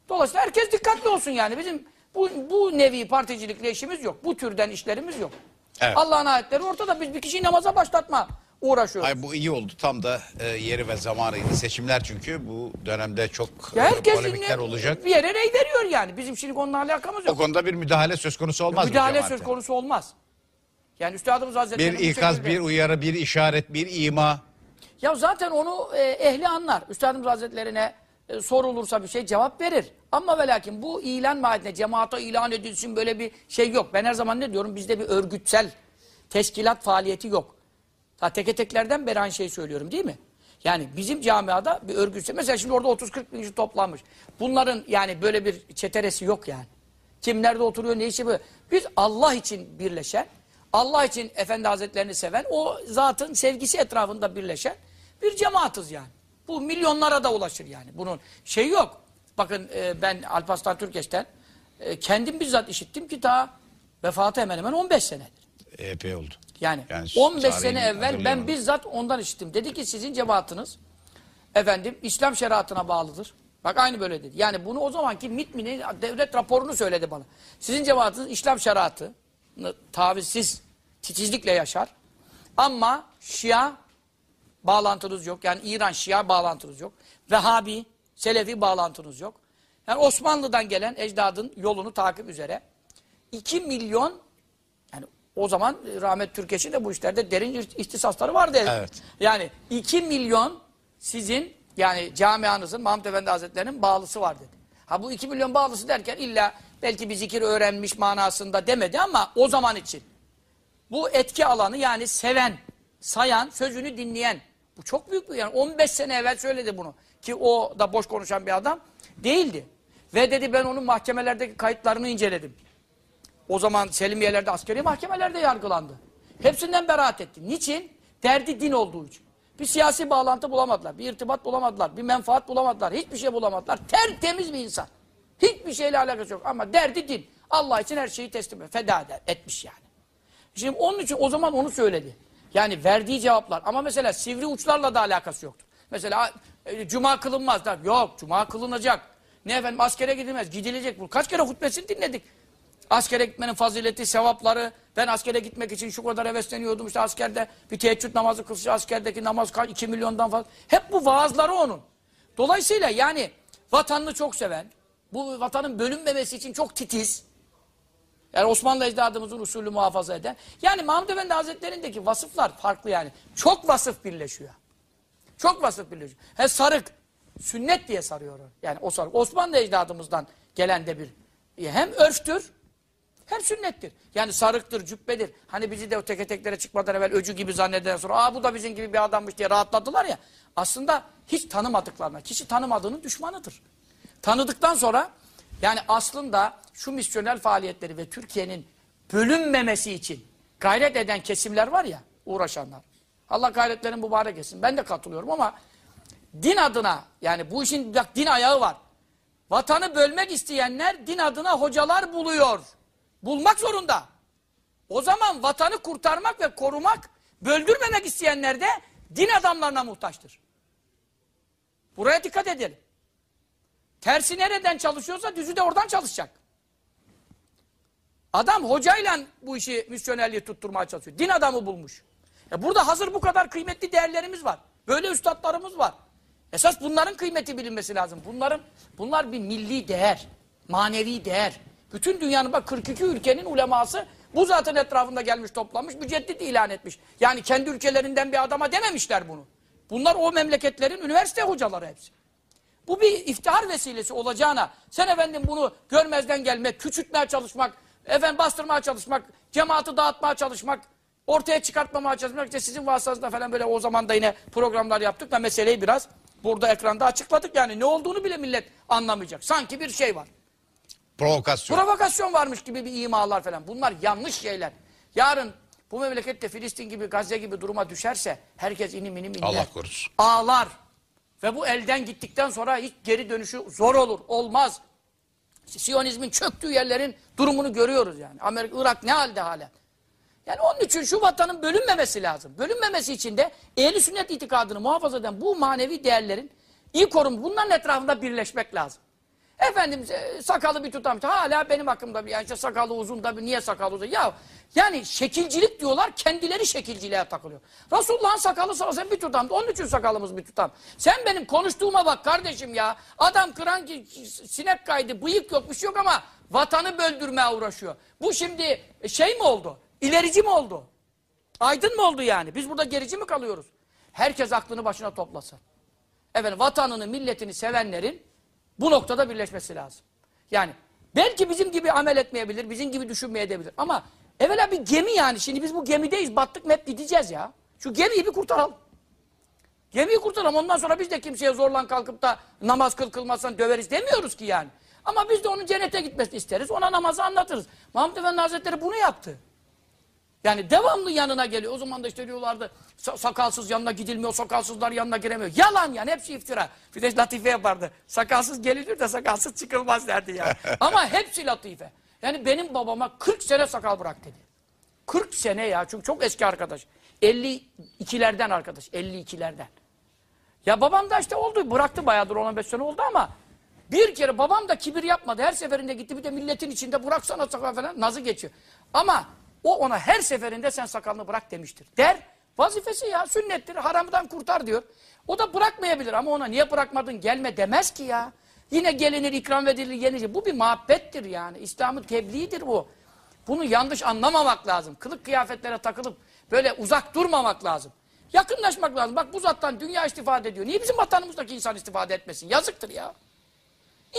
Dolayısıyla herkes dikkatli olsun yani. Bizim bu, bu nevi particilikle işimiz yok. Bu türden işlerimiz yok. Evet. Allah'ın ayetleri ortada. Biz bir kişiyi namaza başlatma uğraşıyoruz. Ay bu iyi oldu. Tam da e, yeri ve zamanıydı. Seçimler çünkü bu dönemde çok Ya e, herkes polemikler olacak. bir yere rey veriyor yani. Bizim şimdi onunla alakamız O yok. konuda bir müdahale söz konusu olmaz mı Müdahale söz konusu olmaz. Yani Üstadımız Hazretleri Bir ikaz, bir uyarı, bir işaret, bir ima. Ya zaten onu e, ehli anlar. Üstadımız Hazretlerine e, sorulursa bir şey cevap verir. Ama ve lakin bu ilan mahiyetine cemaate ilan edilsin böyle bir şey yok. Ben her zaman ne diyorum? Bizde bir örgütsel teşkilat faaliyeti yok. Ta teke teklerden beri aynı şeyi söylüyorum değil mi? Yani bizim camiada bir örgütsel. Mesela şimdi orada 30-40 bin kişi toplanmış. Bunların yani böyle bir çeteresi yok yani. Kim nerede oturuyor ne işi bu. Biz Allah için birleşen, Allah için Efendi Hazretlerini seven, o zatın sevgisi etrafında birleşen bir cemaatiz yani. Bu milyonlara da ulaşır yani. Bunun şeyi yok. Bakın e, ben Alparslan Türkeş'ten e, kendim bizzat işittim ki ta vefatı hemen hemen 15 senedir. Epey oldu. Yani, Yani 15 tarihini sene evvel ben bizzat ondan işittim. Dedi ki sizin cemaatiniz efendim İslam şeriatına bağlıdır. Bak aynı böyle dedi. Yani bunu o zamanki MİTMİ'nin devlet raporunu söyledi bana. Sizin cemaatiniz İslam şeriatı tavizsiz, titizlikle yaşar. Ama Şia bağlantınız yok. Yani İran Şia bağlantınız yok. Vehhabi, Selefi bağlantınız yok. Yani Osmanlı'dan gelen ecdadın yolunu takip üzere 2 milyon yani o zaman rahmet Türkeş'in de bu işlerde derin ihtisasları vardı. Evet. Yani 2 milyon sizin yani camianızın Mahmut Efendi Hazretleri'nin bağlısı var dedi. Ha bu 2 milyon bağlısı derken illa belki bir zikir öğrenmiş manasında demedi ama o zaman için. Bu etki alanı yani seven, sayan, sözünü dinleyen. Bu çok büyük bir yani 15 sene evvel söyledi bunu. Ki o da boş konuşan bir adam değildi. Ve dedi ben onun mahkemelerdeki kayıtlarını inceledim. O zaman Selimiyelerde askeri mahkemelerde yargılandı. Hepsinden beraat etti. Niçin? Derdi din olduğu için. Bir siyasi bağlantı bulamadılar. Bir irtibat bulamadılar. Bir menfaat bulamadılar. Hiçbir şey bulamadılar. Tertemiz bir insan. Hiçbir şeyle alakası yok. Ama derdi din. Allah için her şeyi teslim et. Feda eder. Etmiş yani. Şimdi onun için o zaman onu söyledi. Yani verdiği cevaplar. Ama mesela sivri uçlarla da alakası yoktur. Mesela e, cuma kılınmaz. Der. Yok cuma kılınacak. Ne efendim askere gidilmez. Gidilecek. Bu kaç kere hutbesini dinledik. Askere gitmenin fazileti, sevapları. Ben askere gitmek için şu kadar hevesleniyordum. İşte askerde bir teheccüd namazı kılsa askerdeki namaz kaç? 2 milyondan fazla. Hep bu vaazları onun. Dolayısıyla yani vatanını çok seven, bu vatanın bölünmemesi için çok titiz, Yani Osmanlı ecdadımızın usulü muhafaza eden. Yani Mahmud Efendi Hazretleri'ndeki vasıflar farklı yani. Çok vasıf birleşiyor. Çok vasıf birleşiyor. He sarık. Sünnet diye sarıyor. Yani o sarık. Osmanlı ecdadımızdan gelen de bir hem örftür hem sünnettir. Yani sarıktır, cübbedir. Hani bizi de o teke teklere çıkmadan evvel öcü gibi zanneden sonra aa bu da bizim gibi bir adammış diye rahatladılar ya. Aslında hiç tanımadıklarına. Kişi tanımadığının düşmanıdır. Tanıdıktan sonra yani aslında şu misyonel faaliyetleri ve Türkiye'nin bölünmemesi için gayret eden kesimler var ya uğraşanlar. Allah gayretlerin mübarek etsin. Ben de katılıyorum ama din adına yani bu işin bak din ayağı var. Vatanı bölmek isteyenler din adına hocalar buluyor. Bulmak zorunda. O zaman vatanı kurtarmak ve korumak, böldürmemek isteyenler de din adamlarına muhtaçtır. Buraya dikkat edelim. Tersi nereden çalışıyorsa düzü de oradan çalışacak. Adam hocayla bu işi misyonerliği tutturmaya çalışıyor. Din adamı bulmuş. E burada hazır bu kadar kıymetli değerlerimiz var. Böyle üstadlarımız var. Esas bunların kıymeti bilinmesi lazım. Bunların bunlar bir milli değer, manevi değer. Bütün dünyanın bak 42 ülkenin uleması bu zatın etrafında gelmiş toplanmış, müceddit ilan etmiş. Yani kendi ülkelerinden bir adama dememişler bunu. Bunlar o memleketlerin üniversite hocaları hepsi. Bu bir iftihar vesilesi olacağına sen efendim bunu görmezden gelmek, küçültmeye çalışmak, efendim bastırmaya çalışmak, cemaati dağıtmaya çalışmak, ortaya çıkartmamaya çalışmak. İşte sizin vasıtanızda falan böyle o zaman da yine programlar yaptık da meseleyi biraz burada ekranda açıkladık. Yani ne olduğunu bile millet anlamayacak. Sanki bir şey var. Provokasyon. Provokasyon varmış gibi bir imalar falan. Bunlar yanlış şeyler. Yarın bu memlekette Filistin gibi Gazze gibi duruma düşerse herkes inim inim inler. Allah korusun. Ağlar. Ve bu elden gittikten sonra hiç geri dönüşü zor olur. Olmaz. Siyonizmin çöktüğü yerlerin durumunu görüyoruz yani. Amerika, Irak ne halde hala. Yani onun için şu vatanın bölünmemesi lazım. Bölünmemesi için de ehli sünnet itikadını muhafaza eden bu manevi değerlerin iyi korun. Bunların etrafında birleşmek lazım. Efendim e, sakalı bir tutamış. Hala benim hakkımda bir yani işte sakalı uzun da bir niye sakalı uzun? Ya yani şekilcilik diyorlar kendileri şekilciliğe takılıyor. Resulullah'ın sakalı sallallahu bir tutam. Onun için sakalımız bir tutam. Sen benim konuştuğuma bak kardeşim ya. Adam kıran ki sinek kaydı, bıyık yok bir şey yok ama vatanı böldürmeye uğraşıyor. Bu şimdi şey mi oldu? İlerici mi oldu? Aydın mı oldu yani? Biz burada gerici mi kalıyoruz? Herkes aklını başına toplasın. Efendim vatanını, milletini sevenlerin bu noktada birleşmesi lazım. Yani belki bizim gibi amel etmeyebilir, bizim gibi düşünmeyebilir. Ama evvela bir gemi yani. Şimdi biz bu gemideyiz, battık mı hep gideceğiz ya. Şu gemiyi bir kurtaralım. Gemiyi kurtaralım. Ondan sonra biz de kimseye zorlan kalkıp da namaz kıl kılmazsan döveriz demiyoruz ki yani. Ama biz de onun cennete gitmesini isteriz. Ona namazı anlatırız. Mahmud Efendi Hazretleri bunu yaptı. Yani devamlı yanına geliyor. O zaman da işte diyorlardı sa- sakalsız yanına gidilmiyor, sakalsızlar yanına giremiyor. Yalan yani hepsi iftira. Bir de latife yapardı. Sakalsız gelinir de sakalsız çıkılmaz derdi ya. *laughs* Ama hepsi latife. Yani benim babama 40 sene sakal bırak dedi. 40 sene ya çünkü çok eski arkadaş. 52'lerden arkadaş, 52'lerden. Ya babam da işte oldu, bıraktı bayağıdır 15 sene oldu ama bir kere babam da kibir yapmadı. Her seferinde gitti bir de milletin içinde bıraksana sakal falan nazı geçiyor. Ama o ona her seferinde sen sakalını bırak demiştir. Der, vazifesi ya sünnettir, haramdan kurtar diyor. O da bırakmayabilir ama ona niye bırakmadın gelme demez ki ya. Yine gelinir, ikram edilir, yenilir. Bu bir muhabbettir yani. İslam'ın tebliğidir bu. Bunu yanlış anlamamak lazım. Kılık kıyafetlere takılıp böyle uzak durmamak lazım. Yakınlaşmak lazım. Bak bu zattan dünya istifade ediyor. Niye bizim vatanımızdaki insan istifade etmesin? Yazıktır ya.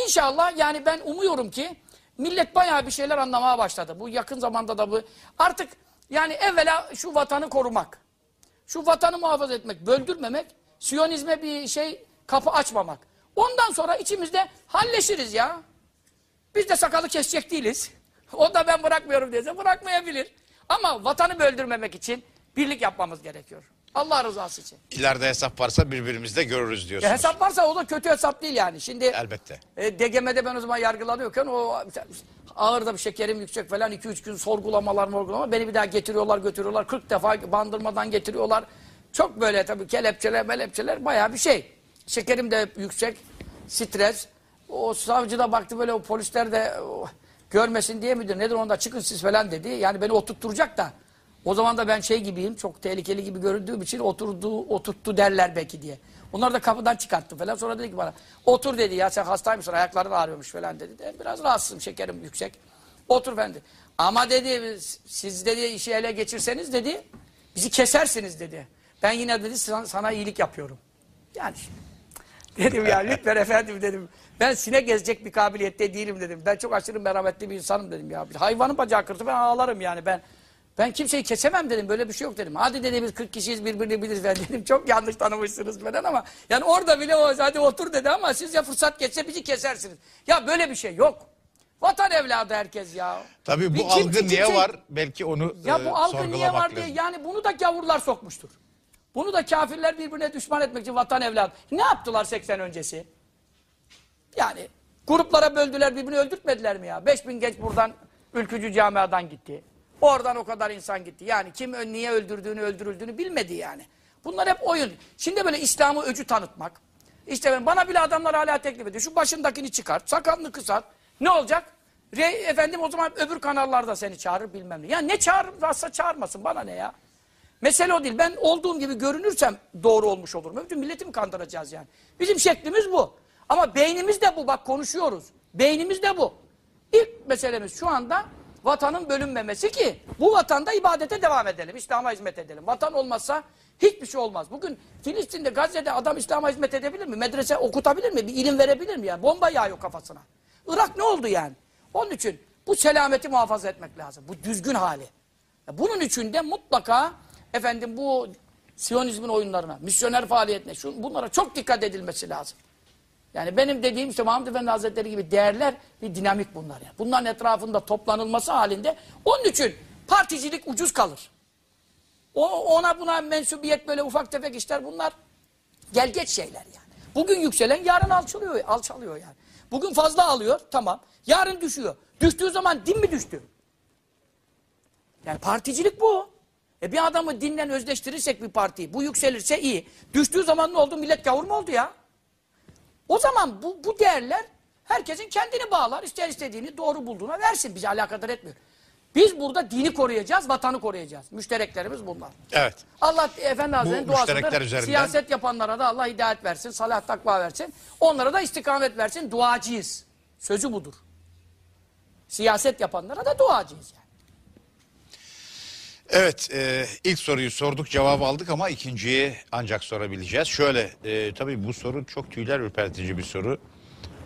İnşallah yani ben umuyorum ki millet bayağı bir şeyler anlamaya başladı. Bu yakın zamanda da bu. Artık yani evvela şu vatanı korumak. Şu vatanı muhafaza etmek, böldürmemek, Siyonizme bir şey kapı açmamak. Ondan sonra içimizde halleşiriz ya. Biz de sakalı kesecek değiliz. *laughs* O da ben bırakmıyorum diyese bırakmayabilir. Ama vatanı böldürmemek için birlik yapmamız gerekiyor. Allah rızası için. İleride hesap varsa birbirimizde görürüz Ya diyorsunuz. hesap varsa o da kötü hesap değil yani. Şimdi Elbette. e, DGM'de ben o zaman yargılanıyorken o ağır da bir şekerim yüksek falan 2-3 gün sorgulamalar morgulama beni bir daha getiriyorlar götürüyorlar 40 defa bandırmadan getiriyorlar. Çok böyle tabii kelepçeler melepçeler bayağı bir şey. Şekerim de yüksek stres. O savcı da baktı böyle o polisler de o, görmesin diye midir nedir onda çıkın siz falan dedi. Yani beni oturtturacak da. O zaman da ben şey gibiyim çok tehlikeli gibi göründüğüm için oturdu, oturttu derler belki diye. Onlar da kapıdan çıkarttı falan. Sonra dedi ki bana otur dedi ya sen hastaymışsın ayakların ağrıyormuş falan dedi. De, biraz rahatsızım şekerim yüksek. Otur efendi. Ama dedi siz dedi işi ele geçirseniz dedi bizi kesersiniz dedi. Ben yine dedi sana, sana iyilik yapıyorum. Yani dedim ya *laughs* lütfen efendim dedim. Ben sinek gezecek bir kabiliyette değilim dedim. Ben çok aşırı merhametli bir insanım dedim ya. Hayvanın bacağı kırdı ben ağlarım yani ben. Ben kimseyi kesemem dedim. Böyle bir şey yok dedim. Hadi dedi biz 40 kişiyiz birbirini biliriz ben dedim. Çok yanlış tanımışsınız falan ama yani orada bile o hadi otur dedi ama siz ya fırsat geçse bizi kesersiniz. Ya böyle bir şey yok. Vatan evladı herkes ya. Tabii bu Bir algı kimse niye kimse- var? Belki onu Ya e, bu algı niye var diye lazım. yani bunu da gavurlar sokmuştur. Bunu da kafirler birbirine düşman etmek için vatan evladı. Ne yaptılar 80 öncesi? Yani gruplara böldüler birbirini öldürtmediler mi ya? 5000 genç buradan ülkücü camiadan gitti. Oradan o kadar insan gitti. Yani kim niye öldürdüğünü öldürüldüğünü bilmedi yani. Bunlar hep oyun. Şimdi böyle İslam'ı öcü tanıtmak. İşte ben, bana bile adamlar hala teklif ediyor. Şu başındakini çıkart, sakalını kısalt. Ne olacak? Re, efendim o zaman öbür kanallarda seni çağırır bilmem ne. Ya ne çağırırsa çağırmasın bana ne ya? Mesele o değil. Ben olduğum gibi görünürsem doğru olmuş olurum. Bütün milleti mi kandıracağız yani? Bizim şeklimiz bu. Ama beynimiz de bu. Bak konuşuyoruz. Beynimiz de bu. İlk meselemiz şu anda vatanın bölünmemesi ki bu vatanda ibadete devam edelim. İslam'a hizmet edelim. Vatan olmazsa hiçbir şey olmaz. Bugün Filistin'de, Gazze'de adam İslam'a hizmet edebilir mi? Medrese okutabilir mi? Bir ilim verebilir mi? Yani bomba yağıyor kafasına. Irak ne oldu yani? Onun için bu selameti muhafaza etmek lazım. Bu düzgün hali. Bunun için de mutlaka efendim bu Siyonizmin oyunlarına, misyoner faaliyetine, şu, bunlara çok dikkat edilmesi lazım. Yani benim dediğim işte Mahmud Efendi Hazretleri gibi değerler bir dinamik bunlar. Yani. Bunların etrafında toplanılması halinde onun için particilik ucuz kalır. O, ona buna mensubiyet böyle ufak tefek işler bunlar gel geç şeyler yani. Bugün yükselen yarın alçalıyor, alçalıyor yani. Bugün fazla alıyor tamam. Yarın düşüyor. Düştüğü zaman din mi düştü? Yani particilik bu. E bir adamı dinle özleştirirsek bir partiyi, bu yükselirse iyi. Düştüğü zaman ne oldu? Millet gavur mu oldu ya? O zaman bu, bu değerler herkesin kendini bağlar. ister istediğini doğru bulduğuna versin. Bizi alakadar etmiyor. Biz burada dini koruyacağız, vatanı koruyacağız. Müştereklerimiz bunlar. Evet. Allah Efendi Hazretleri'nin duasıdır. üzerinden- Siyaset yapanlara da Allah hidayet versin, salah takva versin. Onlara da istikamet versin. Duacıyız. Sözü budur. Siyaset yapanlara da duacıyız yani. Evet, e, ilk soruyu sorduk, cevabı aldık ama ikinciyi ancak sorabileceğiz. Şöyle, e, tabii bu soru çok tüyler ürpertici bir soru.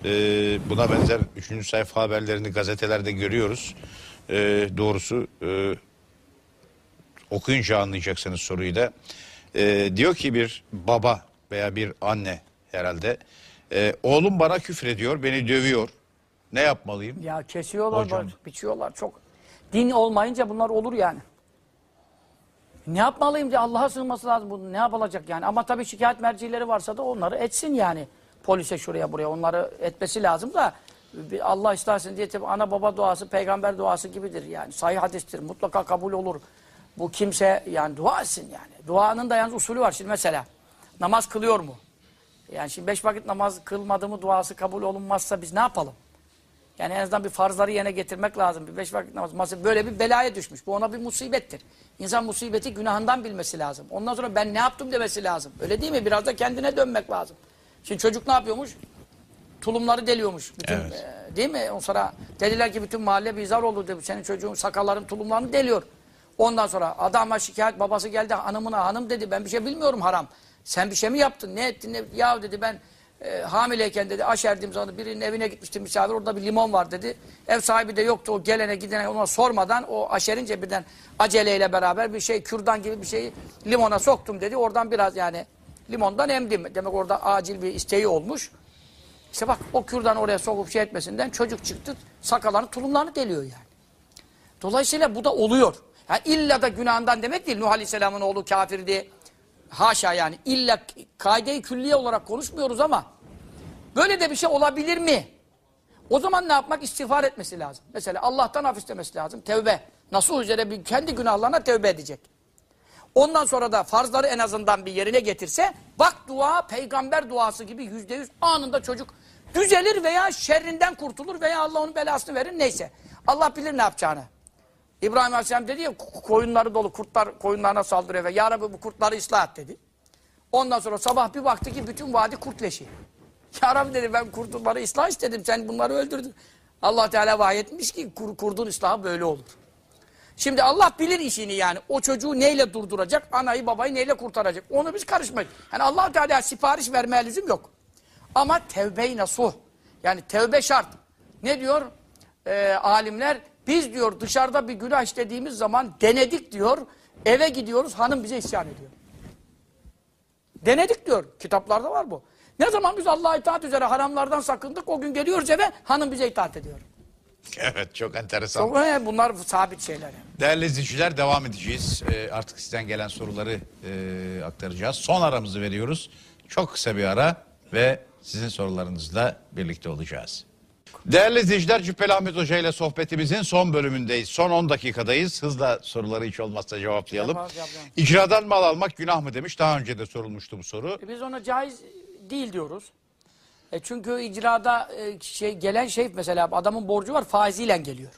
E, buna benzer üçüncü sayfa haberlerini gazetelerde görüyoruz. E, doğrusu e, okuyunca anlayacaksınız soruyu da. E, diyor ki bir baba veya bir anne herhalde, e, oğlum bana küfür ediyor, beni dövüyor. Ne yapmalıyım? Ya kesiyorlar, Hocam. biçiyorlar çok. Din olmayınca bunlar olur yani. Ne yapmalıyım diye Allah'a sığınması lazım bunun. Ne yapılacak yani? Ama tabii şikayet mercileri varsa da onları etsin yani. Polise şuraya buraya onları etmesi lazım da Allah ıslah etsin diye tabii ana baba duası, peygamber duası gibidir yani. Sahih hadistir. Mutlaka kabul olur. Bu kimse yani dua etsin yani. Duanın da yalnız usulü var. Şimdi mesela namaz kılıyor mu? Yani şimdi beş vakit namaz kılmadı mı duası kabul olunmazsa biz ne yapalım? Yani en azından bir farzları yerine getirmek lazım. Bir beş vakit namaz. Böyle bir belaya düşmüş. Bu ona bir musibettir. İnsan musibeti günahından bilmesi lazım. Ondan sonra ben ne yaptım demesi lazım. Öyle değil mi? Biraz da kendine dönmek lazım. Şimdi çocuk ne yapıyormuş? Tulumları deliyormuş. Bütün, Evet. e, değil mi? O sonra dediler ki bütün mahalle bizar oldu. Dedi. Senin çocuğun sakalların tulumlarını deliyor. Ondan sonra adama şikayet babası geldi hanımına hanım dedi ben bir şey bilmiyorum haram. Sen bir şey mi yaptın? Ne ettin? Ne? Ya dedi ben e, hamileyken dedi aşerdiğim zaman birinin evine gitmiştim misafir orada bir limon var dedi. Ev sahibi de yoktu o gelene gidene ona sormadan o aşerince birden aceleyle beraber bir şey kürdan gibi bir şeyi limona soktum dedi. Oradan biraz yani limondan emdim. Demek orada acil bir isteği olmuş. İşte bak o kürdan oraya sokup şey etmesinden çocuk çıktı sakallarını tulumlarını deliyor yani. Dolayısıyla bu da oluyor. Yani illa da günahından demek değil. Nuh Aleyhisselam'ın oğlu kafirdi. Haşa yani. İlla kaide-i külliye olarak konuşmuyoruz ama böyle de bir şey olabilir mi? O zaman ne yapmak? İstiğfar etmesi lazım. Mesela Allah'tan af istemesi lazım. Tevbe. Nasıl üzere bir kendi günahlarına tevbe edecek. Ondan sonra da farzları en azından bir yerine getirse bak dua peygamber duası gibi yüzde yüz anında çocuk düzelir veya şerrinden kurtulur veya Allah onun belasını verir neyse. Allah bilir ne yapacağını. İbrahim Aleyhisselam dedi ya "Ko- koyunları dolu kurtlar koyunlarına saldırıyor ve ya Rabbi bu kurtları ıslah et dedi. Ondan sonra sabah bir baktı ki bütün vadi kurt leşi. *laughs* Ya Rabbi dedi ben kurtları ıslah istedim sen bunları öldürdün. Allah Teala vahyetmiş ki kur, kurdun ıslahı böyle olur. Şimdi Allah bilir işini yani. O çocuğu neyle durduracak, anayı babayı neyle kurtaracak. Onu biz karışmayız. Yani allah Teala sipariş vermeye lüzum yok. Ama tevbe-i nasuh. Yani tevbe şart. Ne diyor Ee, alimler? Biz diyor dışarıda bir günah işlediğimiz zaman denedik diyor. Eve gidiyoruz hanım bize isyan ediyor. Denedik diyor. Kitaplarda var bu. Ne zaman biz Allah'a itaat üzere haramlardan sakındık o gün geliyoruz eve hanım bize itaat ediyor. Evet çok enteresan. Çok, he, bunlar sabit şeyler. Değerli izleyiciler devam edeceğiz. Ee, artık sizden gelen soruları e, aktaracağız. Son aramızı veriyoruz. Çok kısa bir ara ve sizin sorularınızla birlikte olacağız. Değerli izleyiciler Cübbeli Ahmet Hoca ile sohbetimizin son bölümündeyiz. Son 10 dakikadayız. Hızla soruları hiç olmazsa cevaplayalım. Yapalım, yapalım. İcradan mal almak günah mı demiş. Daha önce de sorulmuştu bu soru. E biz ona caiz değil diyoruz. E çünkü icrada e, şey gelen şey mesela adamın borcu var faiziyle geliyor.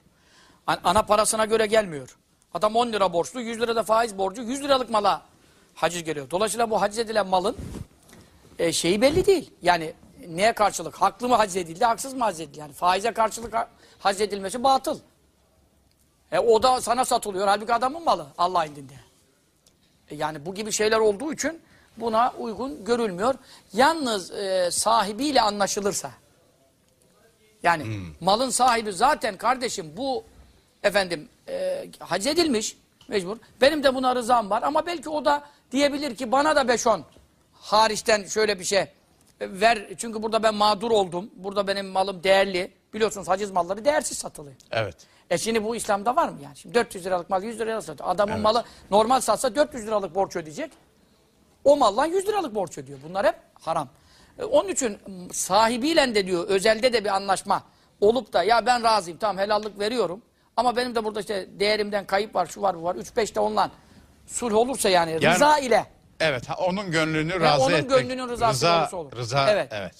An- ana parasına göre gelmiyor. Adam 10 lira borçlu 100 lira da faiz borcu 100 liralık mala haciz geliyor. Dolayısıyla bu haciz edilen malın e, şeyi belli değil. Yani neye karşılık? Haklı mı haciz edildi, haksız mı haciz edildi? Yani faize karşılık ha- haciz edilmesi batıl. E, o da sana satılıyor. Halbuki adamın malı Allah indinde. E, Yani bu gibi şeyler olduğu için buna uygun görülmüyor. Yalnız e, sahibiyle anlaşılırsa. Yani malın sahibi zaten kardeşim bu efendim e, hac edilmiş mecbur. Benim de buna rızam var ama belki o da diyebilir ki bana da 5-10 hariçten şöyle bir şey ver. Çünkü burada ben mağdur oldum. Burada benim malım değerli. Biliyorsunuz haciz malları değersiz satılıyor. Evet. E şimdi bu İslam'da var mı yani? Şimdi 400 liralık mal 100 liraya satıyor. Adamın malı normal satsa 400 liralık borç ödeyecek. O maldan 100 liralık borç ödüyor. Bunlar hep haram. E, onun için sahibiyle de diyor özelde de bir anlaşma olup da ya ben razıyım tamam helallik veriyorum. Ama benim de burada işte değerimden kayıp var şu var bu var 3-5 de onunla sulh olursa yani, Yani- rıza ile. Evet ha, onun gönlünü razı onun etmek. gönlünün rızası rıza, olursa olur. Rıza, evet. Evet.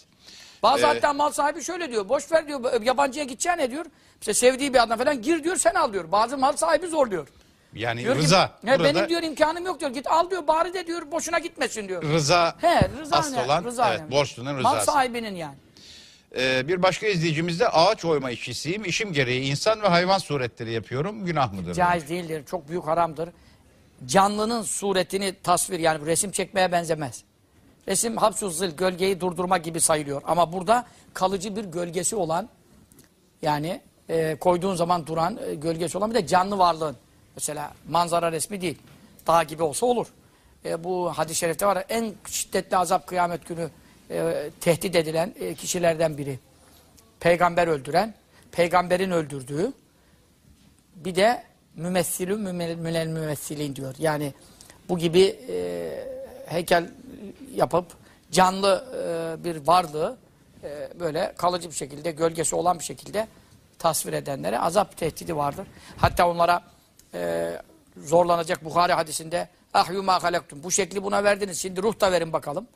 Bazı Ee, hatta mal sahibi şöyle diyor. Boş ver diyor. Yabancıya gideceğine ne diyor. İşte sevdiği bir adam falan gir diyor sen al diyor. Bazı mal sahibi zor diyor. Yani Diyor ki, rıza. "He, burada benim diyor imkanım yok diyor. Git al diyor bari de diyor boşuna gitmesin diyor. He rıza rıza asıl ne? olan Rıza evet, ne? borçlunun Mal rızası. sahibinin yani. Ee, bir başka izleyicimiz de ağaç oyma işçisiyim. İşim gereği insan ve hayvan suretleri yapıyorum. Günah mıdır? Caiz değildir. Çok büyük haramdır. Canlının suretini tasvir yani resim çekmeye benzemez. Resim hapsuz zil gölgeyi durdurma gibi sayılıyor. Ama burada kalıcı bir gölgesi olan yani e, koyduğun zaman duran e, gölgesi olan bir de canlı varlığın. Mesela manzara resmi değil. Dağ gibi olsa olur. E, bu hadis-i şerifte var en şiddetli azap kıyamet günü e, tehdit edilen e, kişilerden biri. Peygamber öldüren, peygamberin öldürdüğü bir de mümessilü münel mümessilin diyor. Yani bu gibi e, heykel yapıp canlı e, bir varlığı e, böyle kalıcı bir şekilde gölgesi olan bir şekilde tasvir edenlere azap tehdidi vardır. Hatta onlara e, zorlanacak Bukhari hadisinde ahyu ma halaktum. Bu şekli buna verdiniz. Şimdi ruh da verin bakalım.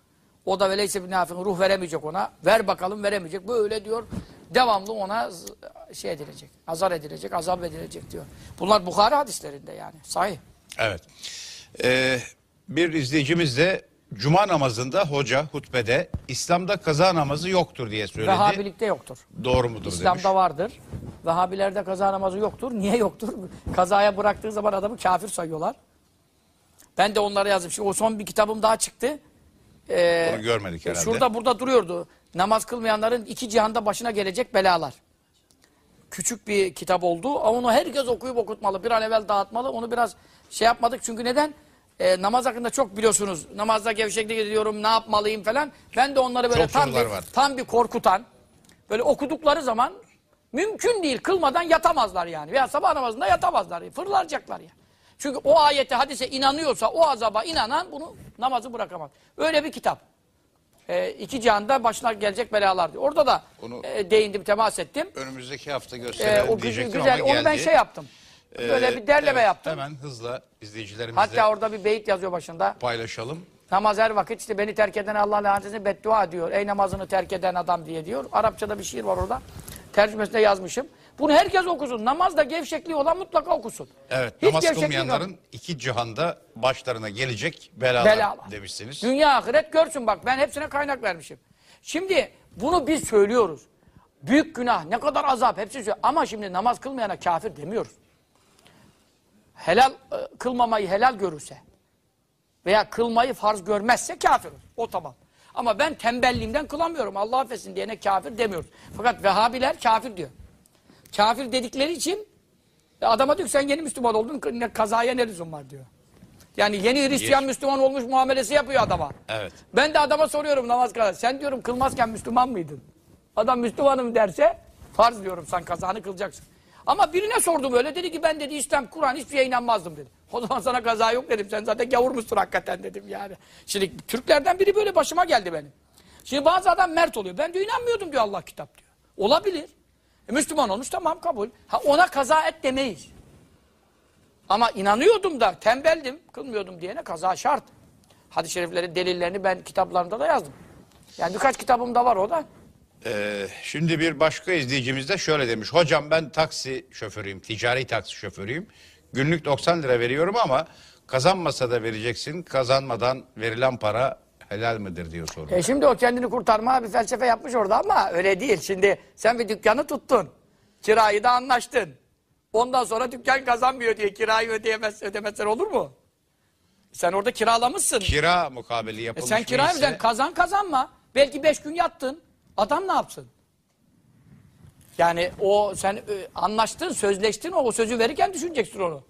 O da veleyse bin ruh veremeyecek ona. Ver bakalım veremeyecek. Böyle diyor. Devamlı ona şey edilecek. Azar edilecek, azap edilecek diyor. Bunlar Bukhari hadislerinde yani. Sahih. Evet. Ee, bir izleyicimiz de Cuma namazında hoca hutbede İslam'da kaza namazı yoktur diye söyledi. Vehhabilikte yoktur. Doğru mudur İslam'da demiş. vardır. Vehhabilerde kaza namazı yoktur. Niye yoktur? *laughs* Kazaya bıraktığı zaman adamı kafir sayıyorlar. Ben de onlara yazdım. Şimdi o son bir kitabım daha çıktı. Ee, Onu görmedik herhalde. Şurada burada duruyordu. Namaz kılmayanların iki cihanda başına gelecek belalar. Küçük bir kitap oldu ama onu herkes okuyup okutmalı. Bir an evvel dağıtmalı. Onu biraz şey yapmadık çünkü neden? Ee, namaz hakkında çok biliyorsunuz. Namazda gevşeklik ediyorum, ne yapmalıyım falan. Ben de onları böyle Çok tam bir, var. tam bir korkutan, böyle okudukları zaman mümkün değil. Kılmadan yatamazlar yani. Veya sabah namazında yatamazlar. Fırlaracaklar ya. Çünkü o ayete, hadise inanıyorsa, o azaba inanan bunu namazı bırakamaz. Öyle bir kitap. Ee, iki cihanda başına gelecek belalar diyor. Orada da Onu- e, değindim, temas ettim. Önümüzdeki hafta Ee, gösterelim o güzel, diyecektim güzel. ama Onu geldi. ben şey yaptım. Ee, Böyle bir derleme evet, yaptım. Hemen hızla izleyicilerimizle Hatta orada bir beyit yazıyor başında. paylaşalım. Namaz her vakit işte beni terk eden Allah lanetine beddua diyor. Ey namazını terk eden adam diye diyor. Arapçada bir şiir var orada. Tercümesinde yazmışım. Bunu herkes okusun. Namazda gevşekliği olan mutlaka okusun. Evet Hiç namaz gevşekliği kılmayanların yok. iki cihanda başlarına gelecek belalar, Belalar. demişsiniz. Dünya ahiret görsün bak ben hepsine kaynak vermişim. Şimdi bunu biz söylüyoruz. Büyük günah ne kadar azap hepsi söylüyor. Ama şimdi namaz kılmayana kafir demiyoruz. helal e, kılmamayı helal görürse veya kılmayı farz görmezse kafir. O tamam. Ama ben tembelliğimden kılamıyorum. Allah affetsin diyene kafir demiyoruz. Fakat Vehhabiler kafir diyor. Kafir dedikleri için adama diyor sen yeni Müslüman oldun ne kazaya ne lüzum var diyor. Yani yeni Hristiyan Müslüman olmuş muamelesi yapıyor adama. Evet. Ben de adama soruyorum namaz kılar. Sen diyorum kılmazken Müslüman mıydın? Adam Müslümanım derse farz diyorum sen kazanı kılacaksın. Ama birine sordum öyle dedi ki ben dedi İslam, Kur'an hiçbir şeye inanmazdım dedi. O zaman sana kaza yok dedim. Sen zaten gavurmuşsun hakikaten dedim yani. Şimdi Türklerden biri böyle başıma geldi benim. Şimdi bazı adam mert oluyor. Ben diyor inanmıyordum diyor Allah kitap diyor. Olabilir. E, Müslüman olmuş tamam kabul. Ha ona kaza et demeyiz. Ama inanıyordum da tembeldim, kılmıyordum diyene kaza şart. Hadis-i şeriflerin delillerini ben kitaplarımda da yazdım. Yani birkaç kitabımda var o da. Ee, şimdi bir başka izleyicimiz de şöyle demiş. Hocam ben taksi şoförüyüm, ticari taksi şoförüyüm. Günlük 90 lira veriyorum ama kazanmasa da vereceksin. Kazanmadan verilen para helal midir diyor soruyor. E şimdi o kendini kurtarma bir felsefe yapmış orada ama öyle değil. Şimdi sen bir dükkanı tuttun. Kirayı da anlaştın. Ondan sonra dükkan kazanmıyor diye kirayı ödeyemez, ödemezsen olur mu? Sen orada kiralamışsın. Kira mukabeli E yapılmış sen kirayı sen kazan kazanma. Belki beş gün yattın. Adam ne yapsın? Yani o sen e, anlaştın, sözleştin o, o sözü verirken düşüneceksin onu.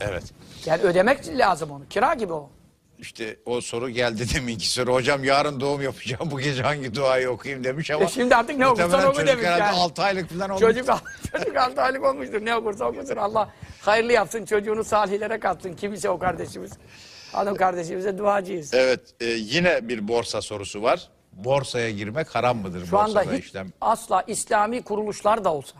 Evet. Yani ödemek lazım onu. Kira gibi o. İşte o soru geldi *laughs* deminki soru. Hocam yarın doğum yapacağım. Bu gece hangi duayı okuyayım demiş ama. E şimdi artık ne okursan oku demiş yani. 6 aylık falan olmuş. Çocuk, *laughs* çocuk altı aylık olmuştur. Ne okursa okusun. Allah hayırlı yapsın. Çocuğunu salihlere katsın. Kim ise o kardeşimiz. Hanım kardeşimize duacıyız. Evet e, yine bir borsa sorusu var. Borsaya girmek haram mıdır? Şu anda hiç işlem. asla İslami kuruluşlar da olsa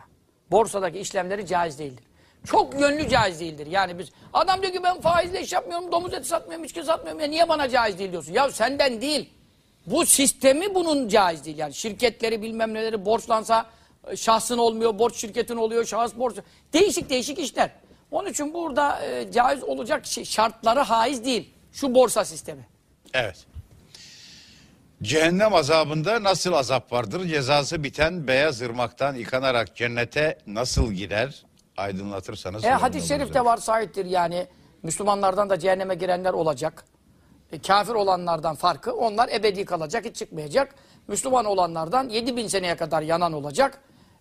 borsadaki işlemleri caiz değildir. Çok yönlü caiz değildir. Yani biz adam diyor ki ben faizle iş yapmıyorum, domuz eti satmıyorum, içki satmıyorum. Ya niye bana caiz değil diyorsun? Ya senden değil. Bu sistemi bunun caiz değil. Yani şirketleri bilmem neleri borçlansa e, şahsın olmuyor, borç şirketin oluyor, şahıs borç. Değişik değişik işler. Onun için burada e, caiz olacak şey, şartları haiz değil. Şu borsa sistemi. Evet. Cehennem azabında nasıl azap vardır? Cezası biten beyaz ırmaktan yıkanarak cennete nasıl gider? Aydınlatırsanız. E, hadis-i oluruz. şerifte var sahiptir yani. Müslümanlardan da cehenneme girenler olacak. E, kafir olanlardan farkı onlar ebedi kalacak hiç çıkmayacak. Müslüman olanlardan 7000 seneye kadar yanan olacak.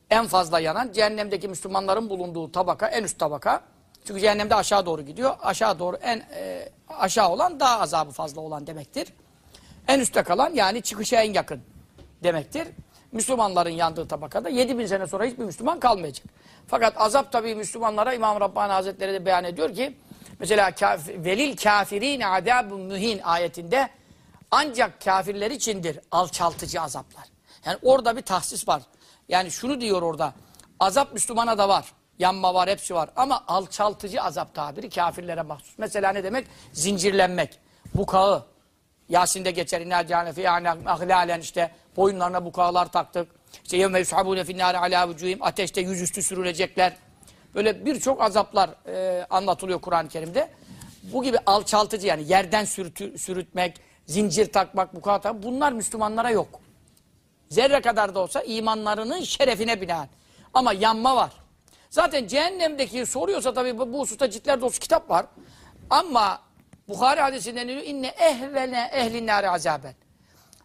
En fazla yanan cehennemdeki Müslümanların bulunduğu tabaka en üst tabaka. Çünkü cehennemde aşağı doğru gidiyor. Aşağı doğru en e, aşağı olan daha azabı fazla olan demektir. En üstte kalan yani çıkışa en yakın demektir. Müslümanların yandığı tabakada 7000 sene sonra hiçbir Müslüman kalmayacak. Fakat azap tabii Müslümanlara İmam Rabbani Hazretleri de beyan ediyor ki mesela kaf velil kafirin adabun mühin ayetinde ancak kafirler içindir alçaltıcı azaplar. Yani orada bir tahsis var. Yani şunu diyor orada. Azap Müslümana da var. Yanma var, hepsi var. Ama alçaltıcı azap tabiri kafirlere mahsus. Mesela ne demek? Zincirlenmek, bukağı, Yasin'de geçer inna ceale fi ahlalen işte boyunlarına bukağılar taktık. İşte yevme yushabune finnâre alâ vücuhim ateşte yüzüstü sürülecekler. Böyle birçok azaplar e, anlatılıyor Kur'an-ı Kerim'de. Bu gibi alçaltıcı yani yerden sürtü, sürütmek, zincir takmak, bukağı takmak bunlar Müslümanlara yok. Zerre kadar da olsa imanlarının şerefine binaen. Ama yanma var. Zaten cehennemdeki soruyorsa tabii bu, bu hususta ciltler dolusu kitap var. Ama Bukhari hadisinden diyor inne ehvene ehlin nâri azaben.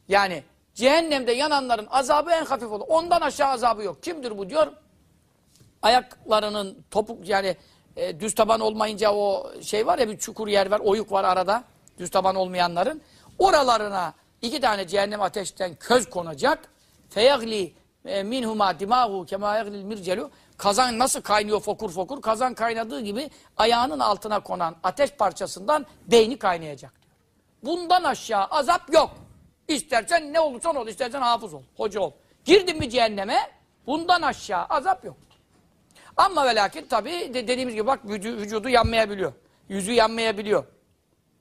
Yani cehennemde yananların azabı en hafif olur. Ondan aşağı azabı yok. Kimdir bu diyor? Ayaklarının topuk yani e, düz taban olmayınca o şey var ya bir çukur yer var, oyuk var arada. Düz taban olmayanların. Oralarına iki tane cehennem ateşten köz konacak. Feyagli e, minhuma dimahu kema yaglil mircelu. Kazan nasıl kaynıyor fokur fokur? Kazan kaynadığı gibi ayağının altına konan ateş parçasından beyni kaynayacak diyor. Bundan aşağı azap yok. İstersen ne olursan ol, istersen hafız ol, hoca ol. Girdin mi cehenneme bundan aşağı azap yok. Ama ve lakin tabi de dediğimiz gibi bak vücu, vücudu yanmayabiliyor. Yüzü yanmayabiliyor.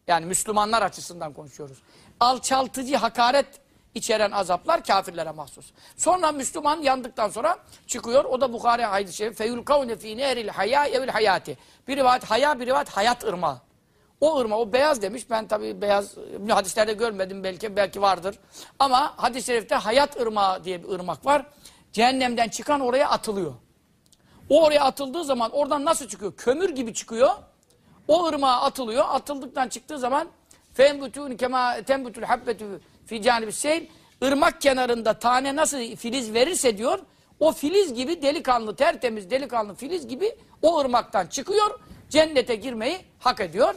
Yani Müslümanlar açısından konuşuyoruz. Alçaltıcı, hakaret içeren azaplar kafirlere mahsus. Sonra Müslüman yandıktan sonra çıkıyor. O da Bukhari hadis-i şerif. Feyulkavne fî nehril hayâ evil hayati. Bir rivayet haya, bir rivayet hayat ırmağı. O ırma, o beyaz demiş. Ben tabi beyaz hadislerde görmedim belki, belki vardır. Ama hadis-i şerifte hayat ırmağı diye bir ırmak var. Cehennemden çıkan oraya atılıyor. O oraya atıldığı zaman oradan nasıl çıkıyor? Kömür gibi çıkıyor. O ırmağa atılıyor. Atıldıktan çıktığı zaman fembutun kema tembutul habbetu fi canibis seyl ırmak kenarında tane nasıl filiz verirse diyor o filiz gibi delikanlı tertemiz delikanlı filiz gibi o ırmaktan çıkıyor. Cennete girmeyi hak ediyor.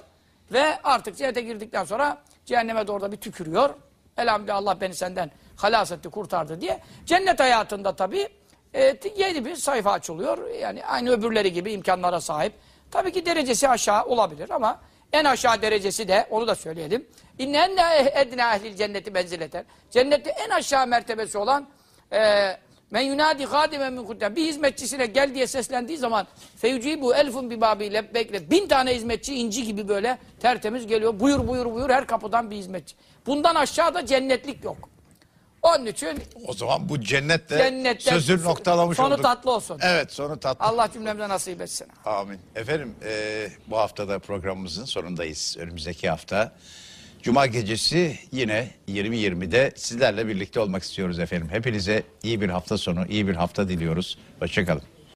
Ve artık cennete girdikten sonra cehenneme doğru da bir tükürüyor. Elhamdülillah Allah beni senden halas etti, kurtardı diye. Cennet hayatında tabii e, yeni bir sayfa açılıyor. Yani aynı öbürleri gibi imkanlara sahip. Tabii ki derecesi aşağı olabilir ama en aşağı derecesi de onu da söyleyelim. İnne enne edna ehlil cenneti menzileten. Cennette en aşağı mertebesi olan e, men yunadi hadimen min. Bir hizmetçisine gel diye seslendiği zaman feyucibu elfun bi babi lebbekle. Bin tane hizmetçi inci gibi böyle tertemiz geliyor. Buyur buyur buyur her kapıdan bir hizmetçi. Bundan aşağıda cennetlik yok. Onun için O zaman bu cennette, cennette sözü noktalamış sonu olduk. tatlı olsun. Evet sonu tatlı. Allah cümlemize nasip etsin. Amin. Efendim e, bu haftada programımızın sonundayız. Önümüzdeki hafta Cuma gecesi yine 20.20'de sizlerle birlikte olmak istiyoruz efendim. Hepinize iyi bir hafta sonu, iyi bir hafta diliyoruz. Hoşçakalın.